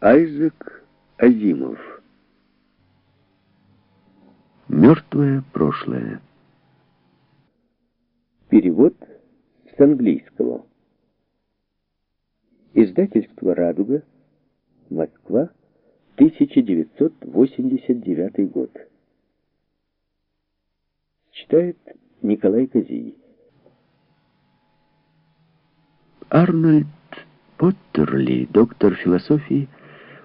Айзек Азимов. Мертвое прошлое. Перевод с английского. Издательство «Радуга», Москва, 1989 год. Читает Николай Козий. Арнольд Поттерли, доктор философии,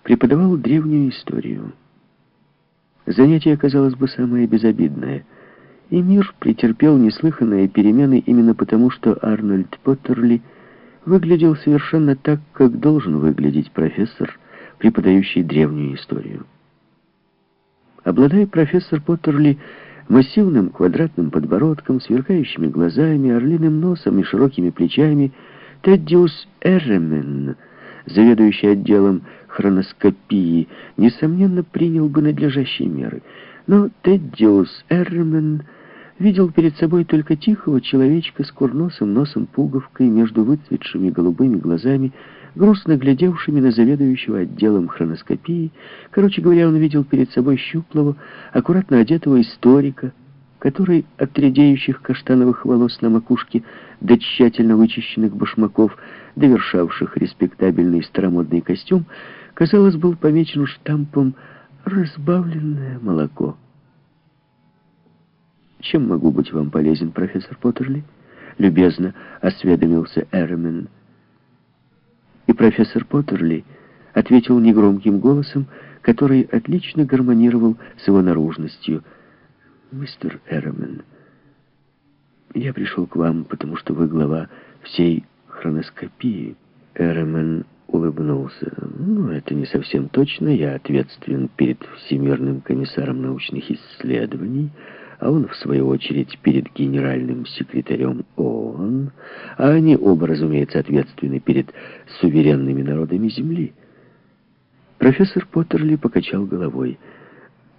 преподавал древнюю историю. Занятие, казалось бы, самое безобидное. И мир претерпел неслыханные перемены именно потому, что Арнольд Поттерли выглядел совершенно так, как должен выглядеть профессор, преподающий древнюю историю. Обладая профессор Поттерли массивным квадратным подбородком, сверкающими глазами, орлиным носом и широкими плечами, Теддиус Эремен, заведующий отделом хроноскопии, несомненно, принял бы надлежащие меры. Но Теддиус Эрмен видел перед собой только тихого человечка с курносым носом пуговкой между выцветшими голубыми глазами, грустно глядевшими на заведующего отделом хроноскопии. Короче говоря, он видел перед собой щуплого, аккуратно одетого историка, который от редеющих каштановых волос на макушке до тщательно вычищенных башмаков, довершавших респектабельный старомодный костюм, казалось, был помечен штампом «разбавленное молоко». «Чем могу быть вам полезен, профессор Поттерли?» — любезно осведомился Эрмен. И профессор Поттерли ответил негромким голосом, который отлично гармонировал с его наружностью. «Мистер Эрмен, я пришел к вам, потому что вы глава всей хроноскопии». Эрмен улыбнулся. «Ну, это не совсем точно. Я ответственен перед Всемирным комиссаром научных исследований, а он, в свою очередь, перед генеральным секретарем ООН, а они оба, разумеется, ответственны перед суверенными народами Земли». Профессор Поттерли покачал головой.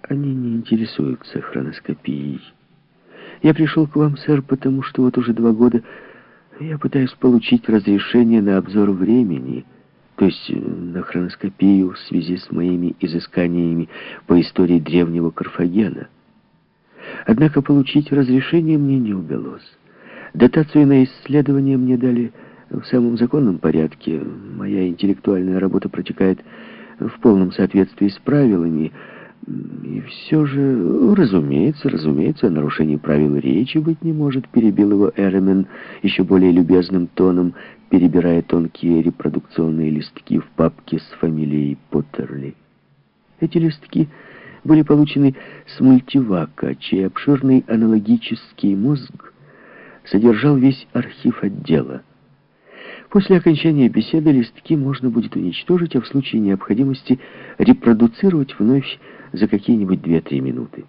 «Они не интересуются хроноскопией. Я пришел к вам, сэр, потому что вот уже два года я пытаюсь получить разрешение на обзор времени» то есть э, на хроноскопию в связи с моими изысканиями по истории древнего Карфагена. Однако получить разрешение мне не удалось. Дотацию на исследование мне дали в самом законном порядке. Моя интеллектуальная работа протекает в полном соответствии с правилами, и все же, разумеется, разумеется, о нарушении правил речи быть не может, перебил его Эремен еще более любезным тоном, перебирая тонкие репродукционные листки в папке с фамилией Поттерли. Эти листки были получены с мультивака, чей обширный аналогический мозг содержал весь архив отдела. После окончания беседы листки можно будет уничтожить, а в случае необходимости репродуцировать вновь за какие-нибудь 2-3 минуты.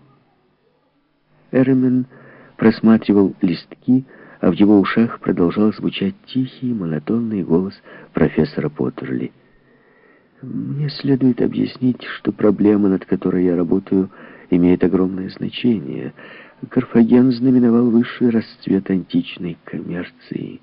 Эремен просматривал листки, а в его ушах продолжал звучать тихий, монотонный голос профессора Поттерли. «Мне следует объяснить, что проблема, над которой я работаю, имеет огромное значение. Карфаген знаменовал высший расцвет античной коммерции.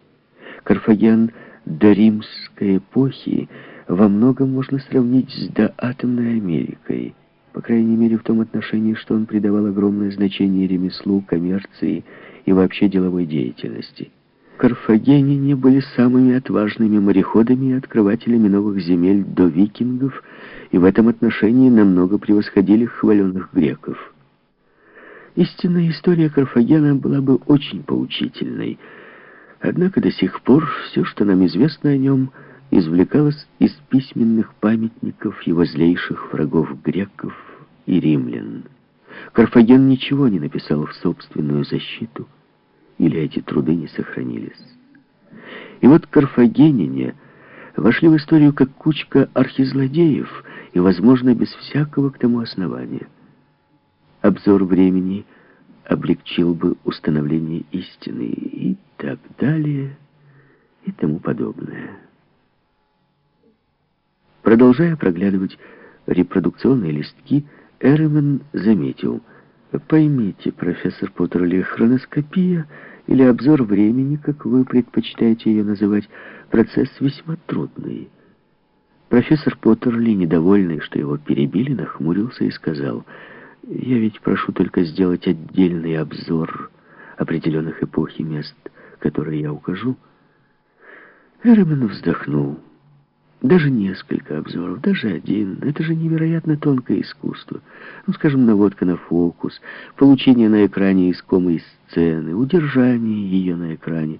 Карфаген до римской эпохи во многом можно сравнить с доатомной Америкой» по крайней мере в том отношении, что он придавал огромное значение ремеслу, коммерции и вообще деловой деятельности. Карфагеняне были самыми отважными мореходами и открывателями новых земель до викингов, и в этом отношении намного превосходили хваленных греков. Истинная история Карфагена была бы очень поучительной, однако до сих пор все, что нам известно о нем – извлекалось из письменных памятников его злейших врагов греков и римлян. Карфаген ничего не написал в собственную защиту, или эти труды не сохранились. И вот карфагеняне вошли в историю как кучка архизлодеев, и, возможно, без всякого к тому основания. Обзор времени облегчил бы установление истины и так далее, и тому подобное. Продолжая проглядывать репродукционные листки, Эрмен заметил. «Поймите, профессор Поттерли, хроноскопия или обзор времени, как вы предпочитаете ее называть, процесс весьма трудный. Профессор Поттерли, недовольный, что его перебили, нахмурился и сказал, «Я ведь прошу только сделать отдельный обзор определенных эпох и мест, которые я укажу». Эремен вздохнул. Даже несколько обзоров, даже один. Это же невероятно тонкое искусство. Ну, скажем, наводка на фокус, получение на экране искомой сцены, удержание ее на экране,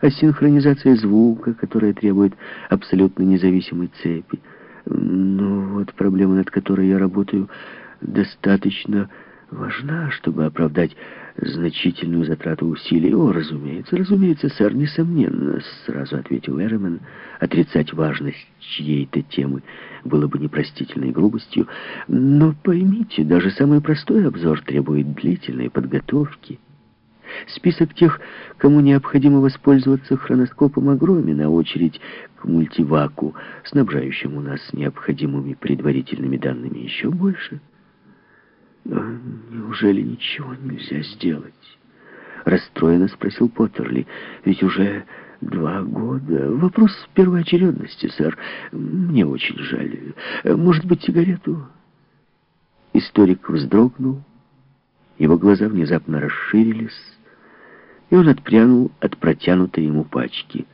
а синхронизация звука, которая требует абсолютно независимой цепи. Но вот проблема, над которой я работаю, достаточно важна, чтобы оправдать значительную затрату усилий. О, разумеется, разумеется, сэр, несомненно, сразу ответил Эрмен. Отрицать важность чьей-то темы было бы непростительной грубостью. Но поймите, даже самый простой обзор требует длительной подготовки. Список тех, кому необходимо воспользоваться хроноскопом, огромен, а очередь к мультиваку, снабжающему нас необходимыми предварительными данными, еще больше — но неужели ничего нельзя сделать? Расстроенно спросил Поттерли. Ведь уже два года. Вопрос первоочередности, сэр. Мне очень жаль. Может быть, сигарету? Историк вздрогнул. Его глаза внезапно расширились, и он отпрянул от протянутой ему пачки.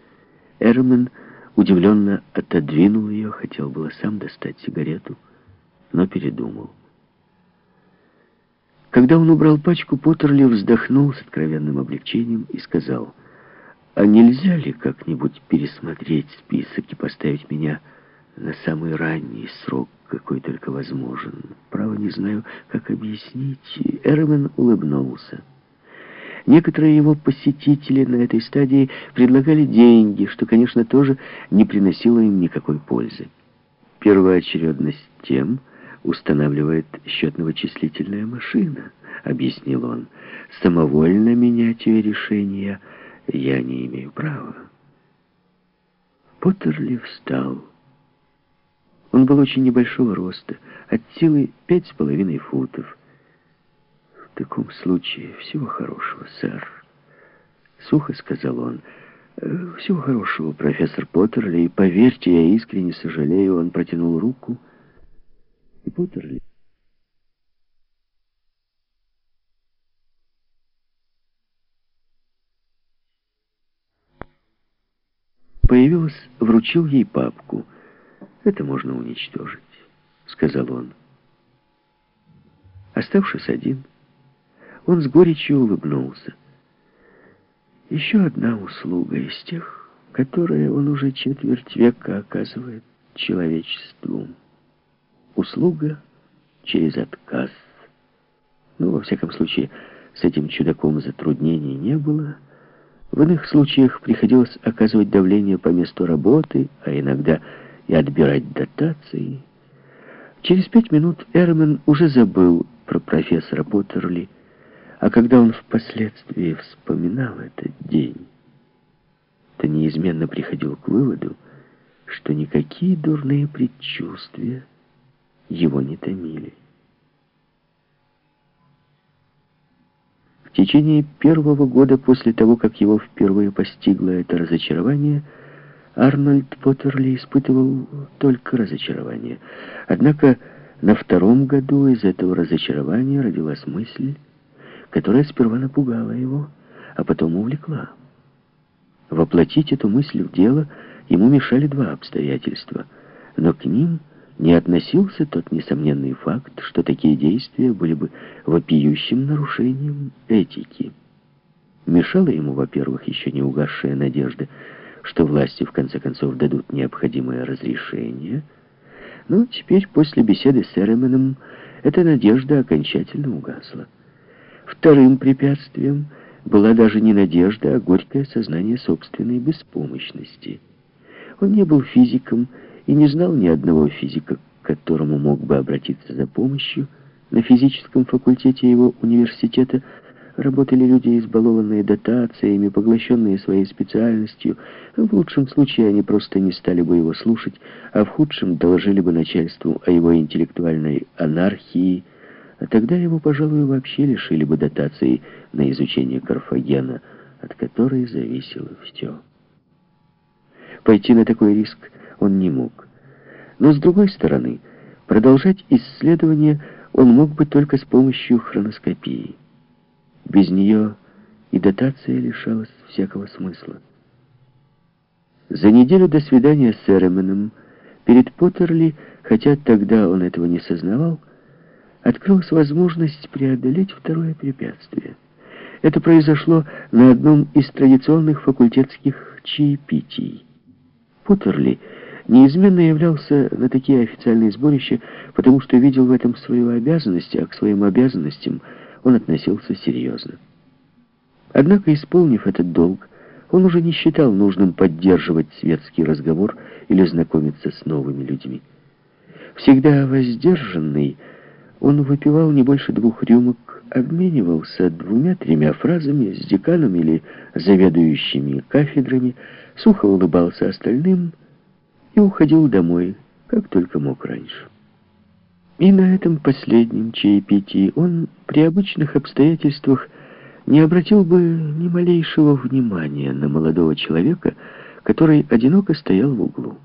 Эрмен удивленно отодвинул ее, хотел было сам достать сигарету, но передумал. Когда он убрал пачку, Поттерли вздохнул с откровенным облегчением и сказал, «А нельзя ли как-нибудь пересмотреть список и поставить меня на самый ранний срок, какой только возможен? Право не знаю, как объяснить». Эрмен улыбнулся. Некоторые его посетители на этой стадии предлагали деньги, что, конечно, тоже не приносило им никакой пользы. Первоочередность тем — устанавливает счетно-вычислительная машина», — объяснил он. «Самовольно менять ее решения я не имею права». Поттерли встал. Он был очень небольшого роста, от силы пять с половиной футов. «В таком случае всего хорошего, сэр», — сухо сказал он. «Всего хорошего, профессор Поттерли, и поверьте, я искренне сожалею». Он протянул руку, — и Поттерли. Появилась, вручил ей папку. «Это можно уничтожить», — сказал он. Оставшись один, он с горечью улыбнулся. Еще одна услуга из тех, которые он уже четверть века оказывает человечеству. Услуга через отказ. Ну, во всяком случае, с этим чудаком затруднений не было. В иных случаях приходилось оказывать давление по месту работы, а иногда и отбирать дотации. Через пять минут Эрмен уже забыл про профессора Поттерли, а когда он впоследствии вспоминал этот день, то неизменно приходил к выводу, что никакие дурные предчувствия его не томили. В течение первого года после того, как его впервые постигло это разочарование, Арнольд Поттерли испытывал только разочарование. Однако на втором году из этого разочарования родилась мысль, которая сперва напугала его, а потом увлекла. Воплотить эту мысль в дело ему мешали два обстоятельства, но к ним – не относился тот несомненный факт, что такие действия были бы вопиющим нарушением этики. Мешала ему, во-первых, еще не угасшая надежда, что власти в конце концов дадут необходимое разрешение, но теперь, после беседы с Эременом, эта надежда окончательно угасла. Вторым препятствием была даже не надежда, а горькое сознание собственной беспомощности. Он не был физиком, и не знал ни одного физика, к которому мог бы обратиться за помощью. На физическом факультете его университета работали люди, избалованные дотациями, поглощенные своей специальностью. В лучшем случае они просто не стали бы его слушать, а в худшем доложили бы начальству о его интеллектуальной анархии, а тогда его, пожалуй, вообще лишили бы дотации на изучение Карфагена, от которой зависело все. Пойти на такой риск он не мог. Но с другой стороны, продолжать исследование он мог бы только с помощью хроноскопии. Без нее и дотация лишалась всякого смысла. За неделю до свидания с Эременом перед Поттерли, хотя тогда он этого не сознавал, открылась возможность преодолеть второе препятствие. Это произошло на одном из традиционных факультетских чаепитий. Поттерли неизменно являлся на такие официальные сборища, потому что видел в этом свою обязанность, а к своим обязанностям он относился серьезно. Однако, исполнив этот долг, он уже не считал нужным поддерживать светский разговор или знакомиться с новыми людьми. Всегда воздержанный, он выпивал не больше двух рюмок, обменивался двумя-тремя фразами с деканом или заведующими кафедрами, сухо улыбался остальным и уходил домой, как только мог раньше. И на этом последнем чаепитии он при обычных обстоятельствах не обратил бы ни малейшего внимания на молодого человека, который одиноко стоял в углу.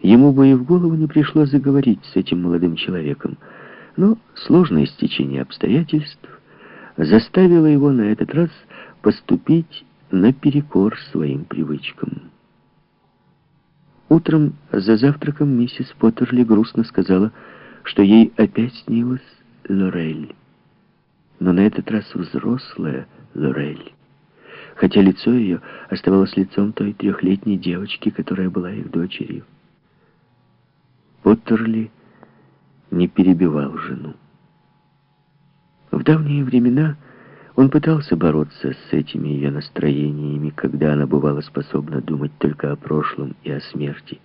Ему бы и в голову не пришло заговорить с этим молодым человеком, но сложное стечение обстоятельств заставило его на этот раз поступить наперекор своим привычкам. Утром за завтраком миссис Поттерли грустно сказала, что ей опять снилась Лорель но на этот раз взрослая Лорель. Хотя лицо ее оставалось лицом той трехлетней девочки, которая была их дочерью. Поттерли не перебивал жену. В давние времена он пытался бороться с этими ее настроениями, когда она бывала способна думать только о прошлом и о смерти.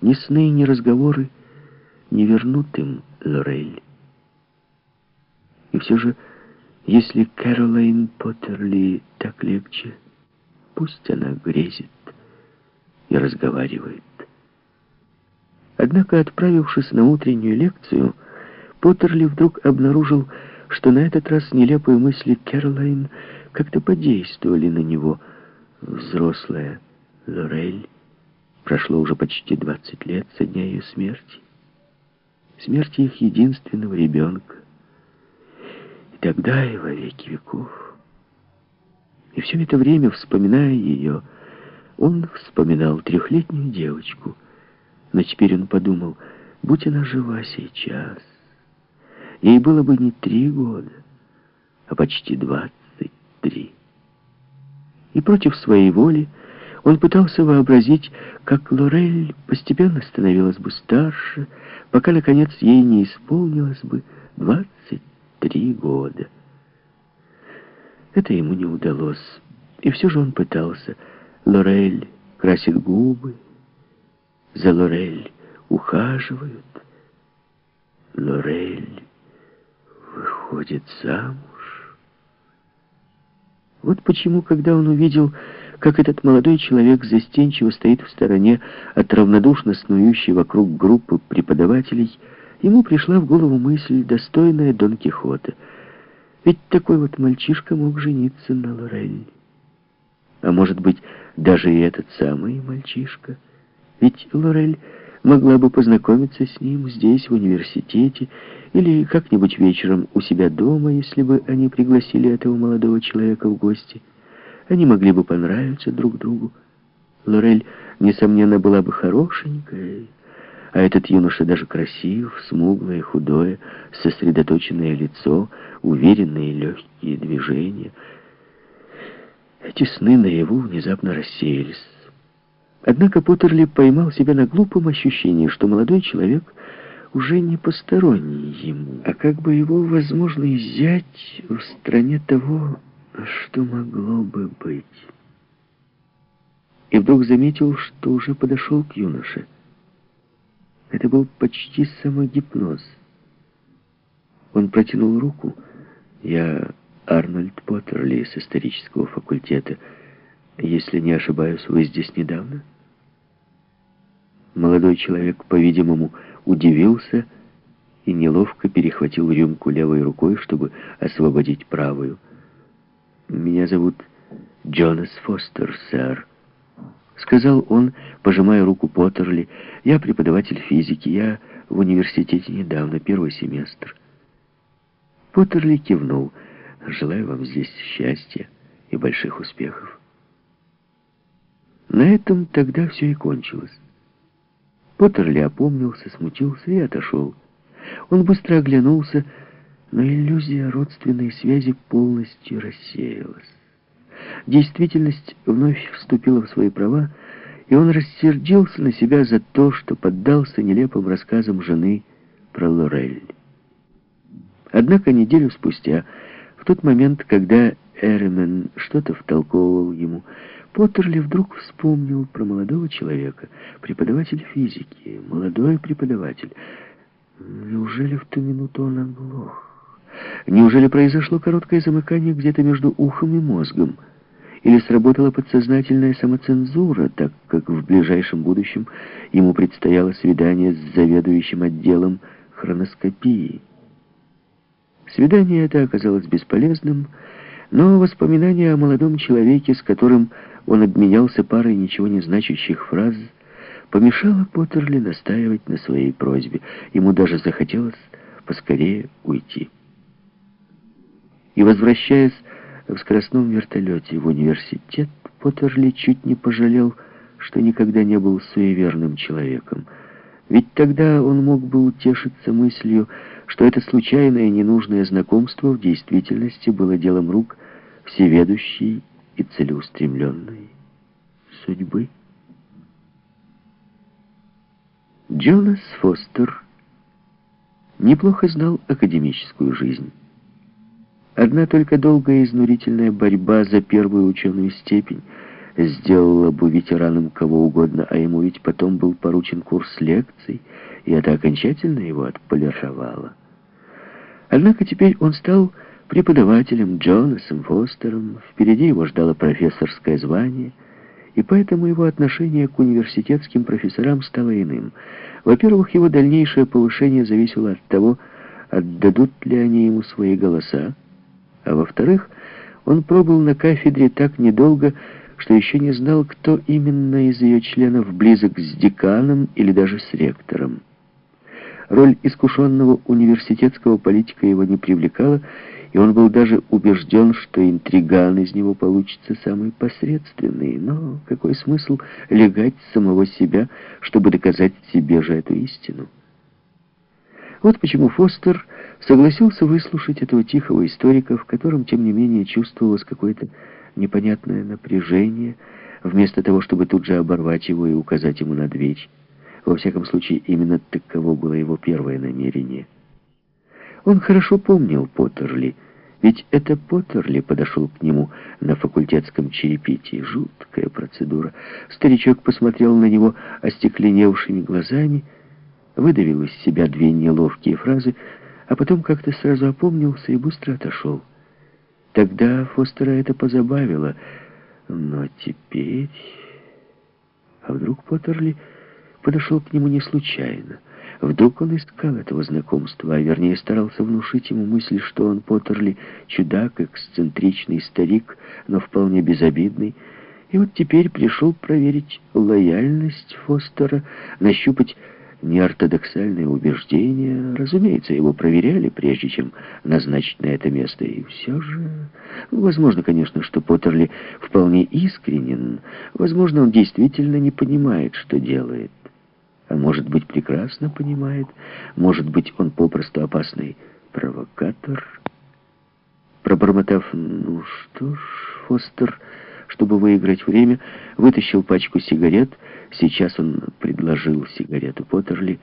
Ни сны, ни разговоры не вернут им Лорель. И все же, если Кэролайн Поттерли так легче, пусть она грезит и разговаривает. Однако, отправившись на утреннюю лекцию, Поттерли вдруг обнаружил, что на этот раз нелепые мысли Кэролайн как-то подействовали на него. Взрослая Лорель прошло уже почти 20 лет со дня ее смерти. Смерти их единственного ребенка тогда и во веки веков. И все это время, вспоминая ее, он вспоминал трехлетнюю девочку. Но теперь он подумал, будь она жива сейчас, ей было бы не три года, а почти двадцать три. И против своей воли он пытался вообразить, как Лорель постепенно становилась бы старше, пока, наконец, ей не исполнилось бы двадцать три года. Это ему не удалось. И все же он пытался. Лорель красит губы, за Лорель ухаживают. Лорель выходит замуж. Вот почему, когда он увидел, как этот молодой человек застенчиво стоит в стороне от равнодушно снующей вокруг группы преподавателей, Ему пришла в голову мысль, достойная Дон Кихота. Ведь такой вот мальчишка мог жениться на Лорель. А может быть, даже и этот самый мальчишка. Ведь Лорель могла бы познакомиться с ним здесь, в университете, или как-нибудь вечером у себя дома, если бы они пригласили этого молодого человека в гости. Они могли бы понравиться друг другу. Лорель, несомненно, была бы хорошенькая, а этот юноша даже красив, смуглое, худое, сосредоточенное лицо, уверенные легкие движения. Эти сны наяву внезапно рассеялись. Однако Поттерли поймал себя на глупом ощущении, что молодой человек уже не посторонний ему, а как бы его возможно изъять в стране того, что могло бы быть. И вдруг заметил, что уже подошел к юноше. Это был почти самогипноз. Он протянул руку. «Я Арнольд Поттерли с исторического факультета. Если не ошибаюсь, вы здесь недавно?» Молодой человек, по-видимому, удивился и неловко перехватил рюмку левой рукой, чтобы освободить правую. «Меня зовут Джонас Фостер, сэр», сказал он, пожимая руку Поттерли. «Я преподаватель физики, я в университете недавно, первый семестр». Поттерли кивнул. «Желаю вам здесь счастья и больших успехов». На этом тогда все и кончилось. Поттерли опомнился, смутился и отошел. Он быстро оглянулся, но иллюзия родственной связи полностью рассеялась. Действительность вновь вступила в свои права, и он рассердился на себя за то, что поддался нелепым рассказам жены про Лорель. Однако неделю спустя, в тот момент, когда Эремен что-то втолковывал ему, Поттерли вдруг вспомнил про молодого человека, преподаватель физики, молодой преподаватель. Неужели в ту минуту он оглох? Неужели произошло короткое замыкание где-то между ухом и мозгом? Или сработала подсознательная самоцензура, так как в ближайшем будущем ему предстояло свидание с заведующим отделом хроноскопии? Свидание это оказалось бесполезным, но воспоминания о молодом человеке, с которым он обменялся парой ничего не значащих фраз, помешало Поттерли настаивать на своей просьбе. Ему даже захотелось поскорее уйти. И, возвращаясь в скоростном вертолете в университет, Поттерли чуть не пожалел, что никогда не был суеверным человеком. Ведь тогда он мог бы утешиться мыслью, что это случайное ненужное знакомство в действительности было делом рук всеведущей и целеустремленной судьбы. Джонас Фостер неплохо знал академическую жизнь. Одна только долгая изнурительная борьба за первую ученую степень сделала бы ветераном кого угодно, а ему ведь потом был поручен курс лекций, и это окончательно его отполировало. Однако теперь он стал преподавателем Джонасом Фостером, впереди его ждало профессорское звание, и поэтому его отношение к университетским профессорам стало иным. Во-первых, его дальнейшее повышение зависело от того, отдадут ли они ему свои голоса, а во-вторых, он пробыл на кафедре так недолго, что еще не знал, кто именно из ее членов близок с деканом или даже с ректором. Роль искушенного университетского политика его не привлекала, и он был даже убежден, что интриган из него получится самый посредственный. Но какой смысл легать самого себя, чтобы доказать себе же эту истину? Вот почему Фостер согласился выслушать этого тихого историка, в котором, тем не менее, чувствовалось какое-то непонятное напряжение, вместо того, чтобы тут же оборвать его и указать ему на дверь. Во всяком случае, именно таково было его первое намерение. Он хорошо помнил Поттерли, ведь это Поттерли подошел к нему на факультетском чаепитии. Жуткая процедура. Старичок посмотрел на него остекленевшими глазами, выдавил из себя две неловкие фразы, а потом как-то сразу опомнился и быстро отошел. Тогда Фостера это позабавило, но теперь... А вдруг Поттерли подошел к нему не случайно? Вдруг он искал этого знакомства, а вернее старался внушить ему мысль, что он, Поттерли, чудак, эксцентричный старик, но вполне безобидный, и вот теперь пришел проверить лояльность Фостера, нащупать неортодоксальные убеждения. Разумеется, его проверяли, прежде чем назначить на это место. И все же... Возможно, конечно, что Поттерли вполне искренен. Возможно, он действительно не понимает, что делает. А может быть, прекрасно понимает. Может быть, он попросту опасный провокатор. Пробормотав, ну что ж, Фостер чтобы выиграть время, вытащил пачку сигарет. Сейчас он предложил сигарету Поттерли,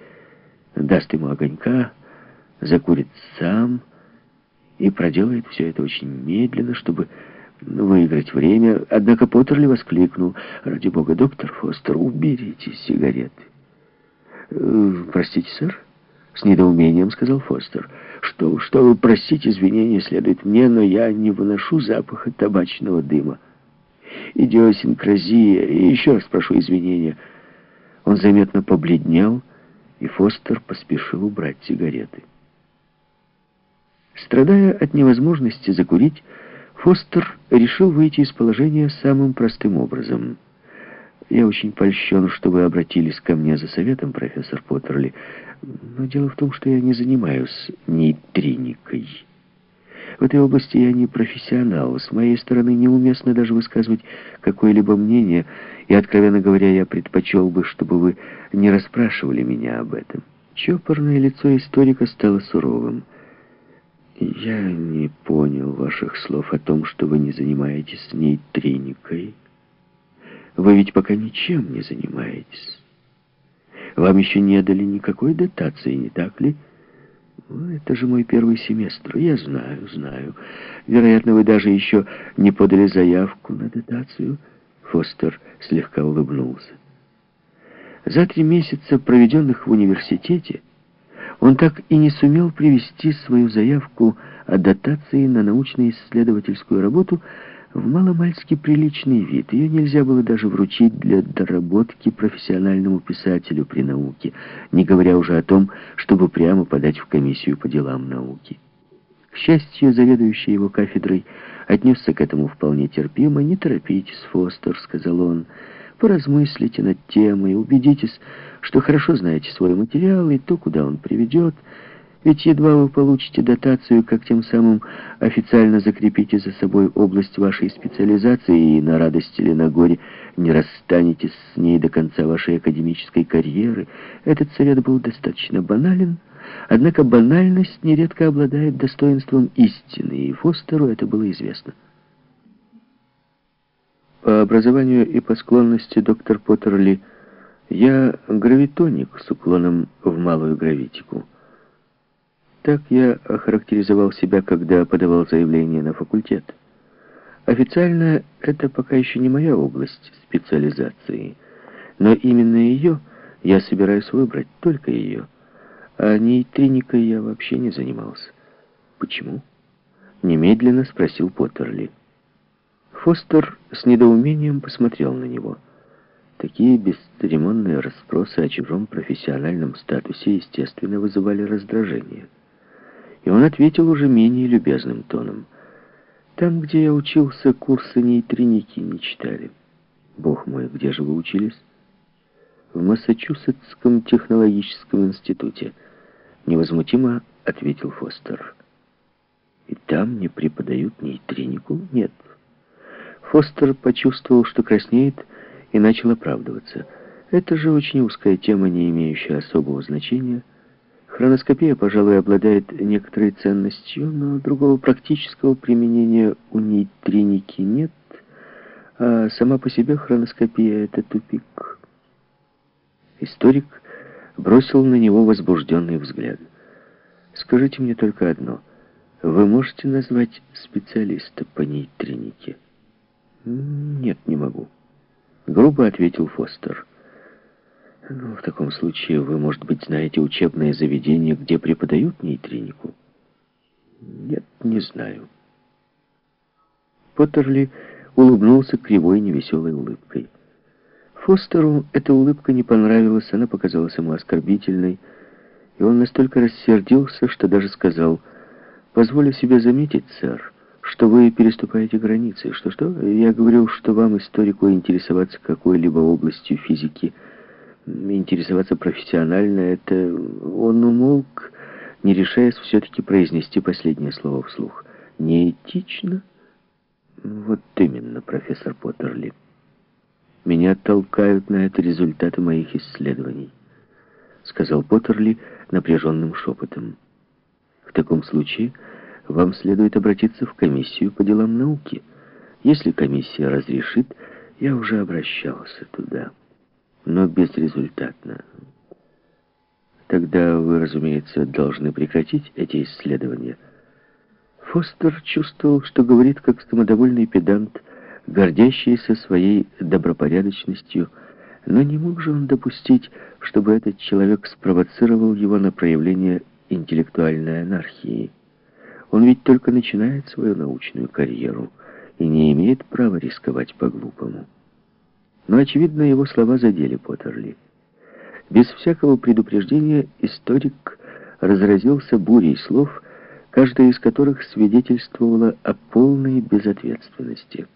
даст ему огонька, закурит сам и проделает все это очень медленно, чтобы выиграть время. Однако Поттерли воскликнул, «Ради бога, доктор Фостер, уберите сигареты». «Э, «Простите, сэр?» С недоумением сказал Фостер. «Что, что вы просить извинения следует мне, но я не выношу запаха табачного дыма» идиосинкразия, и еще раз прошу извинения. Он заметно побледнел, и Фостер поспешил убрать сигареты. Страдая от невозможности закурить, Фостер решил выйти из положения самым простым образом. Я очень польщен, что вы обратились ко мне за советом, профессор Поттерли. Но дело в том, что я не занимаюсь нейтриникой. В этой области я не профессионал. С моей стороны неуместно даже высказывать какое-либо мнение, и, откровенно говоря, я предпочел бы, чтобы вы не расспрашивали меня об этом. Чопорное лицо историка стало суровым. Я не понял ваших слов о том, что вы не занимаетесь нейтриникой. Вы ведь пока ничем не занимаетесь. Вам еще не дали никакой дотации, не так ли? Это же мой первый семестр. Я знаю, знаю. Вероятно, вы даже еще не подали заявку на дотацию. Фостер слегка улыбнулся. За три месяца, проведенных в университете, он так и не сумел привести свою заявку о дотации на научно-исследовательскую работу в маломальски приличный вид. Ее нельзя было даже вручить для доработки профессиональному писателю при науке, не говоря уже о том, чтобы прямо подать в комиссию по делам науки. К счастью, заведующий его кафедрой отнесся к этому вполне терпимо. «Не торопитесь, Фостер», — сказал он, — «поразмыслите над темой, убедитесь, что хорошо знаете свой материал и то, куда он приведет». Ведь едва вы получите дотацию, как тем самым официально закрепите за собой область вашей специализации и на радость или на горе не расстанетесь с ней до конца вашей академической карьеры. Этот совет был достаточно банален, однако банальность нередко обладает достоинством истины, и Фостеру это было известно. По образованию и по склонности доктор Поттерли я гравитоник с уклоном в малую гравитику. Так я охарактеризовал себя, когда подавал заявление на факультет. Официально это пока еще не моя область специализации, но именно ее я собираюсь выбрать, только ее. А нейтриникой я вообще не занимался. Почему? Немедленно спросил Поттерли. Фостер с недоумением посмотрел на него. Такие бесцеремонные расспросы о чужом профессиональном статусе, естественно, вызывали раздражение. И он ответил уже менее любезным тоном. «Там, где я учился, курсы нейтриники не читали. Бог мой, где же вы учились?» «В Массачусетском технологическом институте», — невозмутимо ответил Фостер. «И там не преподают нейтринику?» «Нет». Фостер почувствовал, что краснеет, и начал оправдываться. «Это же очень узкая тема, не имеющая особого значения». Хроноскопия, пожалуй, обладает некоторой ценностью, но другого практического применения у нейтриники нет, а сама по себе хроноскопия — это тупик. Историк бросил на него возбужденный взгляд. «Скажите мне только одно. Вы можете назвать специалиста по нейтринике?» «Нет, не могу», — грубо ответил Фостер. Ну, в таком случае вы, может быть, знаете учебное заведение, где преподают нейтринику? Нет, не знаю. Поттерли улыбнулся кривой невеселой улыбкой. Фостеру эта улыбка не понравилась, она показалась ему оскорбительной, и он настолько рассердился, что даже сказал, «Позволю себе заметить, сэр, что вы переступаете границы. Что-что? Я говорю, что вам, историку, интересоваться какой-либо областью физики – интересоваться профессионально, это... Он умолк, не решаясь все-таки произнести последнее слово вслух. Неэтично? Вот именно, профессор Поттерли. Меня толкают на это результаты моих исследований, сказал Поттерли напряженным шепотом. В таком случае вам следует обратиться в комиссию по делам науки. Если комиссия разрешит, я уже обращался туда но безрезультатно. Тогда вы, разумеется, должны прекратить эти исследования. Фостер чувствовал, что говорит как самодовольный педант, гордящийся своей добропорядочностью, но не мог же он допустить, чтобы этот человек спровоцировал его на проявление интеллектуальной анархии. Он ведь только начинает свою научную карьеру и не имеет права рисковать по-глупому. Но, очевидно, его слова задели Поттерли. Без всякого предупреждения историк разразился бурей слов, каждая из которых свидетельствовала о полной безответственности.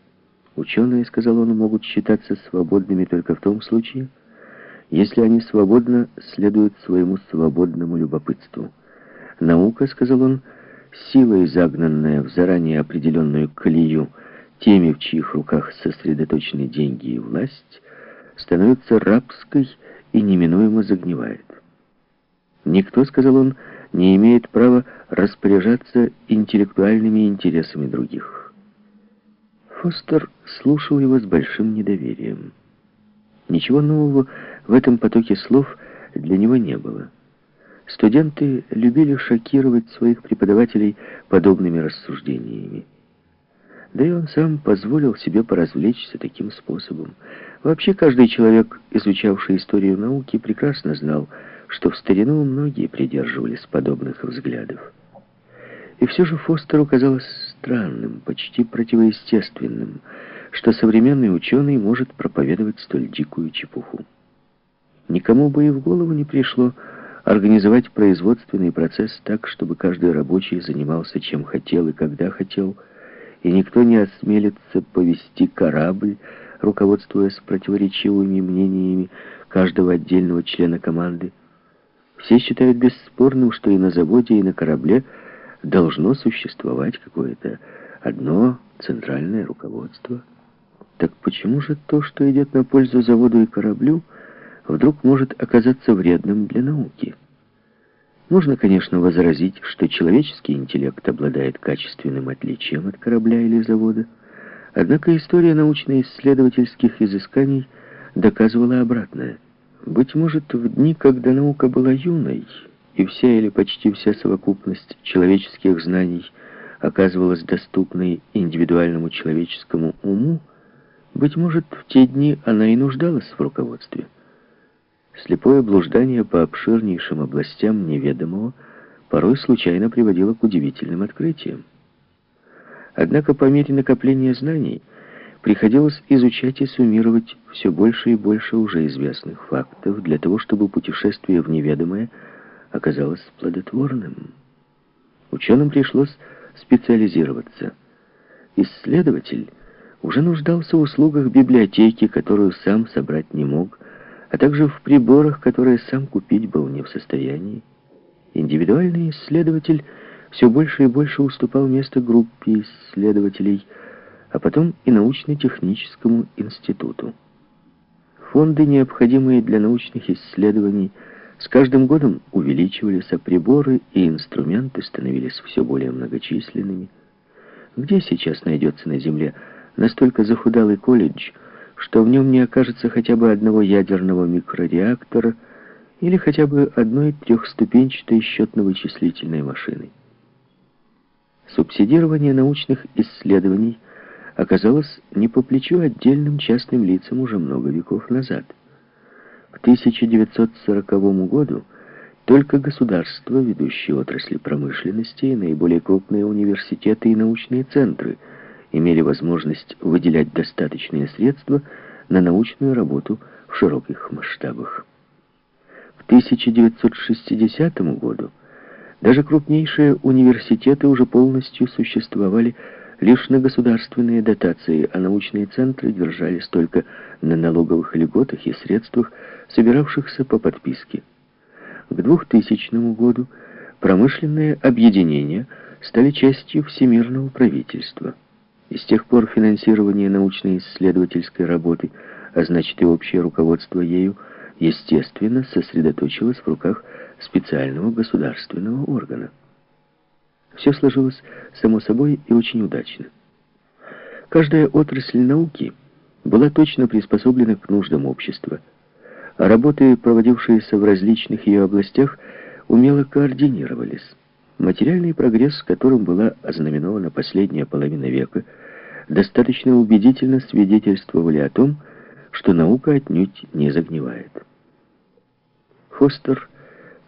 Ученые, сказал он, могут считаться свободными только в том случае, если они свободно следуют своему свободному любопытству. Наука, сказал он, силой загнанная в заранее определенную колею теми, в чьих руках сосредоточены деньги и власть, становится рабской и неминуемо загнивает. Никто, сказал он, не имеет права распоряжаться интеллектуальными интересами других. Фостер слушал его с большим недоверием. Ничего нового в этом потоке слов для него не было. Студенты любили шокировать своих преподавателей подобными рассуждениями. Да и он сам позволил себе поразвлечься таким способом. Вообще, каждый человек, изучавший историю науки, прекрасно знал, что в старину многие придерживались подобных взглядов. И все же Фостеру казалось странным, почти противоестественным, что современный ученый может проповедовать столь дикую чепуху. Никому бы и в голову не пришло организовать производственный процесс так, чтобы каждый рабочий занимался чем хотел и когда хотел, и никто не осмелится повести корабль, руководствуясь противоречивыми мнениями каждого отдельного члена команды. Все считают бесспорным, что и на заводе, и на корабле должно существовать какое-то одно центральное руководство. Так почему же то, что идет на пользу заводу и кораблю, вдруг может оказаться вредным для науки? Можно, конечно, возразить, что человеческий интеллект обладает качественным отличием от корабля или завода, однако история научно-исследовательских изысканий доказывала обратное – быть может, в дни, когда наука была юной, и вся или почти вся совокупность человеческих знаний оказывалась доступной индивидуальному человеческому уму, быть может, в те дни она и нуждалась в руководстве. Слепое блуждание по обширнейшим областям неведомого порой случайно приводило к удивительным открытиям. Однако по мере накопления знаний приходилось изучать и суммировать все больше и больше уже известных фактов для того, чтобы путешествие в неведомое оказалось плодотворным. Ученым пришлось специализироваться. Исследователь уже нуждался в услугах библиотеки, которую сам собрать не мог, а также в приборах, которые сам купить был не в состоянии. Индивидуальный исследователь все больше и больше уступал место группе исследователей – а потом и научно-техническому институту. Фонды, необходимые для научных исследований, с каждым годом увеличивались, а приборы и инструменты становились все более многочисленными. Где сейчас найдется на Земле настолько захудалый колледж, что в нем не окажется хотя бы одного ядерного микрореактора или хотя бы одной трехступенчатой счетно-вычислительной машины? Субсидирование научных исследований – оказалось не по плечу отдельным частным лицам уже много веков назад. К 1940 году только государства, ведущие отрасли промышленности, наиболее крупные университеты и научные центры имели возможность выделять достаточные средства на научную работу в широких масштабах. К 1960 году даже крупнейшие университеты уже полностью существовали лишь на государственные дотации, а научные центры держались только на налоговых льготах и средствах, собиравшихся по подписке. К 2000 году промышленные объединения стали частью всемирного правительства. И с тех пор финансирование научно-исследовательской работы, а значит и общее руководство ею, естественно, сосредоточилось в руках специального государственного органа. Все сложилось само собой и очень удачно. Каждая отрасль науки была точно приспособлена к нуждам общества, а работы, проводившиеся в различных ее областях, умело координировались. Материальный прогресс, которым была ознаменована последняя половина века, достаточно убедительно свидетельствовали о том, что наука отнюдь не загнивает. Фостер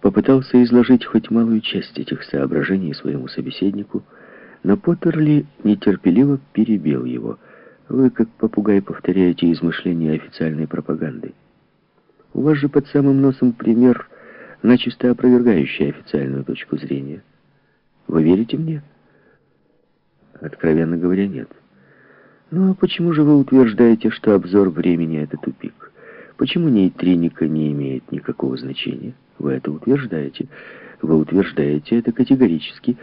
попытался изложить хоть малую часть этих соображений своему собеседнику, но Поттерли нетерпеливо перебил его. «Вы, как попугай, повторяете измышления официальной пропаганды. У вас же под самым носом пример, начисто опровергающий официальную точку зрения. Вы верите мне?» «Откровенно говоря, нет. Ну а почему же вы утверждаете, что обзор времени — это тупик? Почему нейтриника не имеет никакого значения? Вы это утверждаете. Вы утверждаете это категорически,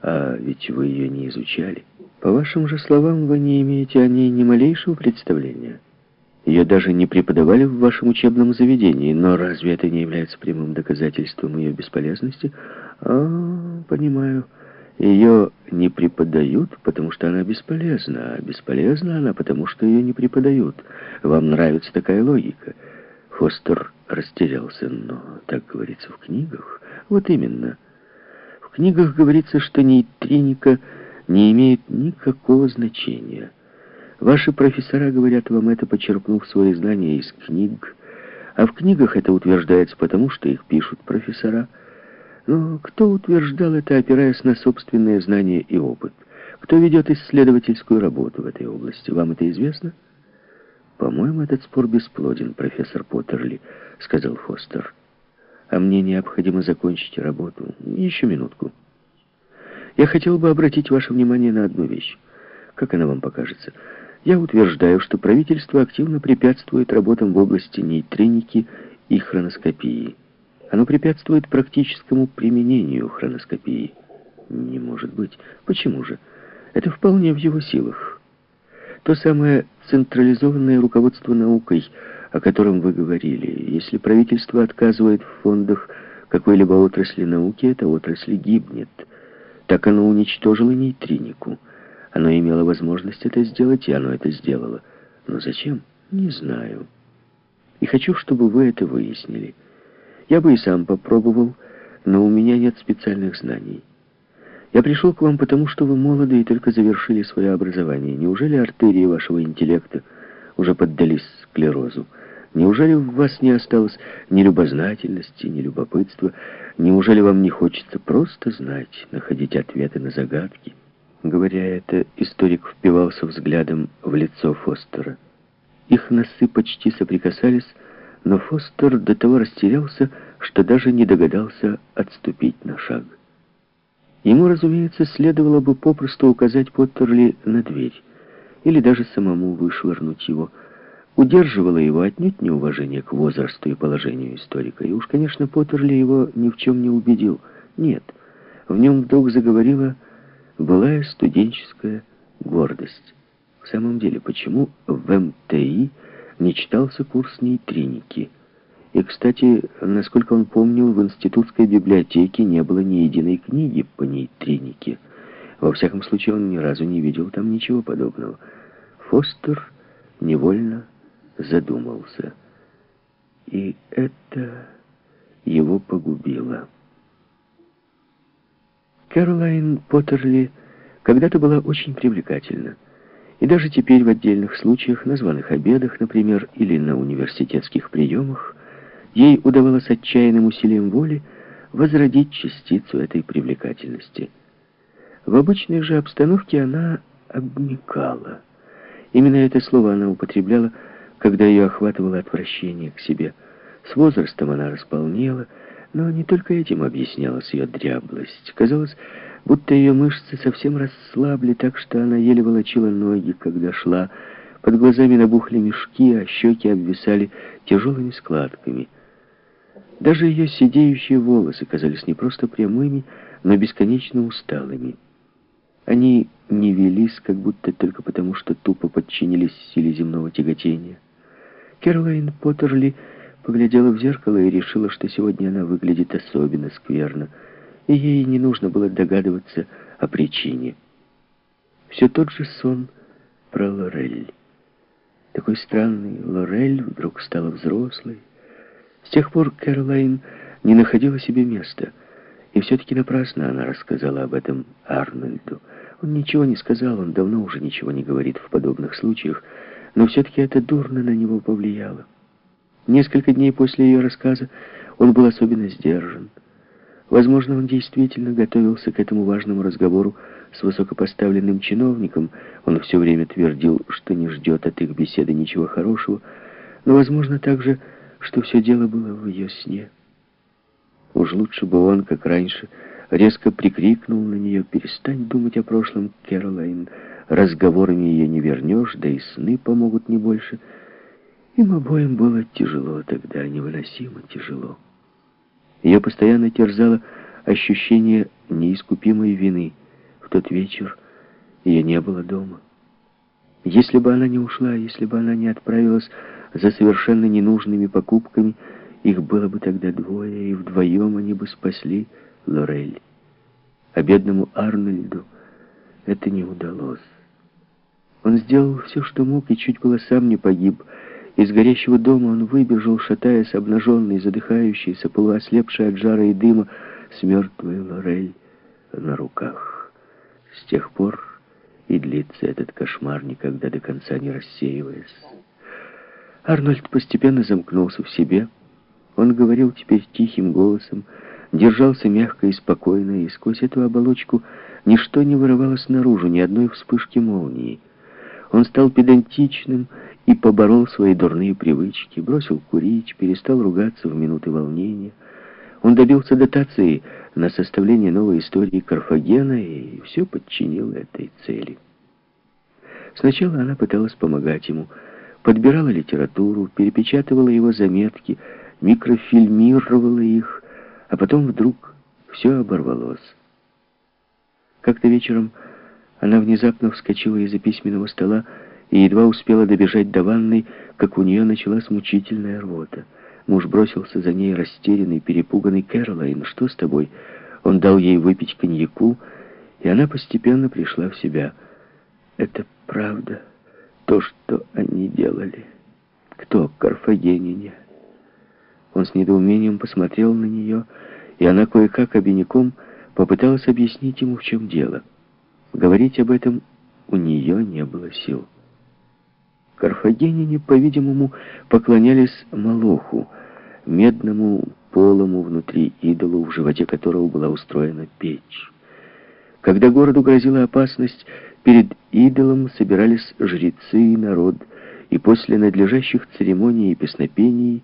а ведь вы ее не изучали. По вашим же словам, вы не имеете о ней ни малейшего представления. Ее даже не преподавали в вашем учебном заведении, но разве это не является прямым доказательством ее бесполезности? А, понимаю. Ее не преподают, потому что она бесполезна, а бесполезна она, потому что ее не преподают. Вам нравится такая логика? Фостер растерялся, но так говорится в книгах. Вот именно. В книгах говорится, что нейтриника не имеет никакого значения. Ваши профессора говорят вам это, почерпнув свои знания из книг, а в книгах это утверждается потому, что их пишут профессора. Но кто утверждал это, опираясь на собственные знания и опыт? Кто ведет исследовательскую работу в этой области? Вам это известно? «По-моему, этот спор бесплоден, профессор Поттерли», — сказал Фостер. «А мне необходимо закончить работу. Еще минутку. Я хотел бы обратить ваше внимание на одну вещь. Как она вам покажется?» Я утверждаю, что правительство активно препятствует работам в области нейтриники и хроноскопии. Оно препятствует практическому применению хроноскопии. Не может быть. Почему же? Это вполне в его силах. То самое централизованное руководство наукой, о котором вы говорили. Если правительство отказывает в фондах какой-либо отрасли науки, эта отрасль гибнет. Так оно уничтожило нейтринику. Оно имело возможность это сделать, и оно это сделало. Но зачем? Не знаю. И хочу, чтобы вы это выяснили. Я бы и сам попробовал, но у меня нет специальных знаний. Я пришел к вам потому, что вы молоды и только завершили свое образование. Неужели артерии вашего интеллекта уже поддались склерозу? Неужели в вас не осталось ни любознательности, ни любопытства? Неужели вам не хочется просто знать, находить ответы на загадки?» Говоря это, историк впивался взглядом в лицо Фостера. Их носы почти соприкасались, но Фостер до того растерялся, что даже не догадался отступить на шаг. Ему, разумеется, следовало бы попросту указать Поттерли на дверь, или даже самому вышвырнуть его. Удерживало его отнюдь неуважение к возрасту и положению историка. И уж, конечно, Поттерли его ни в чем не убедил. Нет, в нем вдруг заговорила былая студенческая гордость. В самом деле, почему в МТИ не читался курс нейтриники? И, кстати, насколько он помнил, в институтской библиотеке не было ни единой книги по нейтринике. Во всяком случае, он ни разу не видел там ничего подобного. Фостер невольно задумался. И это его погубило. Кэролайн Поттерли когда-то была очень привлекательна. И даже теперь в отдельных случаях, на званых обедах, например, или на университетских приемах, ей удавалось отчаянным усилием воли возродить частицу этой привлекательности. В обычной же обстановке она обмекала. Именно это слово она употребляла, когда ее охватывало отвращение к себе. С возрастом она располнела, но не только этим объяснялась ее дряблость. Казалось, будто ее мышцы совсем расслабли, так что она еле волочила ноги, когда шла. Под глазами набухли мешки, а щеки обвисали тяжелыми складками. Даже ее сидеющие волосы казались не просто прямыми, но бесконечно усталыми. Они не велись, как будто только потому, что тупо подчинились силе земного тяготения. Кэролайн Поттерли Поглядела в зеркало и решила, что сегодня она выглядит особенно скверно, и ей не нужно было догадываться о причине. Все тот же сон про Лорель. Такой странный Лорель вдруг стала взрослой. С тех пор Кэролайн не находила себе места, и все-таки напрасно она рассказала об этом Арнольду. Он ничего не сказал, он давно уже ничего не говорит в подобных случаях, но все-таки это дурно на него повлияло. Несколько дней после ее рассказа он был особенно сдержан. Возможно, он действительно готовился к этому важному разговору с высокопоставленным чиновником. Он все время твердил, что не ждет от их беседы ничего хорошего, но, возможно, также, что все дело было в ее сне. Уж лучше бы он, как раньше, резко прикрикнул на нее «Перестань думать о прошлом, Кэролайн, разговорами ее не вернешь, да и сны помогут не больше. Им обоим было тяжело тогда, невыносимо тяжело. Ее постоянно терзало ощущение неискупимой вины. В тот вечер ее не было дома. Если бы она не ушла, если бы она не отправилась за совершенно ненужными покупками, их было бы тогда двое, и вдвоем они бы спасли Лорель. А бедному Арнольду это не удалось. Он сделал все, что мог, и чуть было сам не погиб. Из горящего дома он выбежал, шатаясь, обнаженный, задыхающийся, полуослепший от жара и дыма, с мертвой Лорель на руках. С тех пор и длится этот кошмар, никогда до конца не рассеиваясь. Арнольд постепенно замкнулся в себе. Он говорил теперь тихим голосом, держался мягко и спокойно, и сквозь эту оболочку ничто не вырывалось наружу, ни одной вспышки молнии. Он стал педантичным и поборол свои дурные привычки, бросил курить, перестал ругаться в минуты волнения. Он добился дотации на составление новой истории Карфагена и все подчинил этой цели. Сначала она пыталась помогать ему, подбирала литературу, перепечатывала его заметки, микрофильмировала их, а потом вдруг все оборвалось. Как-то вечером она внезапно вскочила из-за письменного стола и едва успела добежать до ванной, как у нее началась мучительная рвота. Муж бросился за ней растерянный, перепуганный Кэролайн. «Что с тобой?» Он дал ей выпить коньяку, и она постепенно пришла в себя. «Это правда, то, что они делали. Кто? Карфагенине?» Он с недоумением посмотрел на нее, и она кое-как обиняком попыталась объяснить ему, в чем дело. Говорить об этом у нее не было сил. Карфагенине, по-видимому, поклонялись Малоху, медному полому внутри идолу, в животе которого была устроена печь. Когда городу грозила опасность, перед идолом собирались жрецы и народ, и после надлежащих церемоний и песнопений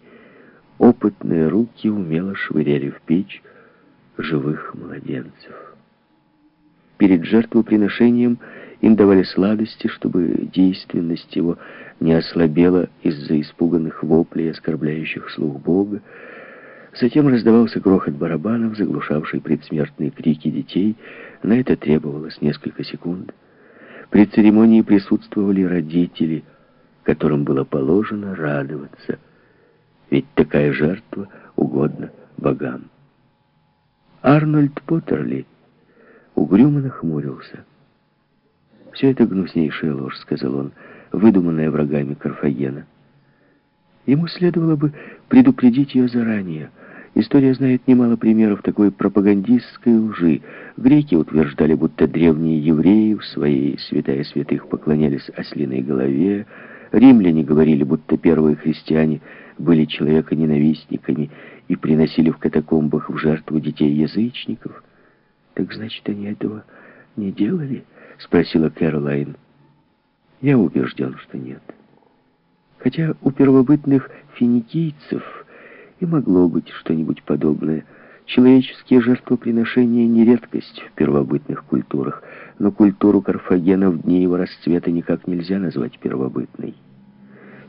опытные руки умело швыряли в печь живых младенцев. Перед жертвоприношением им давали сладости, чтобы действенность его не ослабела из-за испуганных воплей, оскорбляющих слух Бога. Затем раздавался грохот барабанов, заглушавший предсмертные крики детей. На это требовалось несколько секунд. При церемонии присутствовали родители, которым было положено радоваться, ведь такая жертва угодна богам. Арнольд Поттерли угрюмо нахмурился. «Все это гнуснейшая ложь», — сказал он, выдуманная врагами Карфагена. Ему следовало бы предупредить ее заранее. История знает немало примеров такой пропагандистской лжи. Греки утверждали, будто древние евреи в своей святая святых поклонялись ослиной голове. Римляне говорили, будто первые христиане были человеконенавистниками и приносили в катакомбах в жертву детей язычников. Так значит, они этого не делали? Спросила Кэролайн. Я убежден, что нет. Хотя у первобытных финикийцев и могло быть что-нибудь подобное. Человеческие жертвоприношения не редкость в первобытных культурах, но культуру Карфагена в дни его расцвета никак нельзя назвать первобытной.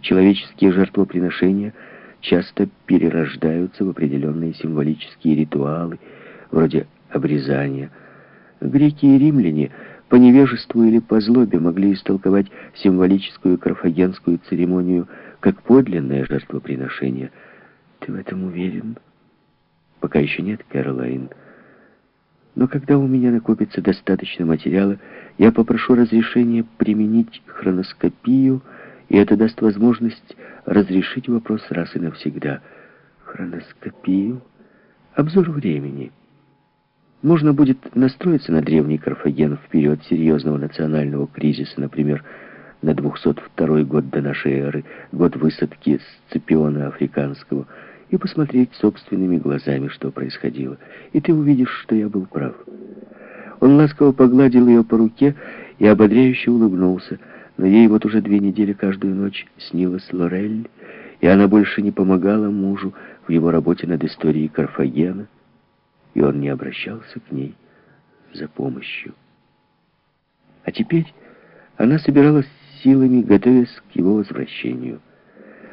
Человеческие жертвоприношения часто перерождаются в определенные символические ритуалы, вроде обрезания. Греки и римляне по невежеству или по злобе могли истолковать символическую карфагенскую церемонию как подлинное жертвоприношение. Ты в этом уверен? Пока еще нет, Кэролайн. Но когда у меня накопится достаточно материала, я попрошу разрешения применить хроноскопию, и это даст возможность разрешить вопрос раз и навсегда. Хроноскопию? Обзор времени. Можно будет настроиться на древний Карфаген в период серьезного национального кризиса, например, на 202 год до нашей эры, год высадки Сципиона Африканского, и посмотреть собственными глазами, что происходило. И ты увидишь, что я был прав. Он ласково погладил ее по руке и ободряюще улыбнулся, но ей вот уже две недели каждую ночь снилась Лорель, и она больше не помогала мужу в его работе над историей Карфагена и он не обращался к ней за помощью. А теперь Она собиралась силами, готовясь к его возвращению.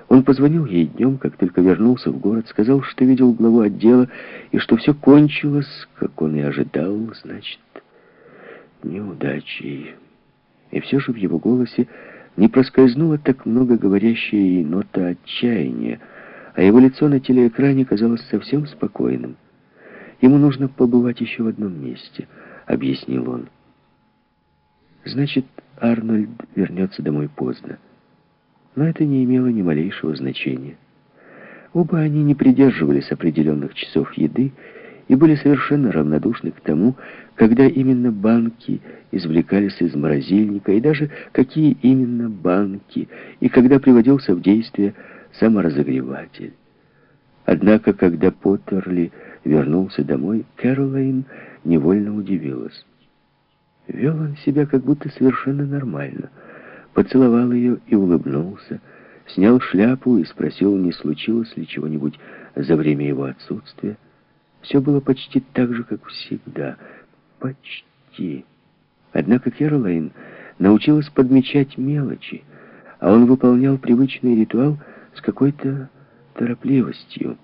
Он позвонил ей днем, как только вернулся в город, сказал, что видел главу отдела и что все кончилось, как он и ожидал, значит, неудачей. И все же в его голосе не проскользнуло так много говорящая ей нота отчаяния, а его лицо на телеэкране казалось совсем спокойным. «Ему нужно побывать еще в одном месте», — объяснил он. «Значит, Арнольд вернется домой поздно». Но это не имело ни малейшего значения. Оба они не придерживались определенных часов еды и были совершенно равнодушны к тому, когда именно банки извлекались из морозильника, и даже какие именно банки, и когда приводился в действие саморазогреватель. Однако, когда Поттерли вернулся домой, Кэролайн невольно удивилась. Вел он себя как будто совершенно нормально. Поцеловал ее и улыбнулся, снял шляпу и спросил, не случилось ли чего-нибудь за время его отсутствия. Все было почти так же, как всегда. Почти. Однако Кэролайн научилась подмечать мелочи, а он выполнял привычный ритуал с какой-то торопливостью.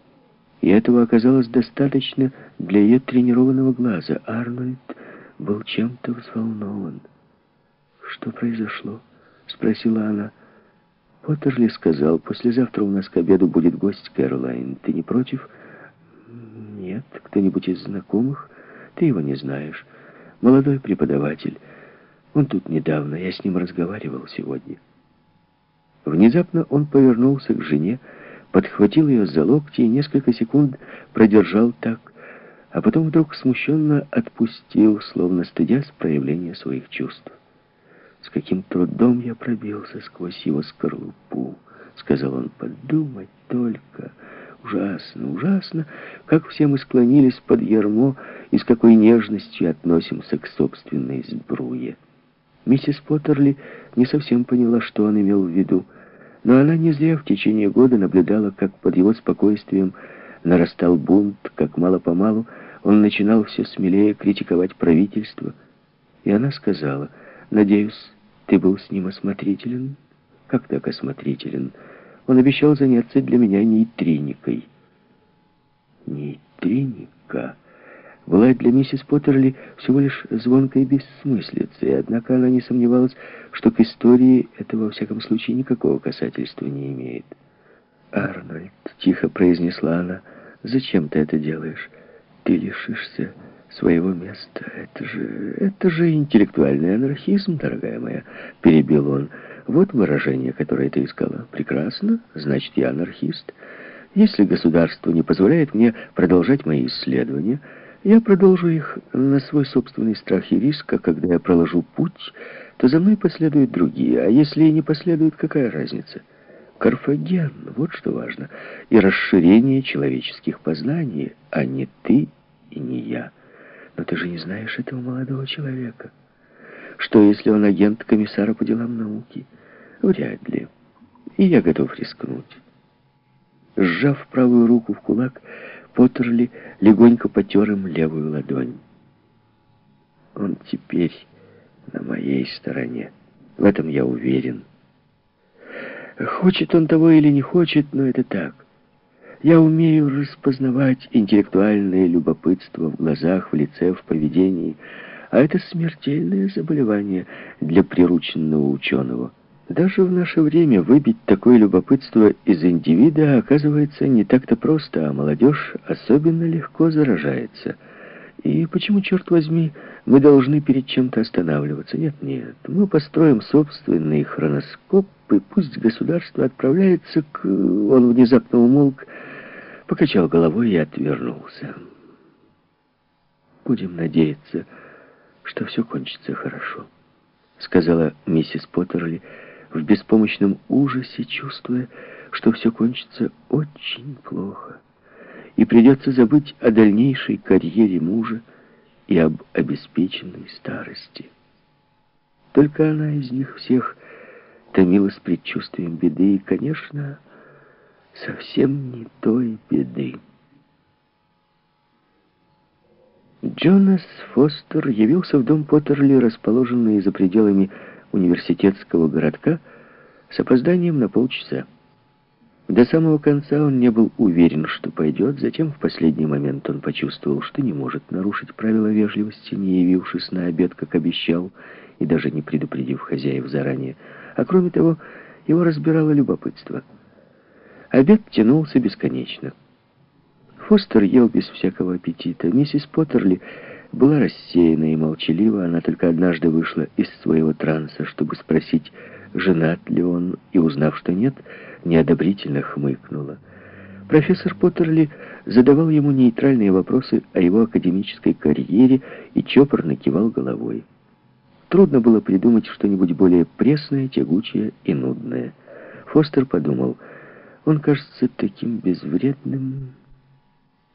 И этого оказалось достаточно для ее тренированного глаза. Арнольд был чем-то взволнован. «Что произошло?» — спросила она. «Поттерли сказал, послезавтра у нас к обеду будет гость Кэролайн. Ты не против?» «Нет. Кто-нибудь из знакомых? Ты его не знаешь. Молодой преподаватель. Он тут недавно. Я с ним разговаривал сегодня». Внезапно он повернулся к жене, подхватил ее за локти и несколько секунд продержал так, а потом вдруг смущенно отпустил, словно стыдясь проявления своих чувств. «С каким трудом я пробился сквозь его скорлупу», — сказал он, — «подумать только». Ужасно, ужасно, как все мы склонились под ярмо и с какой нежностью относимся к собственной сбруе. Миссис Поттерли не совсем поняла, что он имел в виду, но она не зря в течение года наблюдала, как под его спокойствием нарастал бунт, как мало-помалу он начинал все смелее критиковать правительство. И она сказала, «Надеюсь, ты был с ним осмотрителен?» «Как так осмотрителен?» Он обещал заняться для меня нейтриникой. Нейтриника была для миссис Поттерли всего лишь звонкой бессмыслицей, однако она не сомневалась, что к истории это во всяком случае никакого касательства не имеет. «Арнольд», — тихо произнесла она, — «зачем ты это делаешь? Ты лишишься своего места. Это же... это же интеллектуальный анархизм, дорогая моя», — перебил он. Вот выражение, которое ты искала. Прекрасно, значит, я анархист. Если государство не позволяет мне продолжать мои исследования, я продолжу их на свой собственный страх и риск, а когда я проложу путь, то за мной последуют другие, а если и не последуют, какая разница? Карфаген, вот что важно, и расширение человеческих познаний, а не ты и не я. Но ты же не знаешь этого молодого человека. Что, если он агент комиссара по делам науки? Вряд ли. И я готов рискнуть. Сжав правую руку в кулак, Поттерли легонько потер им левую ладонь. Он теперь на моей стороне. В этом я уверен. Хочет он того или не хочет, но это так. Я умею распознавать интеллектуальное любопытство в глазах, в лице, в поведении, а это смертельное заболевание для прирученного ученого. Даже в наше время выбить такое любопытство из индивида оказывается не так-то просто, а молодежь особенно легко заражается. И почему, черт возьми, мы должны перед чем-то останавливаться? Нет, нет, мы построим собственный хроноскоп, и пусть государство отправляется к... Он внезапно умолк, покачал головой и отвернулся. Будем надеяться, что все кончится хорошо», — сказала миссис Поттерли в беспомощном ужасе, чувствуя, что все кончится очень плохо, и придется забыть о дальнейшей карьере мужа и об обеспеченной старости. Только она из них всех томилась предчувствием беды, и, конечно, совсем не той беды. Джонас Фостер явился в дом Поттерли, расположенный за пределами университетского городка с опозданием на полчаса. До самого конца он не был уверен, что пойдет, затем в последний момент он почувствовал, что не может нарушить правила вежливости, не явившись на обед, как обещал, и даже не предупредив хозяев заранее. А кроме того, его разбирало любопытство. Обед тянулся бесконечно. Фостер ел без всякого аппетита. Миссис Поттерли была рассеяна и молчалива. Она только однажды вышла из своего транса, чтобы спросить, женат ли он, и, узнав, что нет, неодобрительно хмыкнула. Профессор Поттерли задавал ему нейтральные вопросы о его академической карьере и чопорно кивал головой. Трудно было придумать что-нибудь более пресное, тягучее и нудное. Фостер подумал, он кажется таким безвредным.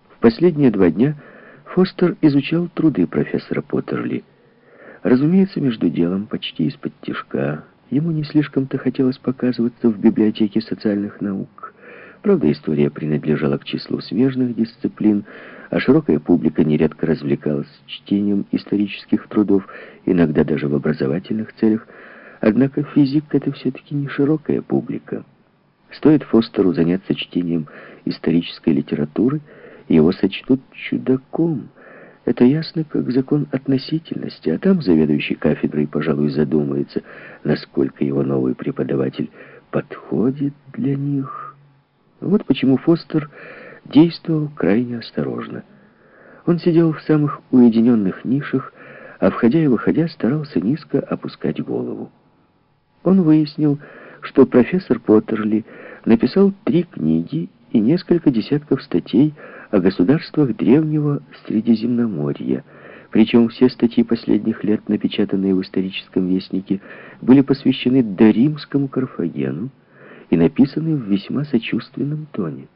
В последние два дня Фостер изучал труды профессора Поттерли. Разумеется, между делом, почти из-под тишка, ему не слишком-то хотелось показываться в библиотеке социальных наук. Правда, история принадлежала к числу смежных дисциплин, а широкая публика нередко развлекалась чтением исторических трудов, иногда даже в образовательных целях. Однако физик — это все-таки не широкая публика. Стоит Фостеру заняться чтением исторической литературы, его сочтут чудаком. Это ясно, как закон относительности, а там заведующий кафедрой, пожалуй, задумается, насколько его новый преподаватель подходит для них. Вот почему Фостер действовал крайне осторожно. Он сидел в самых уединенных нишах, а входя и выходя старался низко опускать голову. Он выяснил, что профессор Поттерли написал три книги и несколько десятков статей о государствах древнего Средиземноморья, причем все статьи последних лет, напечатанные в историческом вестнике, были посвящены доримскому Карфагену и написаны в весьма сочувственном тоне.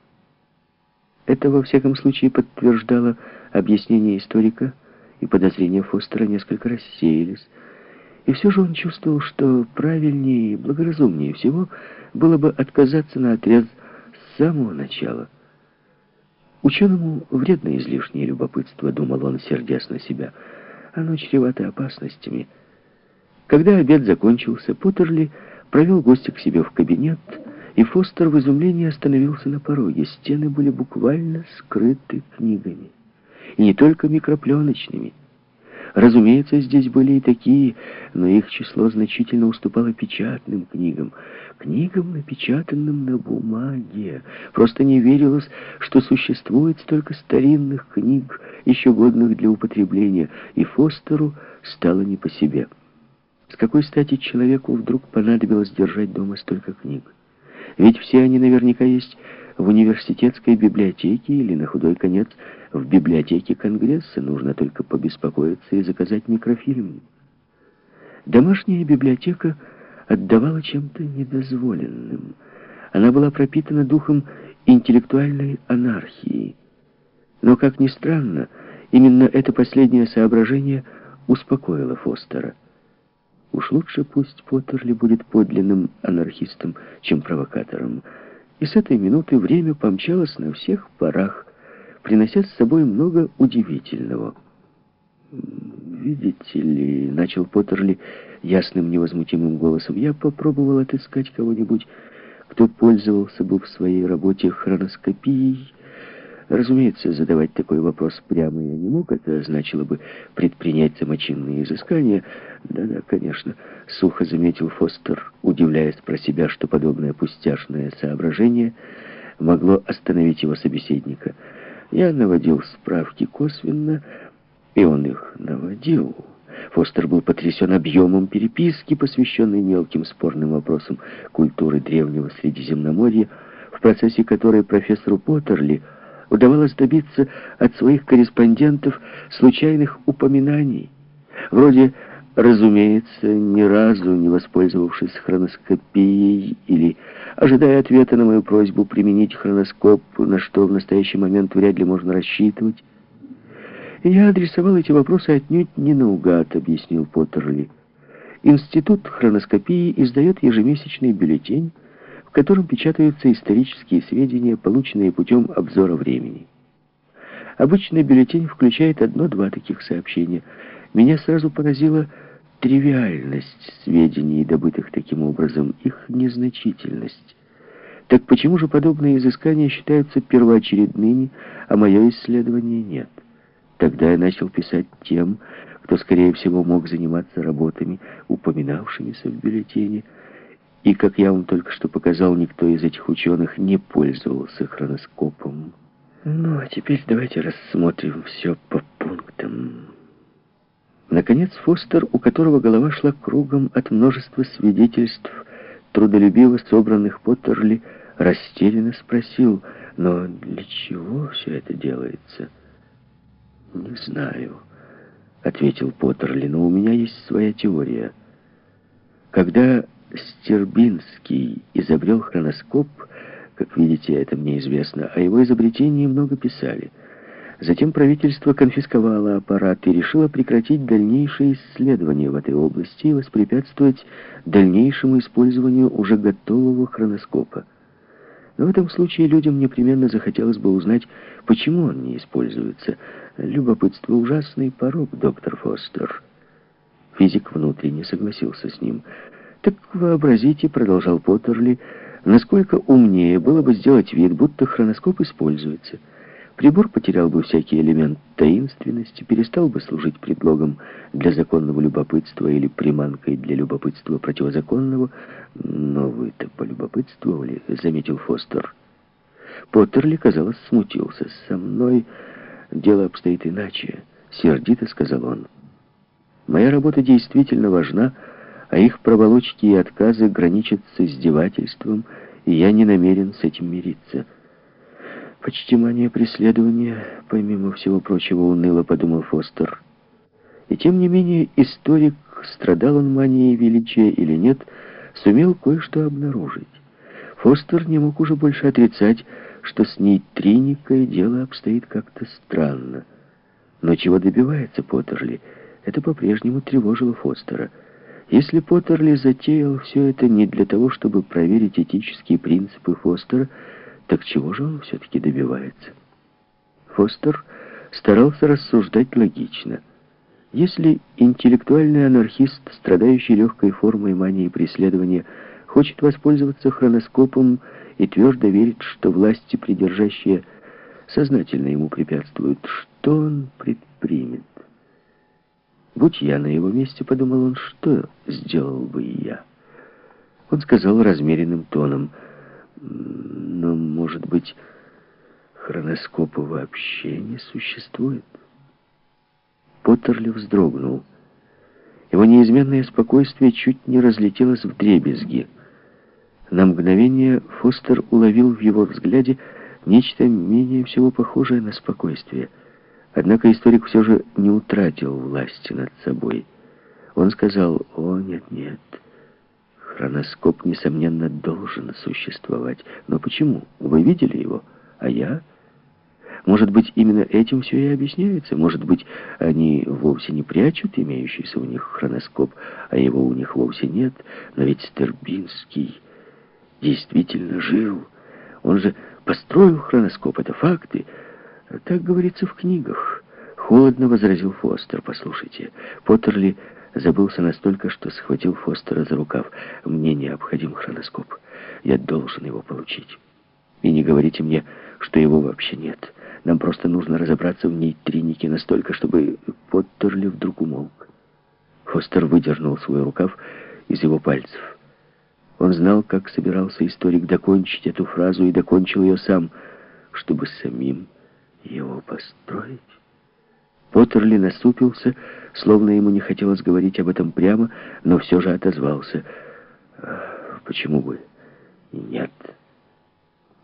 Это, во всяком случае, подтверждало объяснение историка, и подозрения Фостера несколько рассеялись. И все же он чувствовал, что правильнее и благоразумнее всего было бы отказаться на отряд с самого начала. Ученому вредно излишнее любопытство, думал он, сердясь на себя. Оно чревато опасностями. Когда обед закончился, Поттерли провел гостя к себе в кабинет, и Фостер в изумлении остановился на пороге. Стены были буквально скрыты книгами. И не только микропленочными. Разумеется, здесь были и такие, но их число значительно уступало печатным книгам. Книгам, напечатанным на бумаге. Просто не верилось, что существует столько старинных книг, еще годных для употребления, и Фостеру стало не по себе. С какой стати человеку вдруг понадобилось держать дома столько книг? Ведь все они наверняка есть в университетской библиотеке или, на худой конец, в библиотеке Конгресса. Нужно только побеспокоиться и заказать микрофильм. Домашняя библиотека отдавала чем-то недозволенным. Она была пропитана духом интеллектуальной анархии. Но, как ни странно, именно это последнее соображение успокоило Фостера. Уж лучше пусть Поттерли будет подлинным анархистом, чем провокатором. И с этой минуты время помчалось на всех парах, принося с собой много удивительного. «Видите ли», — начал Поттерли ясным невозмутимым голосом, «я попробовал отыскать кого-нибудь, кто пользовался бы в своей работе хроноскопией, Разумеется, задавать такой вопрос прямо я не мог. Это значило бы предпринять самочинные изыскания. Да-да, конечно, сухо заметил Фостер, удивляясь про себя, что подобное пустяшное соображение могло остановить его собеседника. Я наводил справки косвенно, и он их наводил. Фостер был потрясен объемом переписки, посвященной мелким спорным вопросам культуры древнего Средиземноморья, в процессе которой профессору Поттерли удавалось добиться от своих корреспондентов случайных упоминаний, вроде разумеется, ни разу не воспользовавшись хроноскопией или ожидая ответа на мою просьбу применить хроноскоп, на что в настоящий момент вряд ли можно рассчитывать. «Я адресовал эти вопросы отнюдь не наугад», — объяснил Поттерли. «Институт хроноскопии издает ежемесячный бюллетень, в котором печатаются исторические сведения, полученные путем обзора времени. Обычный бюллетень включает одно-два таких сообщения. Меня сразу поразило тривиальность сведений, добытых таким образом, их незначительность. Так почему же подобные изыскания считаются первоочередными, а мое исследование нет? Тогда я начал писать тем, кто, скорее всего, мог заниматься работами, упоминавшимися в бюллетене, и, как я вам только что показал, никто из этих ученых не пользовался хроноскопом. Ну, а теперь давайте рассмотрим все по пунктам. Наконец, Фостер, у которого голова шла кругом от множества свидетельств, трудолюбиво собранных Поттерли, растерянно спросил, но для чего все это делается? «Не знаю», — ответил Поттерли, — «но у меня есть своя теория. Когда Стербинский изобрел хроноскоп, как видите, это мне известно, о его изобретении много писали. Затем правительство конфисковало аппарат и решило прекратить дальнейшие исследования в этой области и воспрепятствовать дальнейшему использованию уже готового хроноскопа. Но в этом случае людям непременно захотелось бы узнать, почему он не используется. Любопытство — ужасный порог, доктор Фостер. Физик внутренне согласился с ним. «Так вообразите», — продолжал Поттерли, — «насколько умнее было бы сделать вид, будто хроноскоп используется». Прибор потерял бы всякий элемент таинственности, перестал бы служить предлогом для законного любопытства или приманкой для любопытства противозаконного. Но вы-то полюбопытствовали, заметил Фостер. Поттерли, казалось, смутился. Со мной дело обстоит иначе, сердито сказал он. Моя работа действительно важна, а их проволочки и отказы граничат с издевательством, и я не намерен с этим мириться. Почти мания преследования, помимо всего прочего, уныло подумал Фостер. И тем не менее, историк, страдал он манией величия или нет, сумел кое-что обнаружить. Фостер не мог уже больше отрицать, что с нейтриникой дело обстоит как-то странно. Но чего добивается Поттерли, это по-прежнему тревожило Фостера. Если Поттерли затеял все это не для того, чтобы проверить этические принципы Фостера, так чего же он все-таки добивается? Фостер старался рассуждать логично. Если интеллектуальный анархист, страдающий легкой формой мании преследования, хочет воспользоваться хроноскопом и твердо верит, что власти, придержащие, сознательно ему препятствуют, что он предпримет? Будь я на его месте, подумал он, что сделал бы я? Он сказал размеренным тоном — но, может быть, хроноскопа вообще не существует? Поттерли вздрогнул. Его неизменное спокойствие чуть не разлетелось в дребезги. На мгновение Фостер уловил в его взгляде нечто менее всего похожее на спокойствие. Однако историк все же не утратил власти над собой. Он сказал, «О, нет-нет». Хроноскоп, несомненно, должен существовать. Но почему? Вы видели его? А я? Может быть, именно этим все и объясняется? Может быть, они вовсе не прячут имеющийся у них хроноскоп, а его у них вовсе нет? Но ведь Стербинский действительно жил. Он же построил хроноскоп, это факты. Так говорится в книгах. Холодно возразил Фостер. Послушайте, Поттерли забылся настолько, что схватил Фостера за рукав. «Мне необходим хроноскоп. Я должен его получить. И не говорите мне, что его вообще нет. Нам просто нужно разобраться в нейтринике настолько, чтобы Поттерли вдруг умолк». Фостер выдернул свой рукав из его пальцев. Он знал, как собирался историк докончить эту фразу, и докончил ее сам, чтобы самим его построить. Поттерли насупился, словно ему не хотелось говорить об этом прямо, но все же отозвался. «Почему бы нет?»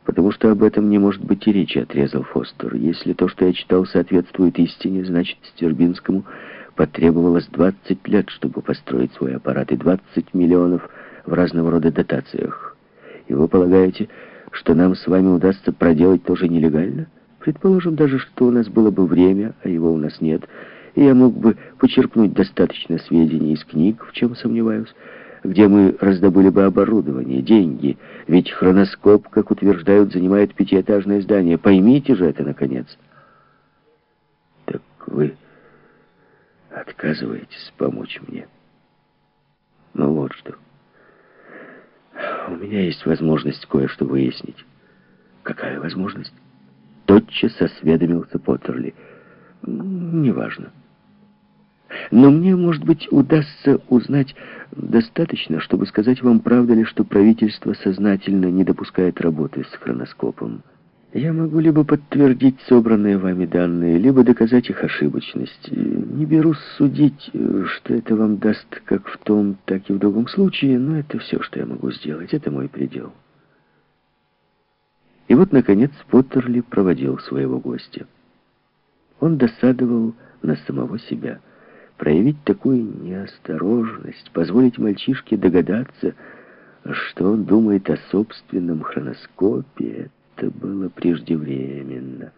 «Потому что об этом не может быть и речи», — отрезал Фостер. «Если то, что я читал, соответствует истине, значит, Стербинскому потребовалось 20 лет, чтобы построить свой аппарат, и 20 миллионов в разного рода дотациях. И вы полагаете, что нам с вами удастся проделать тоже нелегально?» Предположим даже, что у нас было бы время, а его у нас нет, и я мог бы почерпнуть достаточно сведений из книг, в чем сомневаюсь, где мы раздобыли бы оборудование, деньги. Ведь хроноскоп, как утверждают, занимает пятиэтажное здание. Поймите же это, наконец. Так вы отказываетесь помочь мне? Ну вот что. У меня есть возможность кое-что выяснить. Какая возможность? Тотчас осведомился Поттерли. Неважно. Но мне, может быть, удастся узнать достаточно, чтобы сказать вам, правда ли, что правительство сознательно не допускает работы с хроноскопом. Я могу либо подтвердить собранные вами данные, либо доказать их ошибочность. Не берусь судить, что это вам даст как в том, так и в другом случае, но это все, что я могу сделать. Это мой предел. И вот, наконец, Поттерли проводил своего гостя. Он досадовал на самого себя. Проявить такую неосторожность, позволить мальчишке догадаться, что он думает о собственном хроноскопе, это было преждевременно.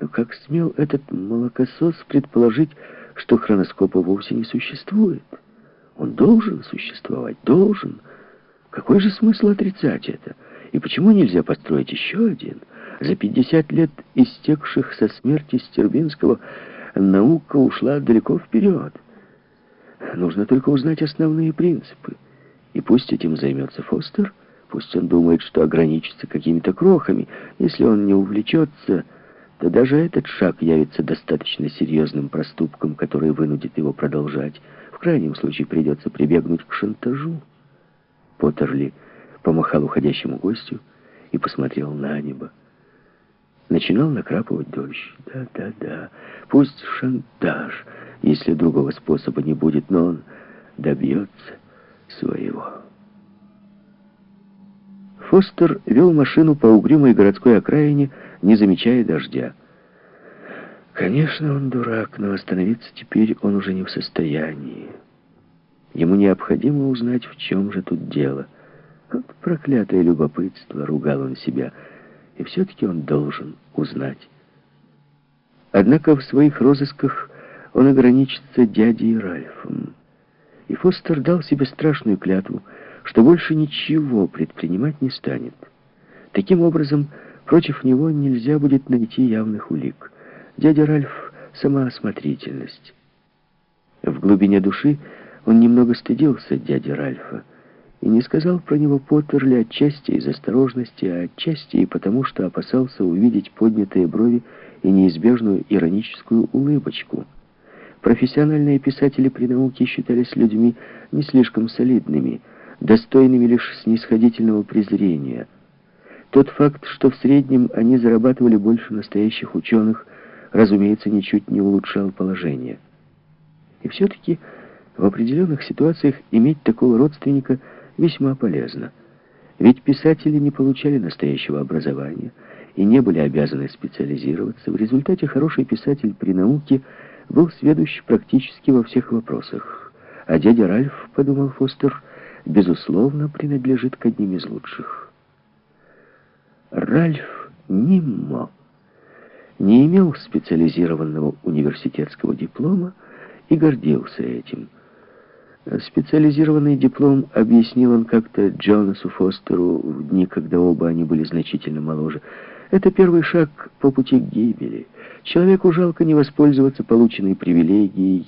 Но как смел этот молокосос предположить, что хроноскопа вовсе не существует? Он должен существовать, должен. Какой же смысл отрицать это? И почему нельзя построить еще один? За 50 лет истекших со смерти Стербинского наука ушла далеко вперед. Нужно только узнать основные принципы. И пусть этим займется Фостер, Пусть он думает, что ограничится какими-то крохами. Если он не увлечется, то даже этот шаг явится достаточно серьезным проступком, который вынудит его продолжать. В крайнем случае придется прибегнуть к шантажу. Поттерли помахал уходящему гостю и посмотрел на небо. Начинал накрапывать дождь. Да-да-да, пусть шантаж, если другого способа не будет, но он добьется своего. Фостер вел машину по угрюмой городской окраине, не замечая дождя. Конечно, он дурак, но остановиться теперь он уже не в состоянии. Ему необходимо узнать, в чем же тут дело. Вот проклятое любопытство, ругал он себя, и все-таки он должен узнать. Однако в своих розысках он ограничится дядей Ральфом. И Фостер дал себе страшную клятву — что больше ничего предпринимать не станет. Таким образом, против него нельзя будет найти явных улик. Дядя Ральф — сама осмотрительность. В глубине души он немного стыдился дяди Ральфа и не сказал про него Поттерли отчасти из осторожности, а отчасти и потому, что опасался увидеть поднятые брови и неизбежную ироническую улыбочку. Профессиональные писатели при науке считались людьми не слишком солидными — достойными лишь снисходительного презрения. Тот факт, что в среднем они зарабатывали больше настоящих ученых, разумеется, ничуть не улучшал положение. И все-таки в определенных ситуациях иметь такого родственника весьма полезно. Ведь писатели не получали настоящего образования и не были обязаны специализироваться. В результате хороший писатель при науке был сведущ практически во всех вопросах. А дядя Ральф, подумал Фостер, безусловно, принадлежит к одним из лучших. Ральф Ниммо не имел специализированного университетского диплома и гордился этим. Специализированный диплом объяснил он как-то Джонасу Фостеру в дни, когда оба они были значительно моложе. Это первый шаг по пути к гибели. Человеку жалко не воспользоваться полученной привилегией,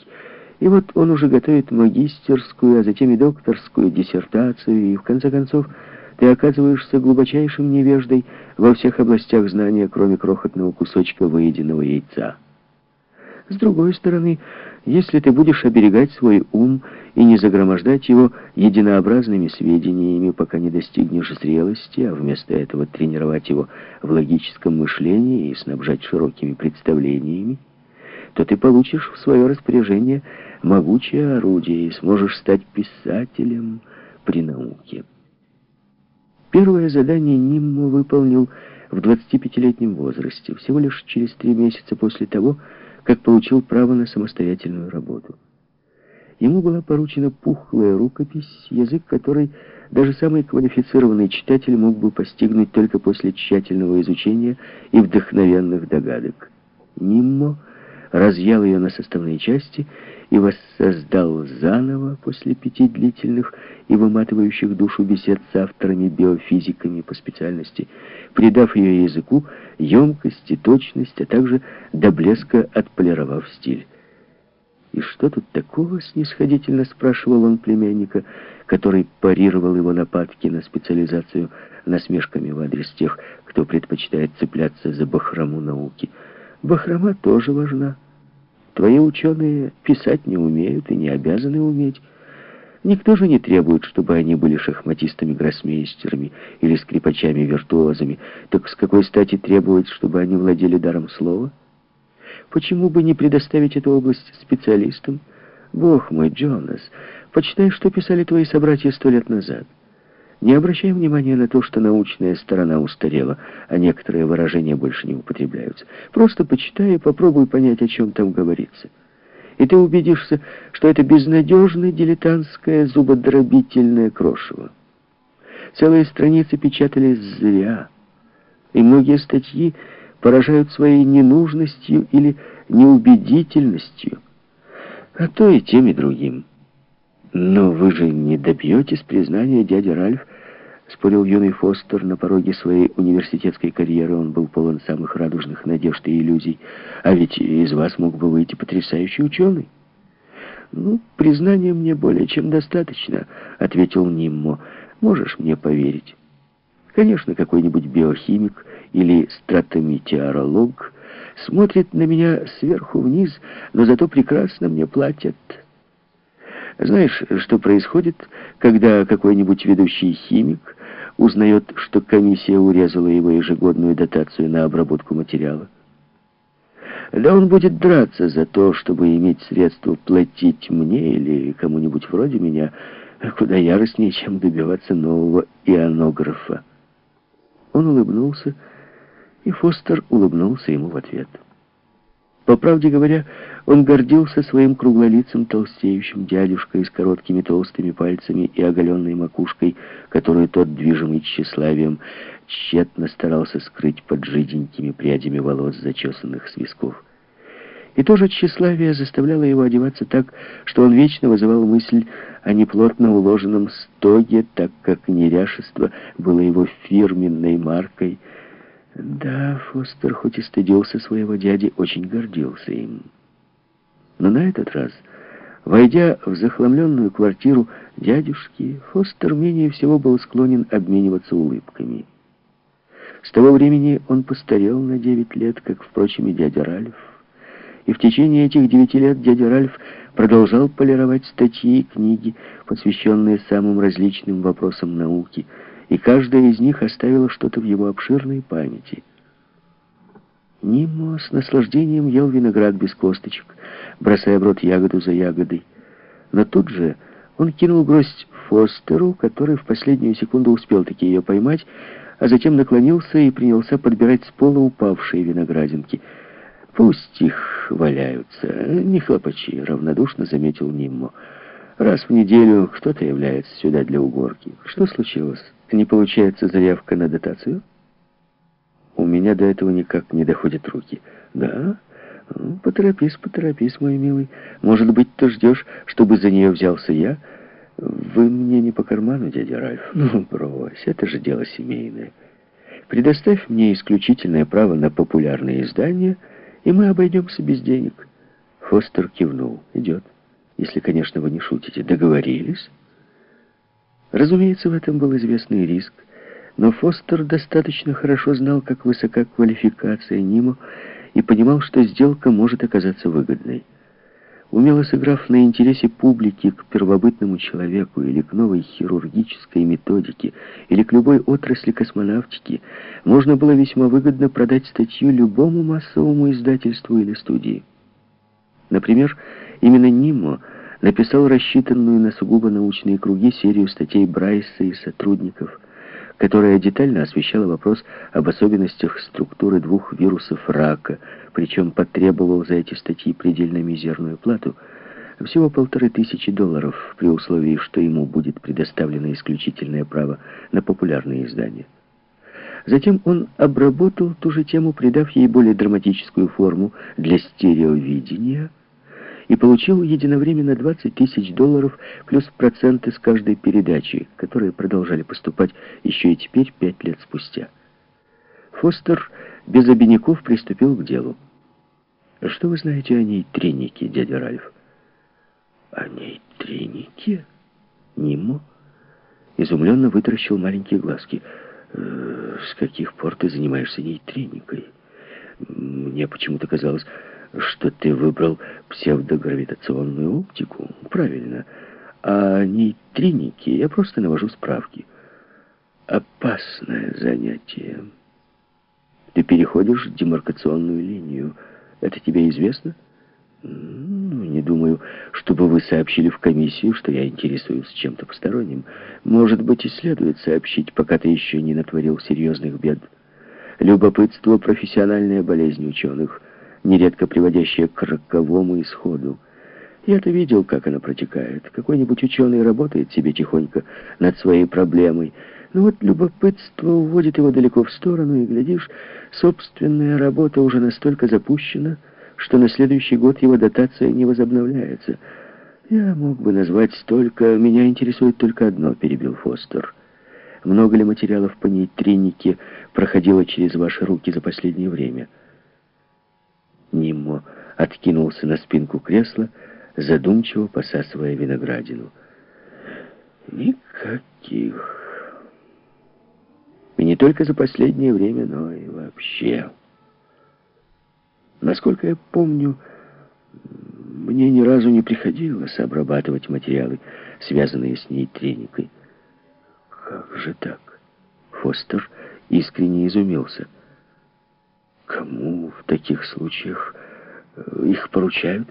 и вот он уже готовит магистерскую, а затем и докторскую диссертацию, и в конце концов ты оказываешься глубочайшим невеждой во всех областях знания, кроме крохотного кусочка выеденного яйца. С другой стороны, если ты будешь оберегать свой ум и не загромождать его единообразными сведениями, пока не достигнешь зрелости, а вместо этого тренировать его в логическом мышлении и снабжать широкими представлениями, то ты получишь в свое распоряжение могучее орудие и сможешь стать писателем при науке. Первое задание Ниммо выполнил в 25-летнем возрасте, всего лишь через три месяца после того, как получил право на самостоятельную работу. Ему была поручена пухлая рукопись, язык которой даже самый квалифицированный читатель мог бы постигнуть только после тщательного изучения и вдохновенных догадок. Ниммо разъял ее на составные части и воссоздал заново после пяти длительных и выматывающих душу бесед с авторами-биофизиками по специальности, придав ее языку емкость и точность, а также до блеска отполировав стиль. «И что тут такого?» — снисходительно спрашивал он племянника, который парировал его нападки на специализацию насмешками в адрес тех, кто предпочитает цепляться за бахрому науки. «Бахрома тоже важна. Твои ученые писать не умеют и не обязаны уметь. Никто же не требует, чтобы они были шахматистами-гроссмейстерами или скрипачами-виртуозами. Так с какой стати требовать, чтобы они владели даром слова?» Почему бы не предоставить эту область специалистам? Бог мой, Джонас, почитай, что писали твои собратья сто лет назад. Не обращай внимания на то, что научная сторона устарела, а некоторые выражения больше не употребляются. Просто почитай и попробуй понять, о чем там говорится. И ты убедишься, что это безнадежно дилетантское зубодробительное крошево. Целые страницы печатались зря, и многие статьи поражают своей ненужностью или неубедительностью, а то и тем и другим. «Но вы же не добьетесь признания, дядя Ральф», — спорил юный Фостер на пороге своей университетской карьеры. Он был полон самых радужных надежд и иллюзий. «А ведь из вас мог бы выйти потрясающий ученый». «Ну, признания мне более чем достаточно», — ответил Ниммо. «Можешь мне поверить». Конечно, какой-нибудь биохимик или стратометеоролог смотрит на меня сверху вниз, но зато прекрасно мне платят. Знаешь, что происходит, когда какой-нибудь ведущий химик узнает, что комиссия урезала его ежегодную дотацию на обработку материала? Да он будет драться за то, чтобы иметь средства платить мне или кому-нибудь вроде меня куда яростнее, чем добиваться нового ионографа. Он улыбнулся, и Фостер улыбнулся ему в ответ. По правде говоря, он гордился своим круглолицым толстеющим дядюшкой с короткими толстыми пальцами и оголенной макушкой, которую тот, движимый тщеславием, тщетно старался скрыть под жиденькими прядями волос, зачесанных с висков. И тоже тщеславие заставляло его одеваться так, что он вечно вызывал мысль о неплотно уложенном стоге, так как неряшество было его фирменной маркой. Да, Фостер хоть и стыдился своего дяди, очень гордился им. Но на этот раз, войдя в захламленную квартиру дядюшки, Фостер менее всего был склонен обмениваться улыбками. С того времени он постарел на девять лет, как, впрочем, и дядя Ральф. И в течение этих девяти лет дядя Ральф продолжал полировать статьи и книги, посвященные самым различным вопросам науки, и каждая из них оставила что-то в его обширной памяти. Нимо с наслаждением ел виноград без косточек, бросая в рот ягоду за ягодой. Но тут же он кинул гроздь Фостеру, который в последнюю секунду успел таки ее поймать, а затем наклонился и принялся подбирать с пола упавшие виноградинки — Пусть их валяются, не хлопачи, равнодушно заметил Ниммо. Раз в неделю кто-то является сюда для уборки. Что случилось? Не получается заявка на дотацию? У меня до этого никак не доходят руки. Да? Ну, поторопись, поторопись, мой милый. Может быть, ты ждешь, чтобы за нее взялся я? Вы мне не по карману, дядя Ральф. Ну, брось, это же дело семейное. Предоставь мне исключительное право на популярные издания — и мы обойдемся без денег». Фостер кивнул. «Идет. Если, конечно, вы не шутите. Договорились?» Разумеется, в этом был известный риск, но Фостер достаточно хорошо знал, как высока квалификация Нимо, и понимал, что сделка может оказаться выгодной умело сыграв на интересе публики к первобытному человеку или к новой хирургической методике, или к любой отрасли космонавтики, можно было весьма выгодно продать статью любому массовому издательству или студии. Например, именно Нимо написал рассчитанную на сугубо научные круги серию статей Брайса и сотрудников – которая детально освещала вопрос об особенностях структуры двух вирусов рака, причем потребовал за эти статьи предельно мизерную плату, всего полторы тысячи долларов, при условии, что ему будет предоставлено исключительное право на популярные издания. Затем он обработал ту же тему, придав ей более драматическую форму для стереовидения – и получил единовременно 20 тысяч долларов плюс проценты с каждой передачи, которые продолжали поступать еще и теперь, пять лет спустя. Фостер без обиняков приступил к делу. «Что вы знаете о ней, треники, дядя Ральф?» О нейтринике? Нимо? Изумленно вытаращил маленькие глазки. «Э, «С каких пор ты занимаешься нейтриникой? Мне почему-то казалось, что ты выбрал псевдогравитационную оптику. Правильно. А нейтриники я просто навожу справки. Опасное занятие. Ты переходишь демаркационную линию. Это тебе известно?» Ну, не думаю, чтобы вы сообщили в комиссию, что я интересуюсь чем-то посторонним. Может быть, и следует сообщить, пока ты еще не натворил серьезных бед. Любопытство — профессиональная болезнь ученых, нередко приводящая к роковому исходу. Я-то видел, как она протекает. Какой-нибудь ученый работает себе тихонько над своей проблемой. Но вот любопытство уводит его далеко в сторону, и, глядишь, собственная работа уже настолько запущена, что на следующий год его дотация не возобновляется. Я мог бы назвать столько... Меня интересует только одно, перебил Фостер. Много ли материалов по нейтринике проходило через ваши руки за последнее время? Ниммо откинулся на спинку кресла, задумчиво посасывая виноградину. Никаких. И не только за последнее время, но и вообще. Насколько я помню, мне ни разу не приходилось обрабатывать материалы, связанные с нейтриникой. Как же так? Фостер искренне изумился. Кому в таких случаях э, их поручают?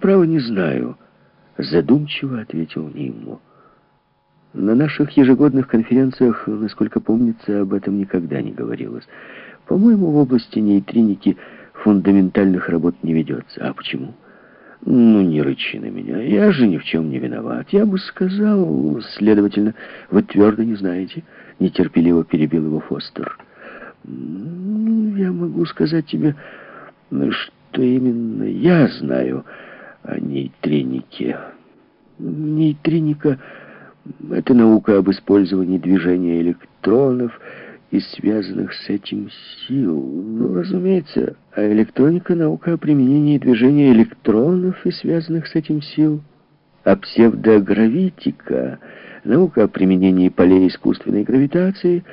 Право не знаю. Задумчиво ответил Ниммо. На наших ежегодных конференциях, насколько помнится, об этом никогда не говорилось. По-моему, в области нейтриники фундаментальных работ не ведется. А почему? Ну, не рычи на меня. Я же ни в чем не виноват. Я бы сказал, следовательно, вы твердо не знаете. Нетерпеливо перебил его Фостер. Ну, я могу сказать тебе, что именно я знаю о нейтринике. Нейтриника — это наука об использовании движения электронов, и связанных с этим сил. Ну, разумеется, а электроника — наука о применении движения электронов и связанных с этим сил. А псевдогравитика — наука о применении полей искусственной гравитации.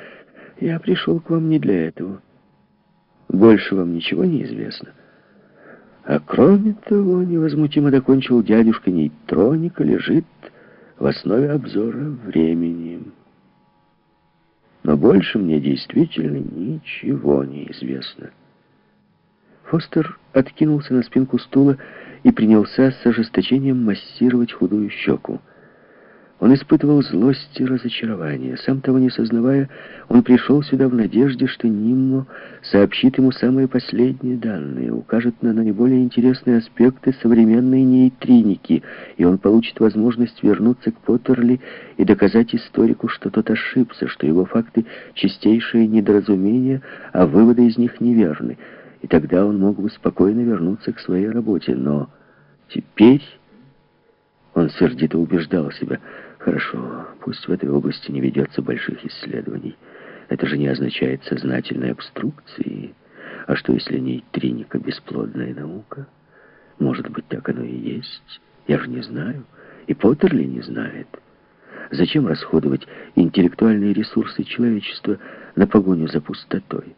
Я пришел к вам не для этого. Больше вам ничего не известно. А кроме того, невозмутимо докончил дядюшка нейтроника, лежит в основе обзора времени. Но больше мне действительно ничего не известно. Фостер откинулся на спинку стула и принялся с ожесточением массировать худую щеку. Он испытывал злость и разочарование. Сам того не сознавая, он пришел сюда в надежде, что Ниммо сообщит ему самые последние данные, укажет на наиболее интересные аспекты современной нейтриники, и он получит возможность вернуться к Поттерли и доказать историку, что тот ошибся, что его факты — чистейшие недоразумения, а выводы из них неверны. И тогда он мог бы спокойно вернуться к своей работе. Но теперь... Он сердито убеждал себя. Хорошо, пусть в этой области не ведется больших исследований. Это же не означает сознательной обструкции. А что, если нейтриника — бесплодная наука? Может быть, так оно и есть. Я же не знаю. И Поттерли не знает. Зачем расходовать интеллектуальные ресурсы человечества на погоню за пустотой?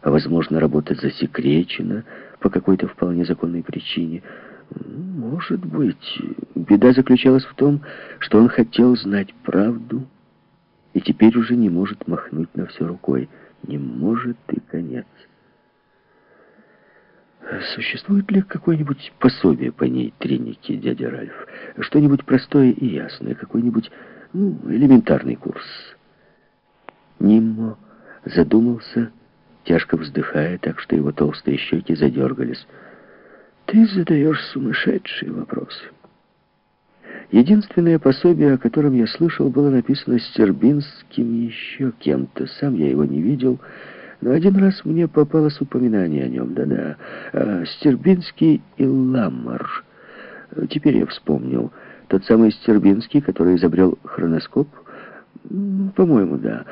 А, возможно, работа засекречена по какой-то вполне законной причине — может быть. Беда заключалась в том, что он хотел знать правду, и теперь уже не может махнуть на все рукой. Не может и конец. Существует ли какое-нибудь пособие по ней тренике, дядя Ральф? Что-нибудь простое и ясное, какой-нибудь ну, элементарный курс? Ниммо задумался, тяжко вздыхая, так что его толстые щеки задергались. Ты задаешь сумасшедшие вопросы. Единственное пособие, о котором я слышал, было написано Стербинским еще кем-то. Сам я его не видел, но один раз мне попалось упоминание о нем. Да-да, а, Стербинский и Ламмар. Теперь я вспомнил. Тот самый Стербинский, который изобрел хроноскоп? По-моему, да.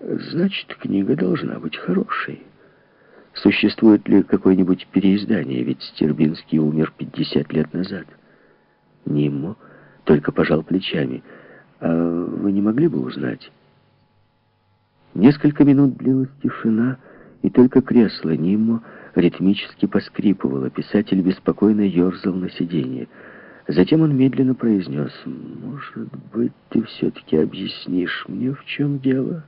Значит, книга должна быть хорошей. Существует ли какое-нибудь переиздание, ведь Стербинский умер 50 лет назад? Ниммо только пожал плечами. «А вы не могли бы узнать?» Несколько минут длилась тишина, и только кресло Ниммо ритмически поскрипывало. Писатель беспокойно ерзал на сиденье. Затем он медленно произнес, «Может быть, ты все-таки объяснишь мне, в чем дело?»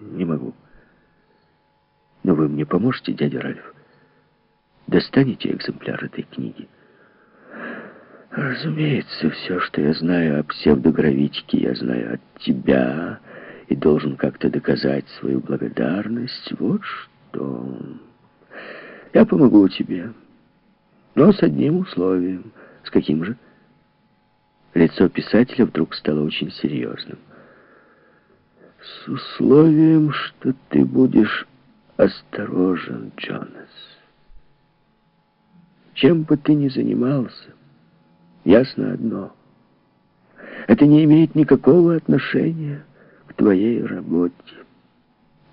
«Не могу». «Но вы мне поможете, дядя Ральф? Достанете экземпляр этой книги?» «Разумеется, все, что я знаю о псевдогравитике, я знаю от тебя и должен как-то доказать свою благодарность. Вот что. Я помогу тебе». Но с одним условием. С каким же? Лицо писателя вдруг стало очень серьезным. С условием, что ты будешь осторожен, Джонас. Чем бы ты ни занимался, ясно одно. Это не имеет никакого отношения к твоей работе.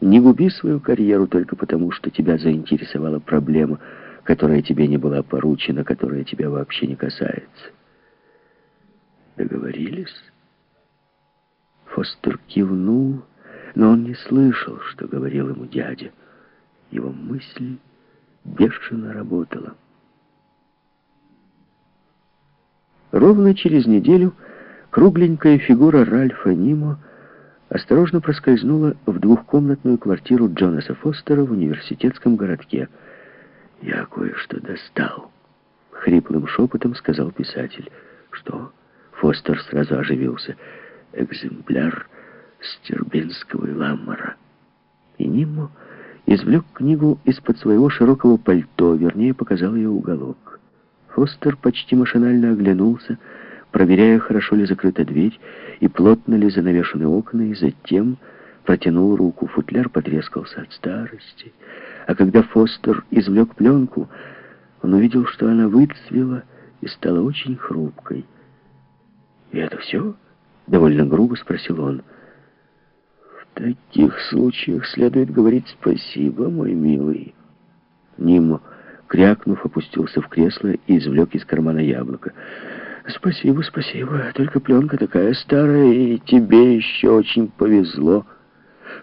Не губи свою карьеру только потому, что тебя заинтересовала проблема – которая тебе не была поручена, которая тебя вообще не касается. Договорились? Фостер кивнул, но он не слышал, что говорил ему дядя. Его мысль бешено работала. Ровно через неделю кругленькая фигура Ральфа Нимо осторожно проскользнула в двухкомнатную квартиру Джонаса Фостера в университетском городке – «Я кое-что достал», — хриплым шепотом сказал писатель. «Что?» Фостер сразу оживился. «Экземпляр Стербинского и Ламмара». И Ниммо извлек книгу из-под своего широкого пальто, вернее, показал ее уголок. Фостер почти машинально оглянулся, проверяя, хорошо ли закрыта дверь и плотно ли занавешены окна, и затем протянул руку. Футляр потрескался от старости. А когда Фостер извлек пленку, он увидел, что она выцвела и стала очень хрупкой. «И это все?» — довольно грубо спросил он. «В таких случаях следует говорить спасибо, мой милый». Нимо, крякнув, опустился в кресло и извлек из кармана яблоко. «Спасибо, спасибо. Только пленка такая старая, и тебе еще очень повезло»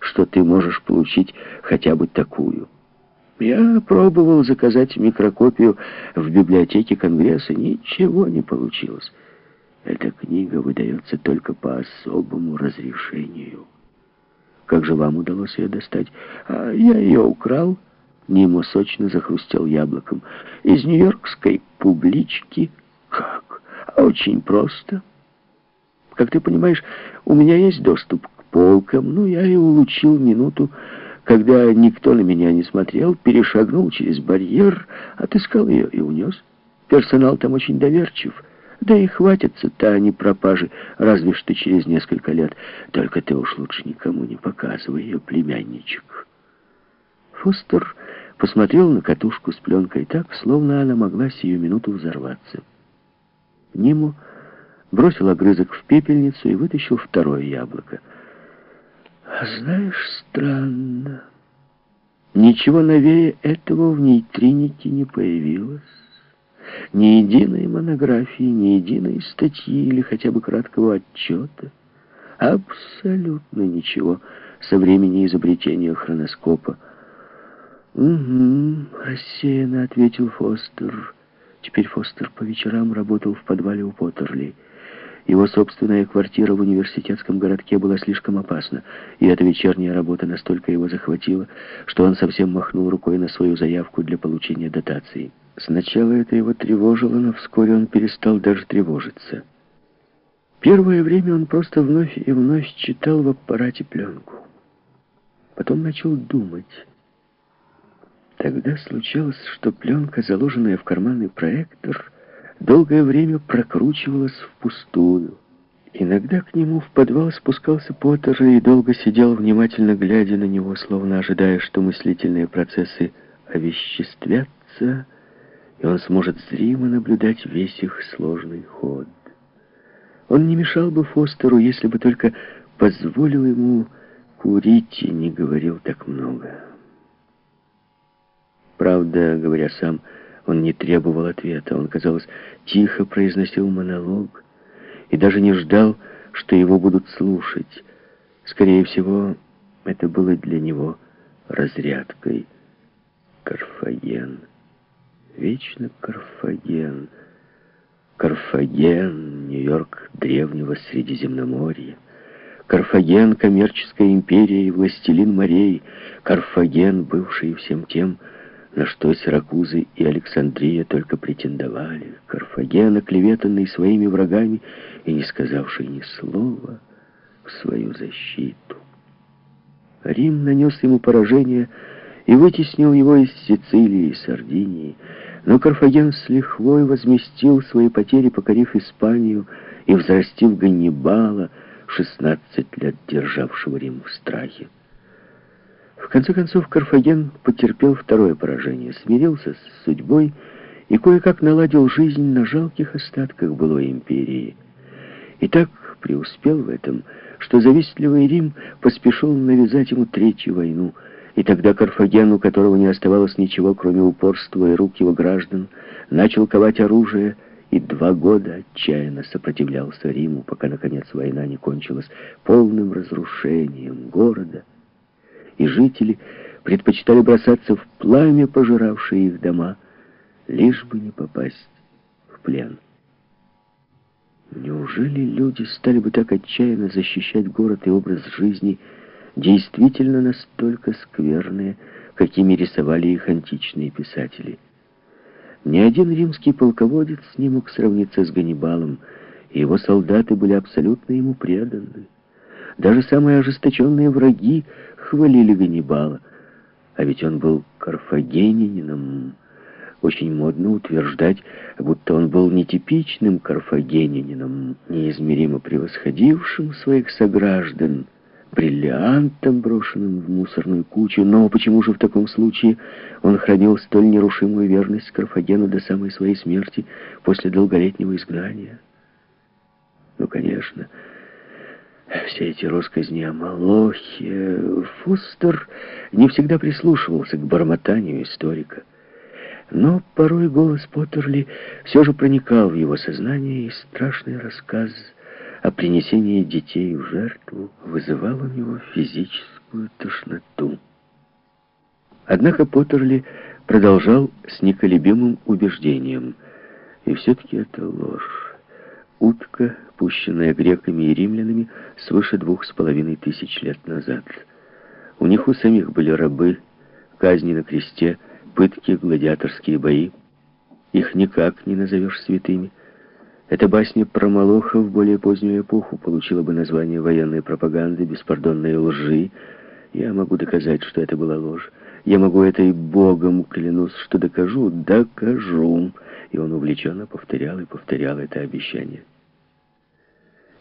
что ты можешь получить хотя бы такую. Я пробовал заказать микрокопию в библиотеке Конгресса, ничего не получилось. Эта книга выдается только по особому разрешению. Как же вам удалось ее достать? А я ее украл. Нимо сочно захрустел яблоком. Из нью-йоркской публички. Как? Очень просто. Как ты понимаешь, у меня есть доступ полкам, ну, я и улучил минуту, когда никто на меня не смотрел, перешагнул через барьер, отыскал ее и унес. Персонал там очень доверчив, да и хватятся-то они пропажи, разве что через несколько лет. Только ты уж лучше никому не показывай ее, племянничек. Фостер посмотрел на катушку с пленкой так, словно она могла сию минуту взорваться. Ниму бросил огрызок в пепельницу и вытащил второе яблоко — а знаешь, странно. Ничего новее этого в нейтринике не появилось. Ни единой монографии, ни единой статьи или хотя бы краткого отчета. Абсолютно ничего со времени изобретения хроноскопа. «Угу», — рассеянно ответил Фостер. Теперь Фостер по вечерам работал в подвале у Поттерли. Его собственная квартира в университетском городке была слишком опасна, и эта вечерняя работа настолько его захватила, что он совсем махнул рукой на свою заявку для получения дотации. Сначала это его тревожило, но вскоре он перестал даже тревожиться. Первое время он просто вновь и вновь читал в аппарате пленку. Потом начал думать. Тогда случалось, что пленка, заложенная в карманный проектор, долгое время прокручивалось впустую. Иногда к нему в подвал спускался Поттер и долго сидел, внимательно глядя на него, словно ожидая, что мыслительные процессы овеществятся, и он сможет зримо наблюдать весь их сложный ход. Он не мешал бы Фостеру, если бы только позволил ему курить и не говорил так много. Правда, говоря сам, Он не требовал ответа, он, казалось, тихо произносил монолог и даже не ждал, что его будут слушать. Скорее всего, это было для него разрядкой. Карфаген. Вечно Карфаген. Карфаген, Нью-Йорк древнего Средиземноморья. Карфаген, коммерческая империя и властелин морей. Карфаген, бывший всем тем, на что Сиракузы и Александрия только претендовали. Карфаген, оклеветанный своими врагами и не сказавший ни слова в свою защиту. Рим нанес ему поражение и вытеснил его из Сицилии и Сардинии, но Карфаген с лихвой возместил свои потери, покорив Испанию и взрастив Ганнибала, 16 лет державшего Рим в страхе. В конце концов, Карфаген потерпел второе поражение, смирился с судьбой и кое-как наладил жизнь на жалких остатках былой империи. И так преуспел в этом, что завистливый Рим поспешил навязать ему третью войну, и тогда Карфаген, у которого не оставалось ничего, кроме упорства и рук его граждан, начал ковать оружие и два года отчаянно сопротивлялся Риму, пока, наконец, война не кончилась полным разрушением города, и жители предпочитали бросаться в пламя, пожиравшие их дома, лишь бы не попасть в плен. Неужели люди стали бы так отчаянно защищать город и образ жизни, действительно настолько скверные, какими рисовали их античные писатели? Ни один римский полководец не мог сравниться с Ганнибалом, и его солдаты были абсолютно ему преданы. Даже самые ожесточенные враги хвалили Ганнибала, а ведь он был карфагенинином. Очень модно утверждать, будто он был нетипичным карфагенинином, неизмеримо превосходившим своих сограждан, бриллиантом, брошенным в мусорную кучу. Но почему же в таком случае он хранил столь нерушимую верность Карфагену до самой своей смерти после долголетнего изгнания? Ну, конечно, все эти росказни о Малохе... Фустер не всегда прислушивался к бормотанию историка. Но порой голос Поттерли все же проникал в его сознание, и страшный рассказ о принесении детей в жертву вызывал у него физическую тошноту. Однако Поттерли продолжал с неколебимым убеждением. И все-таки это ложь. Утка, пущенная греками и римлянами свыше двух с половиной тысяч лет назад. У них у самих были рабы, казни на кресте, пытки, гладиаторские бои. Их никак не назовешь святыми. Эта басня про Молоха в более позднюю эпоху получила бы название военной пропаганды, беспардонной лжи. Я могу доказать, что это была ложь. Я могу это и Богом клянусь, что докажу, докажу. И он увлеченно повторял и повторял это обещание.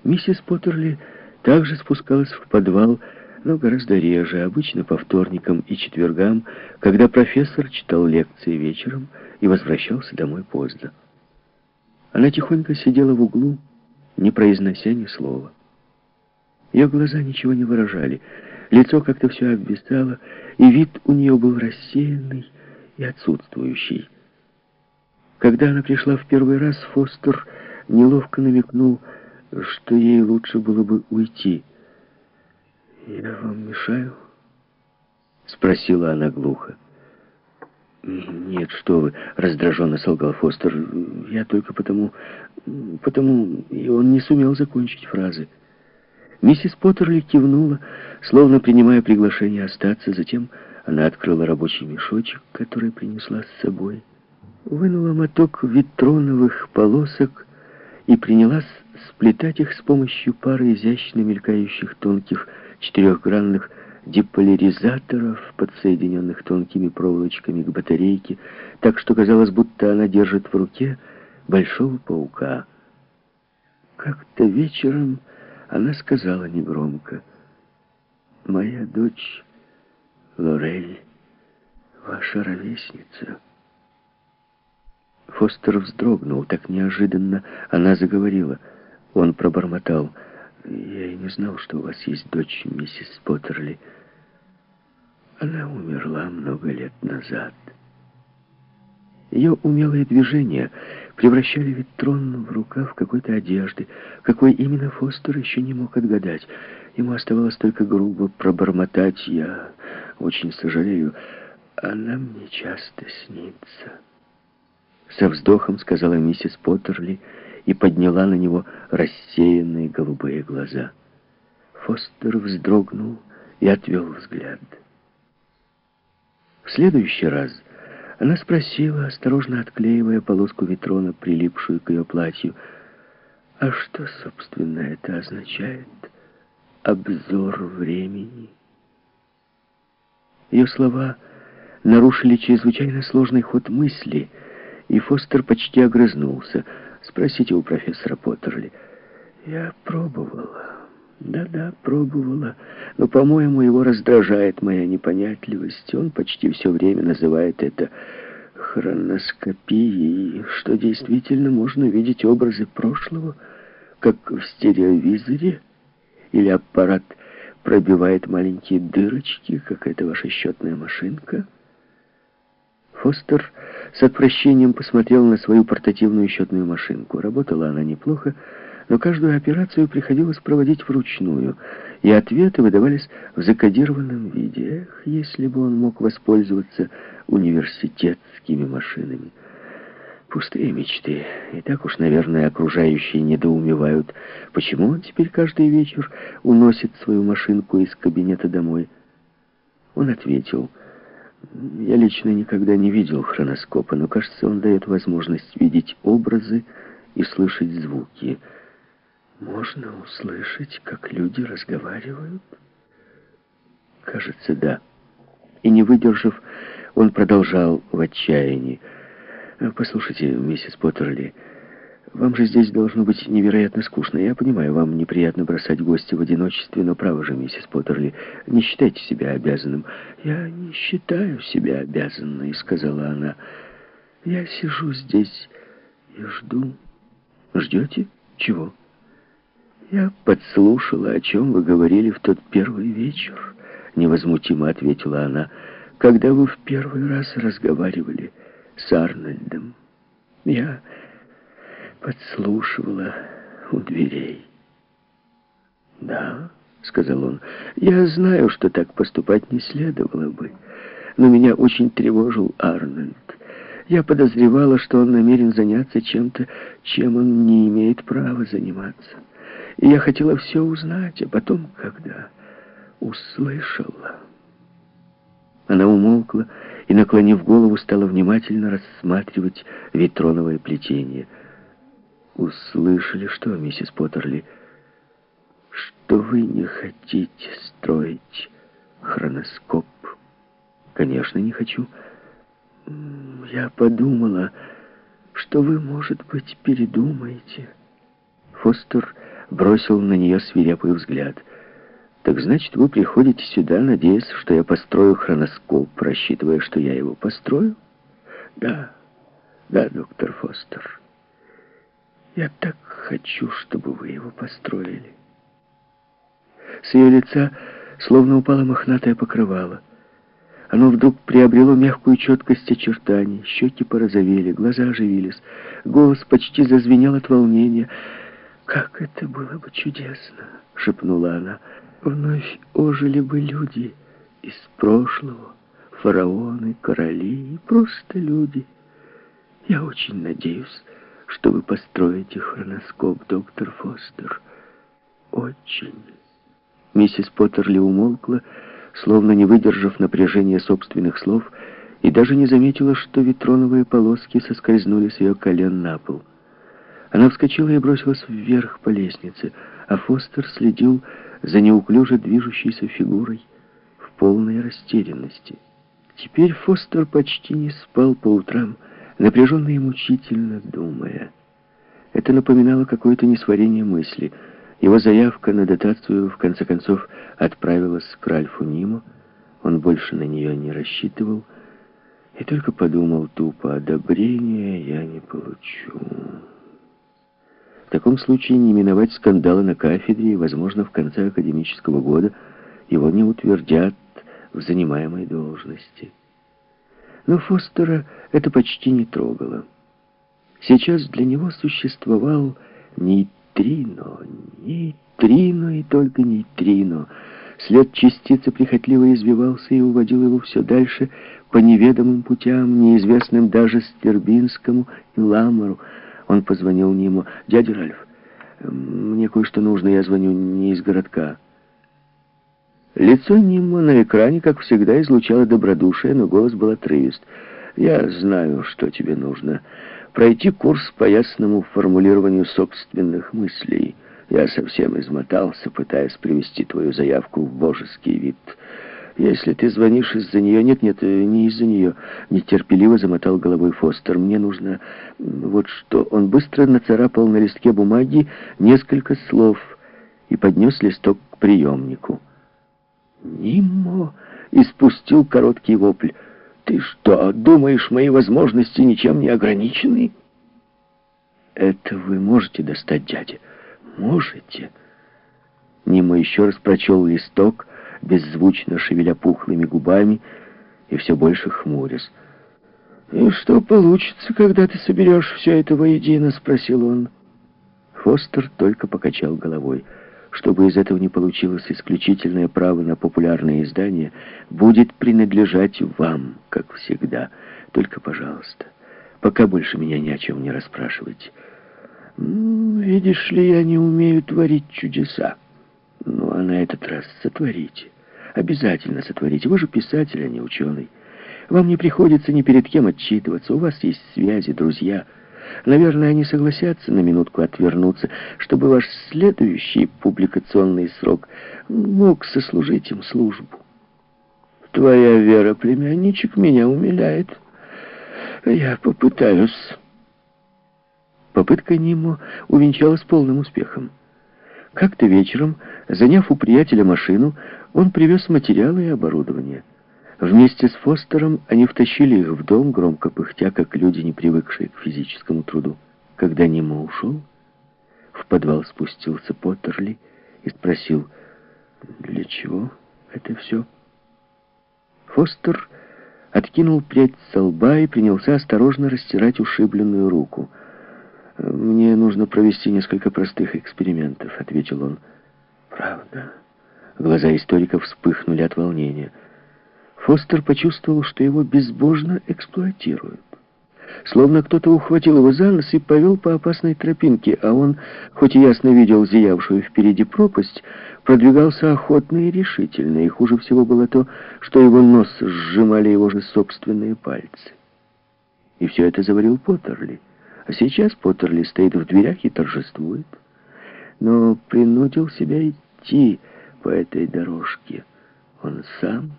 Миссис Поттерли также спускалась в подвал, но гораздо реже, обычно по вторникам и четвергам, когда профессор читал лекции вечером и возвращался домой поздно. Она тихонько сидела в углу, не произнося ни слова. Ее глаза ничего не выражали, лицо как-то все обвисало, и вид у нее был рассеянный и отсутствующий. Когда она пришла в первый раз, Фостер неловко намекнул, что ей лучше было бы уйти — «Я вам мешаю?» — спросила она глухо. «Нет, что вы!» — раздраженно солгал Фостер. «Я только потому... потому...» И он не сумел закончить фразы. Миссис Поттерли кивнула, словно принимая приглашение остаться. Затем она открыла рабочий мешочек, который принесла с собой, вынула моток витроновых полосок и принялась сплетать их с помощью пары изящно мелькающих тонких четырехгранных деполяризаторов, подсоединенных тонкими проволочками к батарейке, так что казалось, будто она держит в руке большого паука. Как-то вечером она сказала негромко, «Моя дочь Лорель, ваша ровесница». Фостер вздрогнул так неожиданно. Она заговорила. Он пробормотал, я и не знал, что у вас есть дочь, миссис Поттерли. Она умерла много лет назад. Ее умелые движения превращали Витрон в рукав какой-то одежды, какой именно Фостер еще не мог отгадать. Ему оставалось только грубо пробормотать «Я очень сожалею, она мне часто снится». Со вздохом сказала миссис Поттерли и подняла на него рассеянные голубые глаза. Фостер вздрогнул и отвел взгляд. В следующий раз она спросила, осторожно отклеивая полоску ветрона, прилипшую к ее платью, «А что, собственно, это означает? Обзор времени?» Ее слова нарушили чрезвычайно сложный ход мысли, и Фостер почти огрызнулся. «Спросите у профессора Поттерли». «Я пробовала. Да-да, пробовала. Но, по-моему, его раздражает моя непонятливость. Он почти все время называет это хроноскопией, что действительно можно видеть образы прошлого, как в стереовизоре, или аппарат пробивает маленькие дырочки, как эта ваша счетная машинка. Фостер с отвращением посмотрел на свою портативную счетную машинку. Работала она неплохо, но каждую операцию приходилось проводить вручную, и ответы выдавались в закодированном виде. Эх, если бы он мог воспользоваться университетскими машинами. Пустые мечты. И так уж, наверное, окружающие недоумевают, почему он теперь каждый вечер уносит свою машинку из кабинета домой. Он ответил, «Я лично никогда не видел хроноскопа, но, кажется, он дает возможность видеть образы и слышать звуки». Можно услышать, как люди разговаривают? Кажется, да. И не выдержав, он продолжал в отчаянии. «Послушайте, миссис Поттерли, вам же здесь должно быть невероятно скучно. Я понимаю, вам неприятно бросать гостя в одиночестве, но право же, миссис Поттерли, не считайте себя обязанным». «Я не считаю себя обязанной», — сказала она. «Я сижу здесь и жду». «Ждете? Чего?» «Я подслушала, о чем вы говорили в тот первый вечер», — невозмутимо ответила она, «когда вы в первый раз разговаривали с Арнольдом. Я подслушивала у дверей». «Да», — сказал он, — «я знаю, что так поступать не следовало бы, но меня очень тревожил Арнольд. Я подозревала, что он намерен заняться чем-то, чем он не имеет права заниматься». И я хотела все узнать, а потом, когда услышала... Она умолкла и, наклонив голову, стала внимательно рассматривать витроновое плетение. «Услышали что, миссис Поттерли? Что вы не хотите строить хроноскоп?» «Конечно, не хочу. Я подумала, что вы, может быть, передумаете». Фостер бросил на нее свирепый взгляд. «Так значит, вы приходите сюда, надеясь, что я построю хроноскоп, рассчитывая, что я его построю?» «Да, да, доктор Фостер. Я так хочу, чтобы вы его построили». С ее лица словно упало мохнатое покрывало. Оно вдруг приобрело мягкую четкость очертаний, щеки порозовели, глаза оживились, голос почти зазвенел от волнения — «Как это было бы чудесно!» — шепнула она. «Вновь ожили бы люди из прошлого, фараоны, короли и просто люди. Я очень надеюсь, что вы построите хроноскоп, доктор Фостер. Очень». Миссис Поттерли умолкла, словно не выдержав напряжения собственных слов, и даже не заметила, что витроновые полоски соскользнули с ее колен на пол. Она вскочила и бросилась вверх по лестнице, а Фостер следил за неуклюже движущейся фигурой в полной растерянности. Теперь Фостер почти не спал по утрам, напряженно и мучительно думая. Это напоминало какое-то несварение мысли. Его заявка на дотацию в конце концов отправилась к Ральфу Нимо. Он больше на нее не рассчитывал и только подумал тупо, одобрения я не получу. В таком случае не миновать скандала на кафедре, и, возможно, в конце академического года его не утвердят в занимаемой должности. Но Фостера это почти не трогало. Сейчас для него существовал нейтрино, нейтрино и только нейтрино. След частицы прихотливо извивался и уводил его все дальше по неведомым путям, неизвестным даже Стербинскому и Ламару. Он позвонил Ниму. «Дядя Ральф, мне кое-что нужно, я звоню не из городка». Лицо Нимма на экране, как всегда, излучало добродушие, но голос был отрывист. «Я знаю, что тебе нужно. Пройти курс по ясному формулированию собственных мыслей. Я совсем измотался, пытаясь привести твою заявку в божеский вид. Если ты звонишь из-за нее... Нет, нет, не из-за нее. Нетерпеливо замотал головой Фостер. Мне нужно... Вот что. Он быстро нацарапал на листке бумаги несколько слов и поднес листок к приемнику. Нимо испустил короткий вопль. «Ты что, думаешь, мои возможности ничем не ограничены?» «Это вы можете достать, дядя?» «Можете». Нимо еще раз прочел листок, беззвучно шевеля пухлыми губами и все больше хмурясь. «И что получится, когда ты соберешь все это воедино?» — спросил он. Фостер только покачал головой. Чтобы из этого не получилось исключительное право на популярное издание, будет принадлежать вам, как всегда. Только, пожалуйста, пока больше меня ни о чем не расспрашивайте. Видишь ли, я не умею творить чудеса. Ну, а на этот раз сотворите. Обязательно сотворите. Вы же писатель, а не ученый. Вам не приходится ни перед кем отчитываться. У вас есть связи, друзья. Наверное, они согласятся на минутку отвернуться, чтобы ваш следующий публикационный срок мог сослужить им службу. Твоя вера, племянничек, меня умиляет. Я попытаюсь. Попытка Нимо увенчалась полным успехом. Как-то вечером, заняв у приятеля машину, он привез материалы и оборудование. Вместе с Фостером они втащили их в дом, громко пыхтя, как люди, не привыкшие к физическому труду. Когда Нима ушел, в подвал спустился Поттерли и спросил, «Для чего это все?» Фостер откинул прядь со лба и принялся осторожно растирать ушибленную руку. «Мне нужно провести несколько простых экспериментов», — ответил он. «Правда?» Глаза историка вспыхнули от волнения. Фостер почувствовал, что его безбожно эксплуатируют. Словно кто-то ухватил его за нос и повел по опасной тропинке, а он, хоть и ясно видел зиявшую впереди пропасть, продвигался охотно и решительно, и хуже всего было то, что его нос сжимали его же собственные пальцы. И все это заварил Поттерли. А сейчас Поттерли стоит в дверях и торжествует. Но принудил себя идти по этой дорожке. Он сам...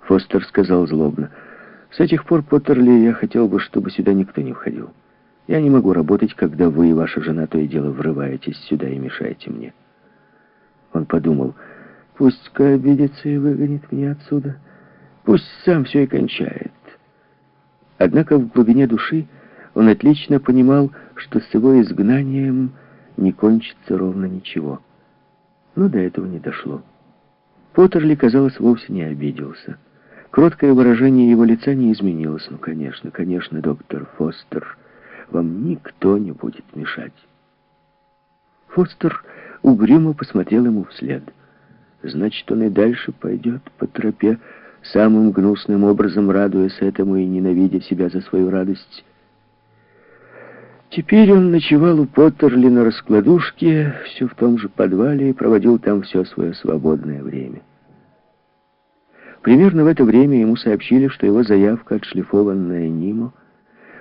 Фостер сказал злобно. «С этих пор, Поттерли, я хотел бы, чтобы сюда никто не входил. Я не могу работать, когда вы и ваша жена то и дело врываетесь сюда и мешаете мне». Он подумал, «Пусть-ка обидится и выгонит меня отсюда. Пусть сам все и кончает». Однако в глубине души он отлично понимал, что с его изгнанием не кончится ровно ничего. Но до этого не дошло. Поттерли, казалось, вовсе не обиделся. Кроткое выражение его лица не изменилось. Ну, конечно, конечно, доктор Фостер, вам никто не будет мешать. Фостер угрюмо посмотрел ему вслед. Значит, он и дальше пойдет по тропе, самым гнусным образом радуясь этому и ненавидя себя за свою радость. Теперь он ночевал у Поттерли на раскладушке, все в том же подвале, и проводил там все свое свободное время. Примерно в это время ему сообщили, что его заявка, отшлифованная Нимо,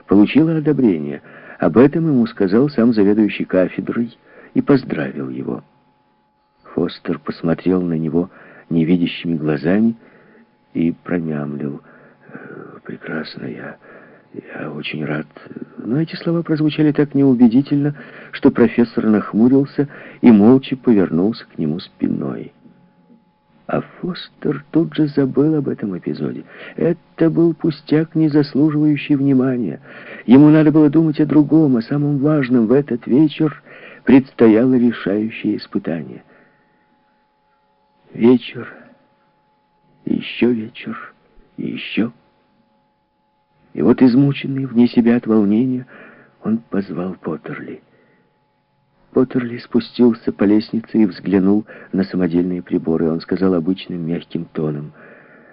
получила одобрение. Об этом ему сказал сам заведующий кафедрой и поздравил его. Фостер посмотрел на него невидящими глазами и промямлил. «Э, «Прекрасно, я, я очень рад». Но эти слова прозвучали так неубедительно, что профессор нахмурился и молча повернулся к нему спиной. А Фостер тут же забыл об этом эпизоде. Это был пустяк, не заслуживающий внимания. Ему надо было думать о другом, о самом важном. В этот вечер предстояло решающее испытание. Вечер, еще вечер, еще. И вот измученный, вне себя от волнения, он позвал Поттерли. Поттерли спустился по лестнице и взглянул на самодельные приборы. Он сказал обычным мягким тоном,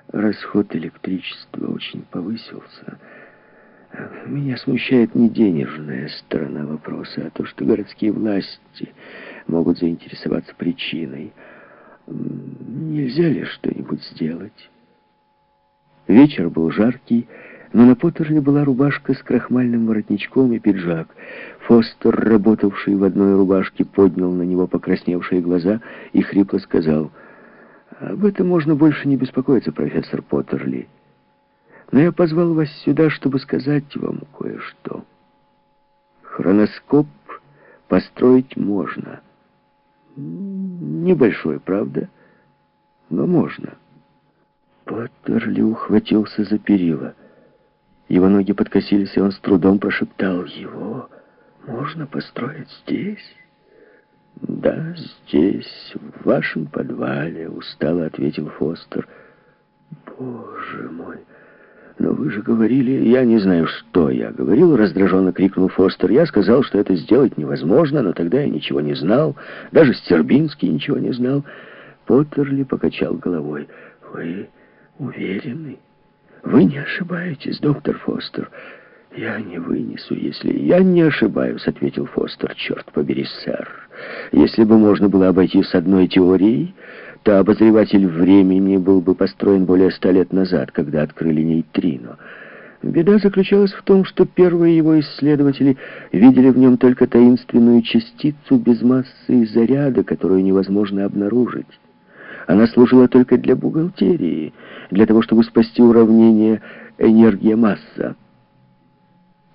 «Расход электричества очень повысился. Меня смущает не денежная сторона вопроса, а то, что городские власти могут заинтересоваться причиной. Нельзя ли что-нибудь сделать?» Вечер был жаркий, но на Поттерли была рубашка с крахмальным воротничком и пиджак. Фостер, работавший в одной рубашке, поднял на него покрасневшие глаза и хрипло сказал, «Об этом можно больше не беспокоиться, профессор Поттерли. Но я позвал вас сюда, чтобы сказать вам кое-что. Хроноскоп построить можно. Небольшой, правда? Но можно». Поттерли ухватился за перила. Его ноги подкосились, и он с трудом прошептал его. «Можно построить здесь?» «Да, здесь, в вашем подвале», — устало ответил Фостер. «Боже мой! Но вы же говорили...» «Я не знаю, что я говорил», — раздраженно крикнул Фостер. «Я сказал, что это сделать невозможно, но тогда я ничего не знал. Даже Стербинский ничего не знал». Поттерли покачал головой. «Вы уверены?» Вы не ошибаетесь, доктор Фостер. Я не вынесу, если... Я не ошибаюсь, ответил Фостер. Черт побери, сэр. Если бы можно было обойтись одной теорией, то обозреватель времени был бы построен более ста лет назад, когда открыли нейтрино. Беда заключалась в том, что первые его исследователи видели в нем только таинственную частицу без массы и заряда, которую невозможно обнаружить. Она служила только для бухгалтерии, для того, чтобы спасти уравнение энергия-масса.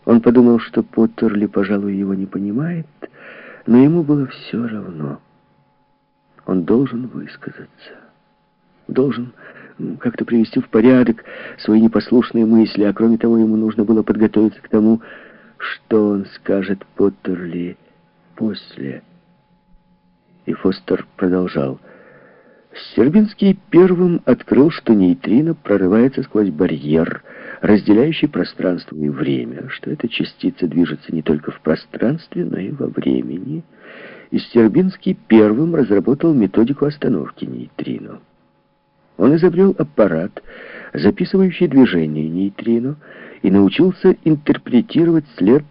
Он подумал, что Поттерли, пожалуй, его не понимает, но ему было все равно. Он должен высказаться. Должен как-то привести в порядок свои непослушные мысли, а кроме того, ему нужно было подготовиться к тому, что он скажет Поттерли после. И Фостер продолжал. Сербинский первым открыл, что нейтрино прорывается сквозь барьер, разделяющий пространство и время, что эта частица движется не только в пространстве, но и во времени. И Сербинский первым разработал методику остановки нейтрино. Он изобрел аппарат, записывающий движение нейтрино, и научился интерпретировать след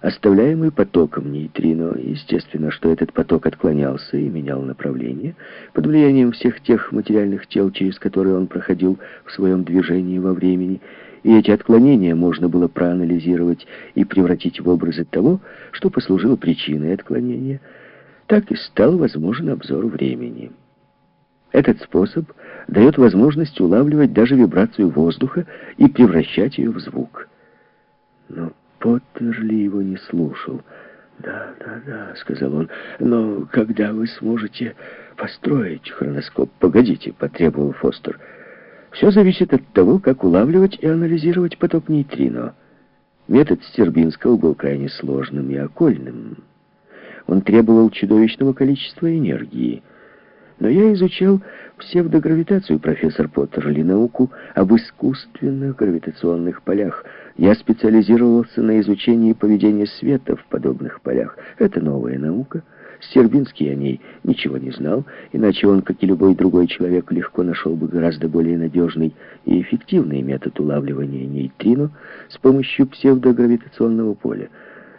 оставляемый потоком нейтрино. Естественно, что этот поток отклонялся и менял направление под влиянием всех тех материальных тел, через которые он проходил в своем движении во времени, и эти отклонения можно было проанализировать и превратить в образы того, что послужило причиной отклонения. Так и стал возможен обзор времени. Этот способ дает возможность улавливать даже вибрацию воздуха и превращать ее в звук. Но Поттерли его не слушал. «Да, да, да», — сказал он, — «но когда вы сможете построить хроноскоп?» «Погодите», — потребовал Фостер. «Все зависит от того, как улавливать и анализировать поток нейтрино». Метод Стербинского был крайне сложным и окольным. Он требовал чудовищного количества энергии — но я изучал псевдогравитацию, профессор Поттерли, науку об искусственных гравитационных полях. Я специализировался на изучении поведения света в подобных полях. Это новая наука. Сербинский о ней ничего не знал, иначе он, как и любой другой человек, легко нашел бы гораздо более надежный и эффективный метод улавливания нейтрино с помощью псевдогравитационного поля.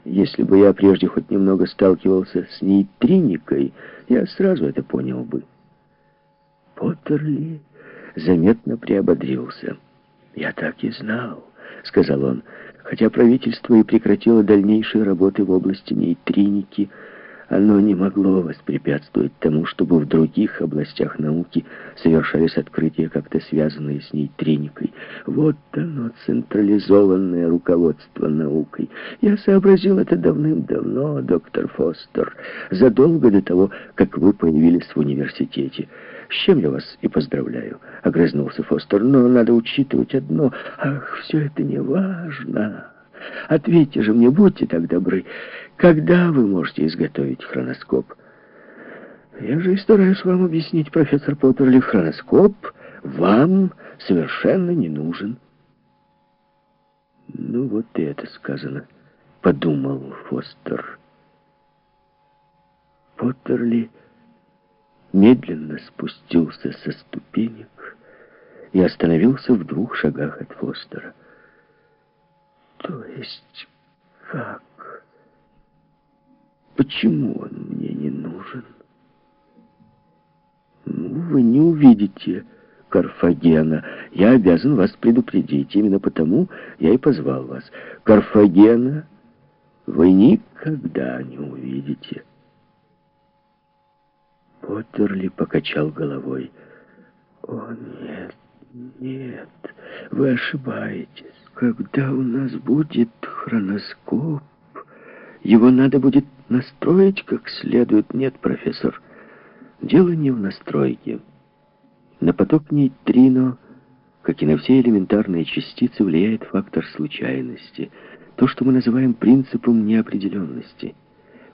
Если бы я прежде хоть немного сталкивался с нейтриникой, я сразу это понял бы. Поттерли заметно приободрился. «Я так и знал», — сказал он, — «хотя правительство и прекратило дальнейшие работы в области нейтриники, — оно не могло воспрепятствовать тому, чтобы в других областях науки совершались открытия, как-то связанные с нейтриникой. Вот оно, централизованное руководство наукой. Я сообразил это давным-давно, доктор Фостер, задолго до того, как вы появились в университете. С чем я вас и поздравляю, — огрызнулся Фостер, — но надо учитывать одно. Ах, все это не важно. Ответьте же мне, будьте так добры, когда вы можете изготовить хроноскоп? Я же и стараюсь вам объяснить, профессор Поттерли, хроноскоп вам совершенно не нужен. Ну вот и это сказано, подумал Фостер. Поттерли медленно спустился со ступенек и остановился в двух шагах от Фостера. То есть как? Почему он мне не нужен? Ну, вы не увидите Карфагена. Я обязан вас предупредить. Именно потому я и позвал вас. Карфагена вы никогда не увидите. Поттерли покачал головой. О, нет, нет, вы ошибаетесь. Когда у нас будет хроноскоп, его надо будет настроить как следует. Нет, профессор, дело не в настройке. На поток нейтрино, как и на все элементарные частицы, влияет фактор случайности, то, что мы называем принципом неопределенности.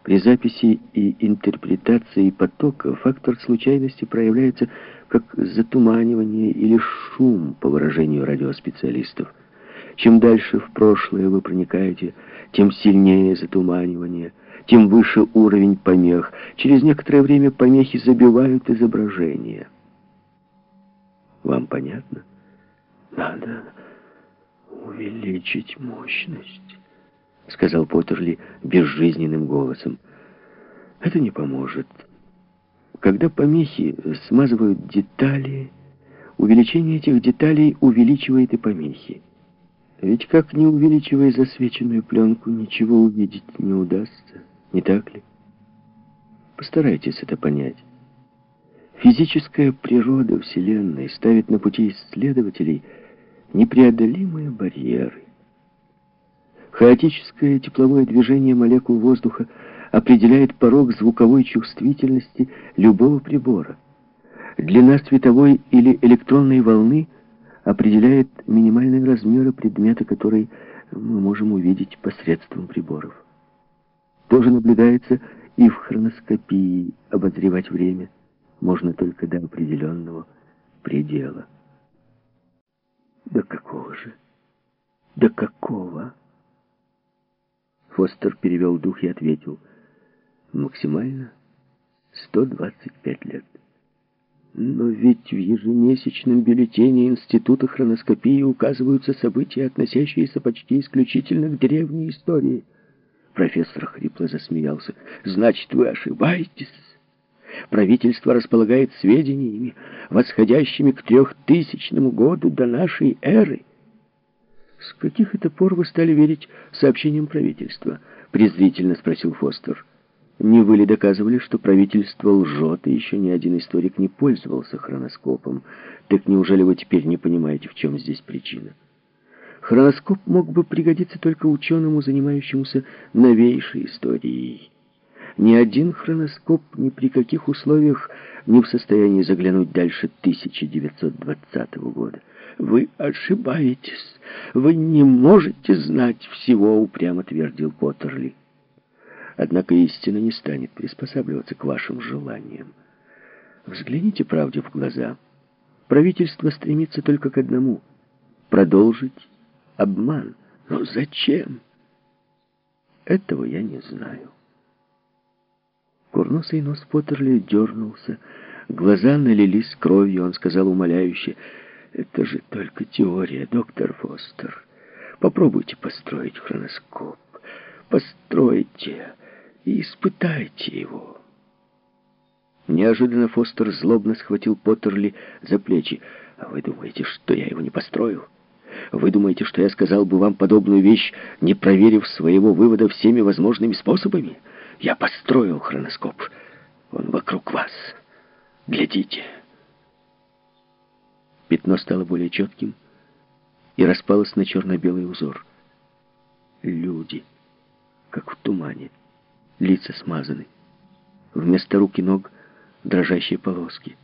При записи и интерпретации потока фактор случайности проявляется как затуманивание или шум, по выражению радиоспециалистов. Чем дальше в прошлое вы проникаете, тем сильнее затуманивание, тем выше уровень помех. Через некоторое время помехи забивают изображение. Вам понятно? Надо увеличить мощность, сказал Поттерли безжизненным голосом. Это не поможет. Когда помехи смазывают детали, увеличение этих деталей увеличивает и помехи. Ведь как не увеличивая засвеченную пленку, ничего увидеть не удастся, не так ли? Постарайтесь это понять. Физическая природа Вселенной ставит на пути исследователей непреодолимые барьеры. Хаотическое тепловое движение молекул воздуха определяет порог звуковой чувствительности любого прибора. Длина световой или электронной волны определяет минимальные размеры предмета, который мы можем увидеть посредством приборов. Тоже наблюдается и в хроноскопии обозревать время можно только до определенного предела. До какого же? До какого? Фостер перевел дух и ответил. Максимально 125 лет. Но ведь в ежемесячном бюллетене Института хроноскопии указываются события, относящиеся почти исключительно к древней истории. Профессор хрипло засмеялся. Значит, вы ошибаетесь? Правительство располагает сведениями, восходящими к трехтысячному году до нашей эры. С каких это пор вы стали верить сообщениям правительства? Презрительно спросил Фостер. Не вы ли доказывали, что правительство лжет, и еще ни один историк не пользовался хроноскопом? Так неужели вы теперь не понимаете, в чем здесь причина? Хроноскоп мог бы пригодиться только ученому, занимающемуся новейшей историей. Ни один хроноскоп ни при каких условиях не в состоянии заглянуть дальше 1920 года. «Вы ошибаетесь. Вы не можете знать всего», — упрямо твердил Поттерли. Однако истина не станет приспосабливаться к вашим желаниям. Взгляните правде в глаза. Правительство стремится только к одному — продолжить обман. Но зачем? Этого я не знаю. Курносый нос Поттерли дернулся. Глаза налились кровью. Он сказал умоляюще, «Это же только теория, доктор Фостер. Попробуйте построить хроноскоп. Постройте и испытайте его». Неожиданно Фостер злобно схватил Поттерли за плечи. «А вы думаете, что я его не построю? Вы думаете, что я сказал бы вам подобную вещь, не проверив своего вывода всеми возможными способами?» Я построил хроноскоп. Он вокруг вас. Глядите. Пятно стало более четким и распалось на черно-белый узор. Люди, как в тумане, лица смазаны. Вместо рук и ног дрожащие полоски.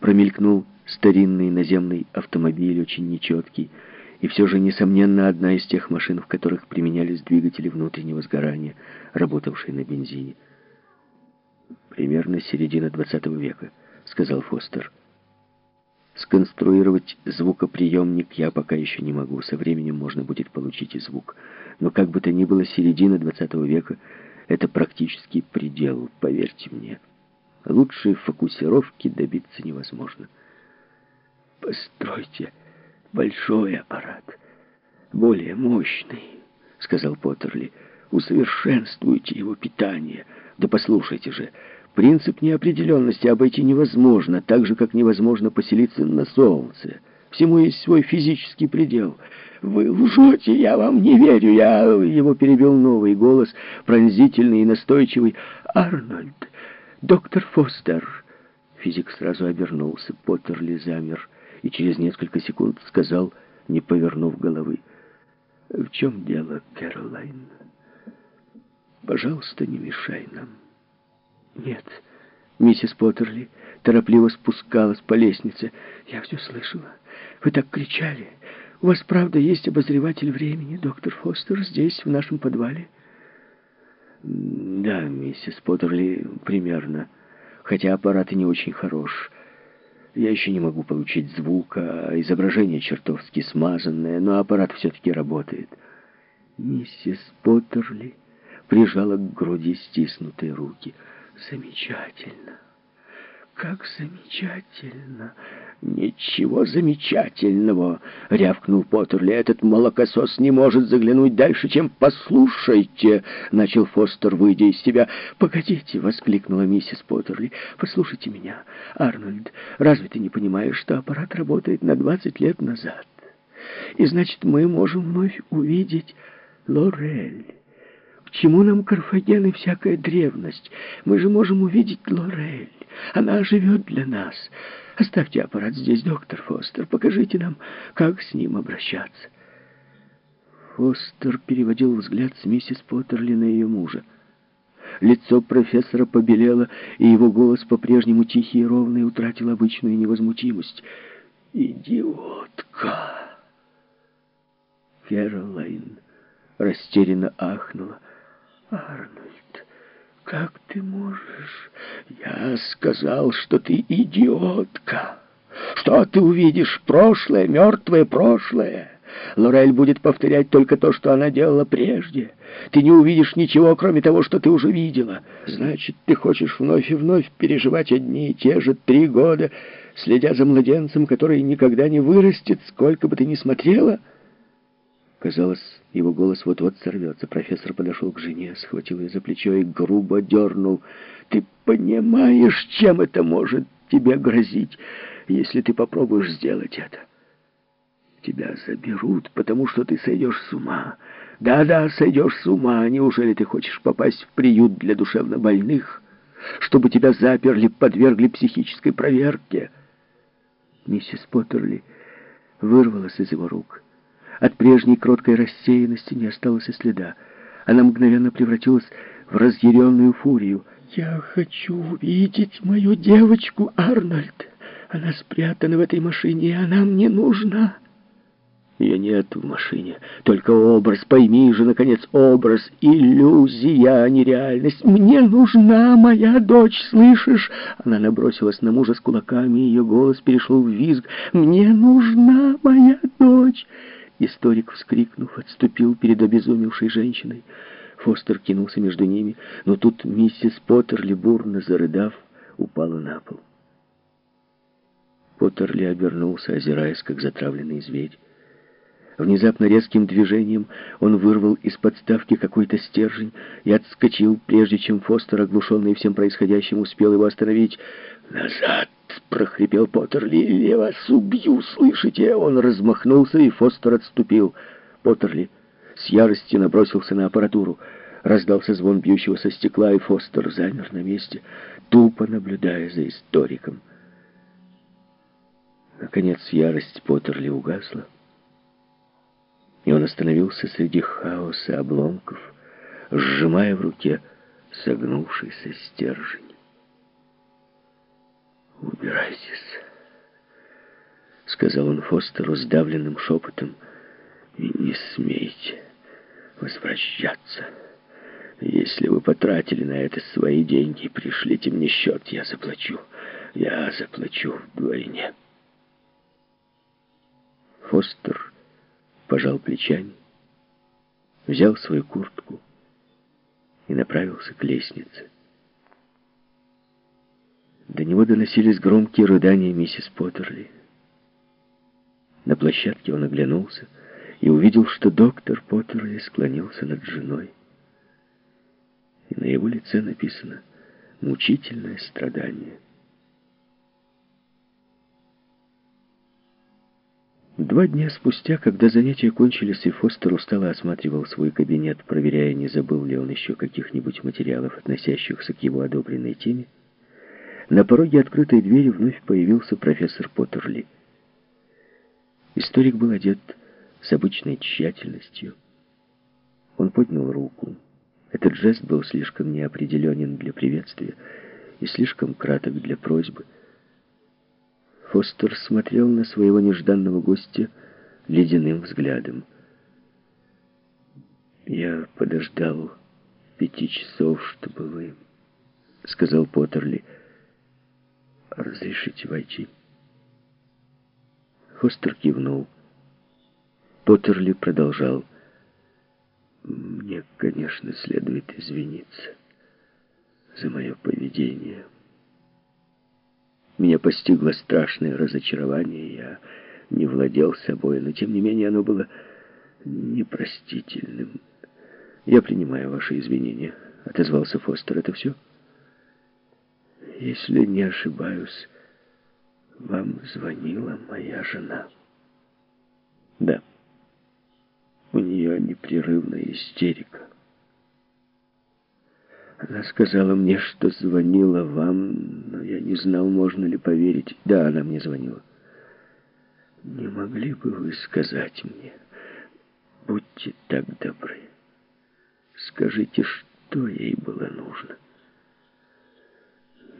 Промелькнул старинный наземный автомобиль, очень нечеткий, и все же, несомненно, одна из тех машин, в которых применялись двигатели внутреннего сгорания, работавшие на бензине. «Примерно середина двадцатого века», — сказал Фостер. Сконструировать звукоприемник я пока еще не могу. Со временем можно будет получить и звук. Но как бы то ни было, середина 20 века — это практически предел, поверьте мне. Лучшей фокусировки добиться невозможно. «Постройте большой аппарат, более мощный», — сказал Поттерли. «Усовершенствуйте его питание». «Да послушайте же, принцип неопределенности обойти невозможно, так же, как невозможно поселиться на Солнце. Всему есть свой физический предел». «Вы лжете, я вам не верю, я...» Его перебил новый голос, пронзительный и настойчивый. «Арнольд, доктор Фостер». Физик сразу обернулся, Поттерли замер и через несколько секунд сказал, не повернув головы. «В чем дело, Кэролайн? Пожалуйста, не мешай нам». «Нет». Миссис Поттерли торопливо спускалась по лестнице. «Я все слышала. Вы так кричали. У вас, правда, есть обозреватель времени, доктор Фостер, здесь, в нашем подвале?» «Да, миссис Поттерли, примерно. Хотя аппарат и не очень хорош. Я еще не могу получить звука, изображение чертовски смазанное, но аппарат все-таки работает». Миссис Поттерли прижала к груди стиснутые руки. «Замечательно! Как замечательно!» «Ничего замечательного!» — рявкнул Поттерли. «Этот молокосос не может заглянуть дальше, чем послушайте!» — начал Фостер, выйдя из себя. «Погодите!» — воскликнула миссис Поттерли. «Послушайте меня, Арнольд. Разве ты не понимаешь, что аппарат работает на двадцать лет назад? И значит, мы можем вновь увидеть Лорель. Чему нам Карфаген и всякая древность? Мы же можем увидеть Лорель. Она живет для нас». Оставьте аппарат здесь, доктор Фостер. Покажите нам, как с ним обращаться. Фостер переводил взгляд с миссис Поттерли на ее мужа. Лицо профессора побелело, и его голос, по-прежнему тихий и ровный, утратил обычную невозмутимость. «Идиотка!» Кэролайн растерянно ахнула. «Арнольд, как ты можешь? Я сказал, что ты идиотка. Что ты увидишь? Прошлое, мертвое прошлое. Лорель будет повторять только то, что она делала прежде. Ты не увидишь ничего, кроме того, что ты уже видела. Значит, ты хочешь вновь и вновь переживать одни и те же три года, следя за младенцем, который никогда не вырастет, сколько бы ты ни смотрела?» Казалось, его голос вот-вот сорвется. Профессор подошел к жене, схватил ее за плечо и грубо дернул. «Ты понимаешь, чем это может тебе грозить, если ты попробуешь сделать это? Тебя заберут, потому что ты сойдешь с ума. Да-да, сойдешь с ума. Неужели ты хочешь попасть в приют для душевнобольных, чтобы тебя заперли, подвергли психической проверке?» Миссис Поттерли вырвалась из его рук. От прежней кроткой рассеянности не осталось и следа. Она мгновенно превратилась в разъяренную фурию. «Я хочу увидеть мою девочку, Арнольд. Она спрятана в этой машине, и она мне нужна». Ее нет в машине, только образ, пойми же, наконец, образ, иллюзия, а не реальность. Мне нужна моя дочь, слышишь? Она набросилась на мужа с кулаками, ее голос перешел в визг. Мне нужна моя дочь. Историк, вскрикнув, отступил перед обезумевшей женщиной. Фостер кинулся между ними, но тут миссис Поттерли, бурно зарыдав, упала на пол. Поттерли обернулся, озираясь, как затравленный зверь. Внезапно резким движением он вырвал из подставки какой-то стержень и отскочил, прежде чем Фостер, оглушенный всем происходящим, успел его остановить. «Назад!» — прохрипел Поттерли. «Я вас убью, слышите?» Он размахнулся, и Фостер отступил. Поттерли с яростью набросился на аппаратуру. Раздался звон бьющегося стекла, и Фостер замер на месте, тупо наблюдая за историком. Наконец ярость Поттерли угасла, и он остановился среди хаоса обломков, сжимая в руке согнувшийся стержень. «Убирайтесь», — сказал он Фостеру сдавленным шепотом, «и не смейте возвращаться. Если вы потратили на это свои деньги, пришлите мне счет, я заплачу. Я заплачу вдвойне». Фостер пожал плечами, взял свою куртку и направился к лестнице. До него доносились громкие рыдания миссис Поттерли. На площадке он оглянулся и увидел, что доктор Поттерли склонился над женой. И на его лице написано «Мучительное страдание». Два дня спустя, когда занятия кончились, и Фостер устало осматривал свой кабинет, проверяя, не забыл ли он еще каких-нибудь материалов, относящихся к его одобренной теме, на пороге открытой двери вновь появился профессор Поттерли. Историк был одет с обычной тщательностью. Он поднял руку. Этот жест был слишком неопределенен для приветствия и слишком краток для просьбы. Фостер смотрел на своего нежданного гостя ледяным взглядом. «Я подождал пяти часов, чтобы вы...» — сказал Поттерли. «Разрешите войти?» Фостер кивнул. Поттерли продолжал. «Мне, конечно, следует извиниться за мое поведение». Меня постигло страшное разочарование, я не владел собой, но тем не менее оно было непростительным. «Я принимаю ваши извинения», — отозвался Фостер. «Это все?» «Если не ошибаюсь, вам звонила моя жена». «Да». У нее непрерывная истерика. Она сказала мне, что звонила вам, но я не знал, можно ли поверить. Да, она мне звонила. Не могли бы вы сказать мне, будьте так добры, скажите, что ей было нужно?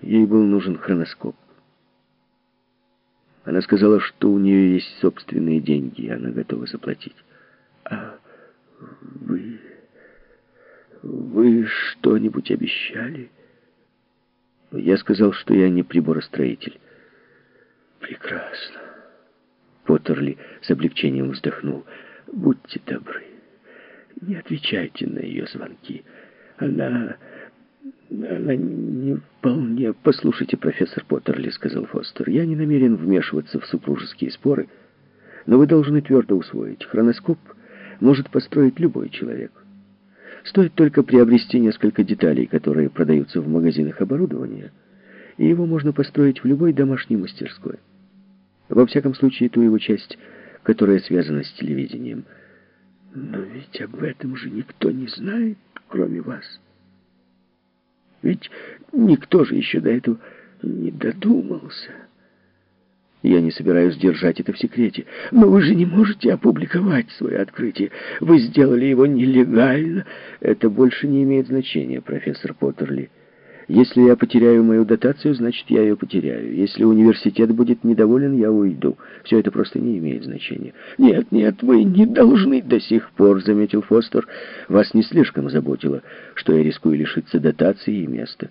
Ей был нужен хроноскоп. Она сказала, что у нее есть собственные деньги, и она готова заплатить. А вы... Вы что-нибудь обещали? Я сказал, что я не приборостроитель. Прекрасно. Поттерли с облегчением вздохнул. Будьте добры. Не отвечайте на ее звонки. Она... Она не вполне... Послушайте, профессор Поттерли, сказал Фостер. Я не намерен вмешиваться в супружеские споры, но вы должны твердо усвоить. Хроноскоп может построить любой человек. Стоит только приобрести несколько деталей, которые продаются в магазинах оборудования, и его можно построить в любой домашней мастерской. Во всяком случае, ту его часть, которая связана с телевидением. Но ведь об этом же никто не знает, кроме вас. Ведь никто же еще до этого не додумался. Я не собираюсь держать это в секрете. Но вы же не можете опубликовать свое открытие. Вы сделали его нелегально. Это больше не имеет значения, профессор Поттерли. Если я потеряю мою дотацию, значит, я ее потеряю. Если университет будет недоволен, я уйду. Все это просто не имеет значения. Нет, нет, вы не должны до сих пор, заметил Фостер. Вас не слишком заботило, что я рискую лишиться дотации и места.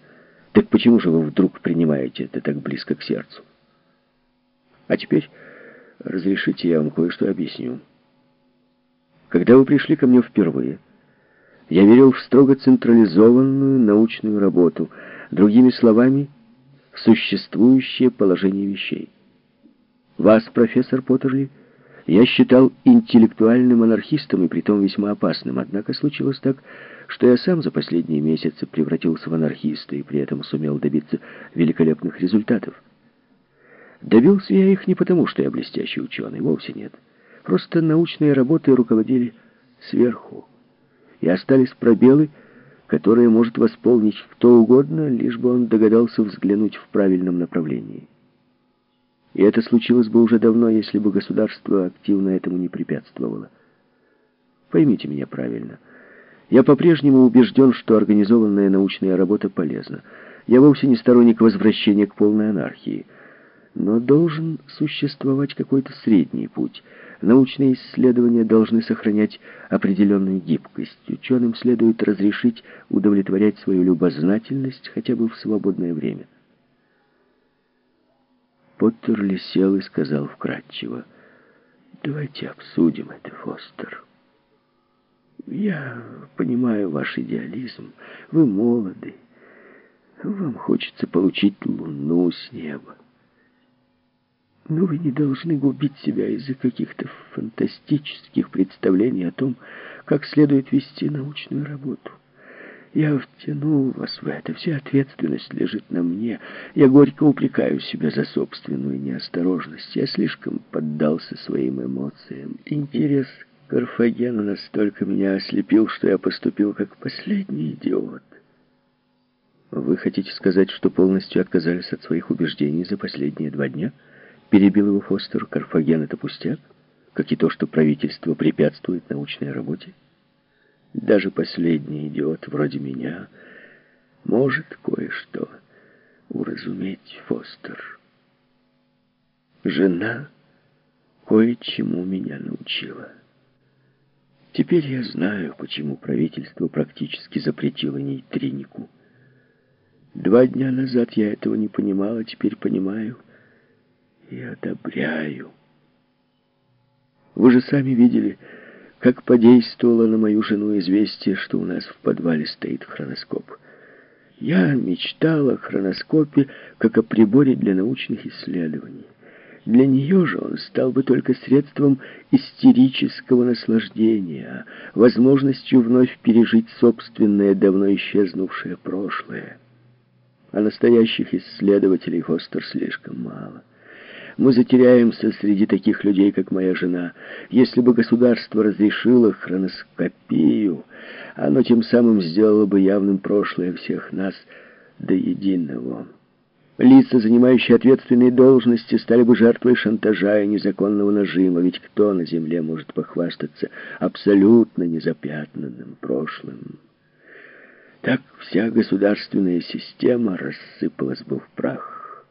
Так почему же вы вдруг принимаете это так близко к сердцу? А теперь разрешите я вам кое-что объясню. Когда вы пришли ко мне впервые, я верил в строго централизованную научную работу, другими словами, в существующее положение вещей. Вас, профессор Поттерли, я считал интеллектуальным анархистом и притом весьма опасным. Однако случилось так, что я сам за последние месяцы превратился в анархиста и при этом сумел добиться великолепных результатов. Добился я их не потому, что я блестящий ученый, вовсе нет. Просто научные работы руководили сверху. И остались пробелы, которые может восполнить кто угодно, лишь бы он догадался взглянуть в правильном направлении. И это случилось бы уже давно, если бы государство активно этому не препятствовало. Поймите меня правильно. Я по-прежнему убежден, что организованная научная работа полезна. Я вовсе не сторонник возвращения к полной анархии – но должен существовать какой-то средний путь. Научные исследования должны сохранять определенную гибкость. Ученым следует разрешить удовлетворять свою любознательность хотя бы в свободное время. Поттерли сел и сказал вкратчиво, Давайте обсудим это, Фостер. Я понимаю ваш идеализм. Вы молоды. Вам хочется получить луну с неба. Но вы не должны губить себя из-за каких-то фантастических представлений о том, как следует вести научную работу. Я втянул вас в это, вся ответственность лежит на мне. Я горько упрекаю себя за собственную неосторожность. Я слишком поддался своим эмоциям. Интерес к Карфагену настолько меня ослепил, что я поступил как последний идиот. Вы хотите сказать, что полностью отказались от своих убеждений за последние два дня? Перебил его Фостер. Карфаген — это пустяк, как и то, что правительство препятствует научной работе. Даже последний идиот вроде меня может кое-что уразуметь, Фостер. Жена кое-чему меня научила. Теперь я знаю, почему правительство практически запретило нейтринику. Два дня назад я этого не понимала, теперь понимаю и одобряю. Вы же сами видели, как подействовало на мою жену известие, что у нас в подвале стоит хроноскоп. Я мечтала о хроноскопе как о приборе для научных исследований. Для нее же он стал бы только средством истерического наслаждения, возможностью вновь пережить собственное давно исчезнувшее прошлое. А настоящих исследователей Хостер слишком мало. Мы затеряемся среди таких людей, как моя жена. Если бы государство разрешило хроноскопию, оно тем самым сделало бы явным прошлое всех нас до единого. Лица, занимающие ответственные должности, стали бы жертвой шантажа и незаконного нажима, ведь кто на земле может похвастаться абсолютно незапятнанным прошлым? Так вся государственная система рассыпалась бы в прах.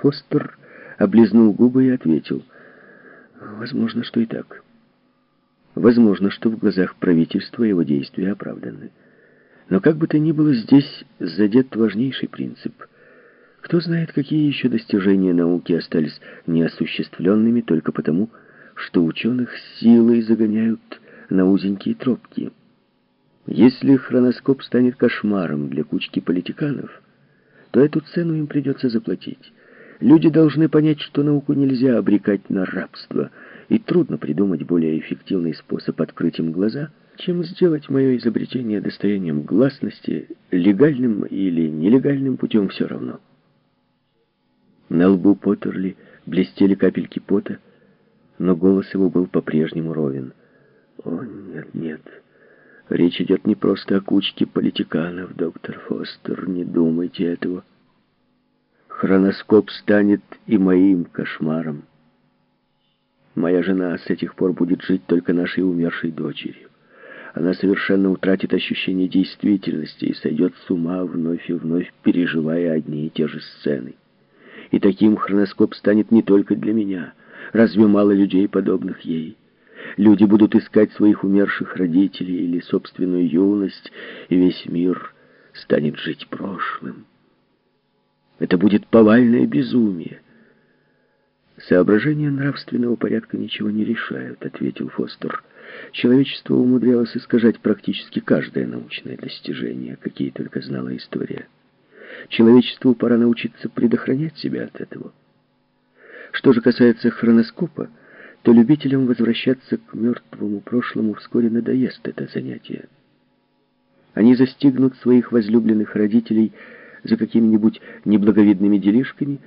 Фостер облизнул губы и ответил, «Возможно, что и так. Возможно, что в глазах правительства его действия оправданы. Но как бы то ни было, здесь задет важнейший принцип — кто знает, какие еще достижения науки остались неосуществленными только потому, что ученых силой загоняют на узенькие тропки. Если хроноскоп станет кошмаром для кучки политиканов, то эту цену им придется заплатить. Люди должны понять, что науку нельзя обрекать на рабство, и трудно придумать более эффективный способ открыть им глаза, чем сделать мое изобретение достоянием гласности, легальным или нелегальным путем все равно. На лбу Поттерли блестели капельки пота, но голос его был по-прежнему ровен. «О, нет, нет. Речь идет не просто о кучке политиканов, доктор Фостер. Не думайте этого. Хроноскоп станет и моим кошмаром. Моя жена с этих пор будет жить только нашей умершей дочерью. Она совершенно утратит ощущение действительности и сойдет с ума, вновь и вновь переживая одни и те же сцены. И таким хроноскоп станет не только для меня. Разве мало людей, подобных ей? Люди будут искать своих умерших родителей или собственную юность, и весь мир станет жить прошлым. Это будет повальное безумие. «Соображения нравственного порядка ничего не решают», — ответил Фостер. «Человечество умудрялось искажать практически каждое научное достижение, какие только знала история». Человечеству пора научиться предохранять себя от этого. Что же касается хроноскопа, то любителям возвращаться к мертвому прошлому вскоре надоест это занятие. Они застигнут своих возлюбленных родителей за какими-нибудь неблаговидными делишками,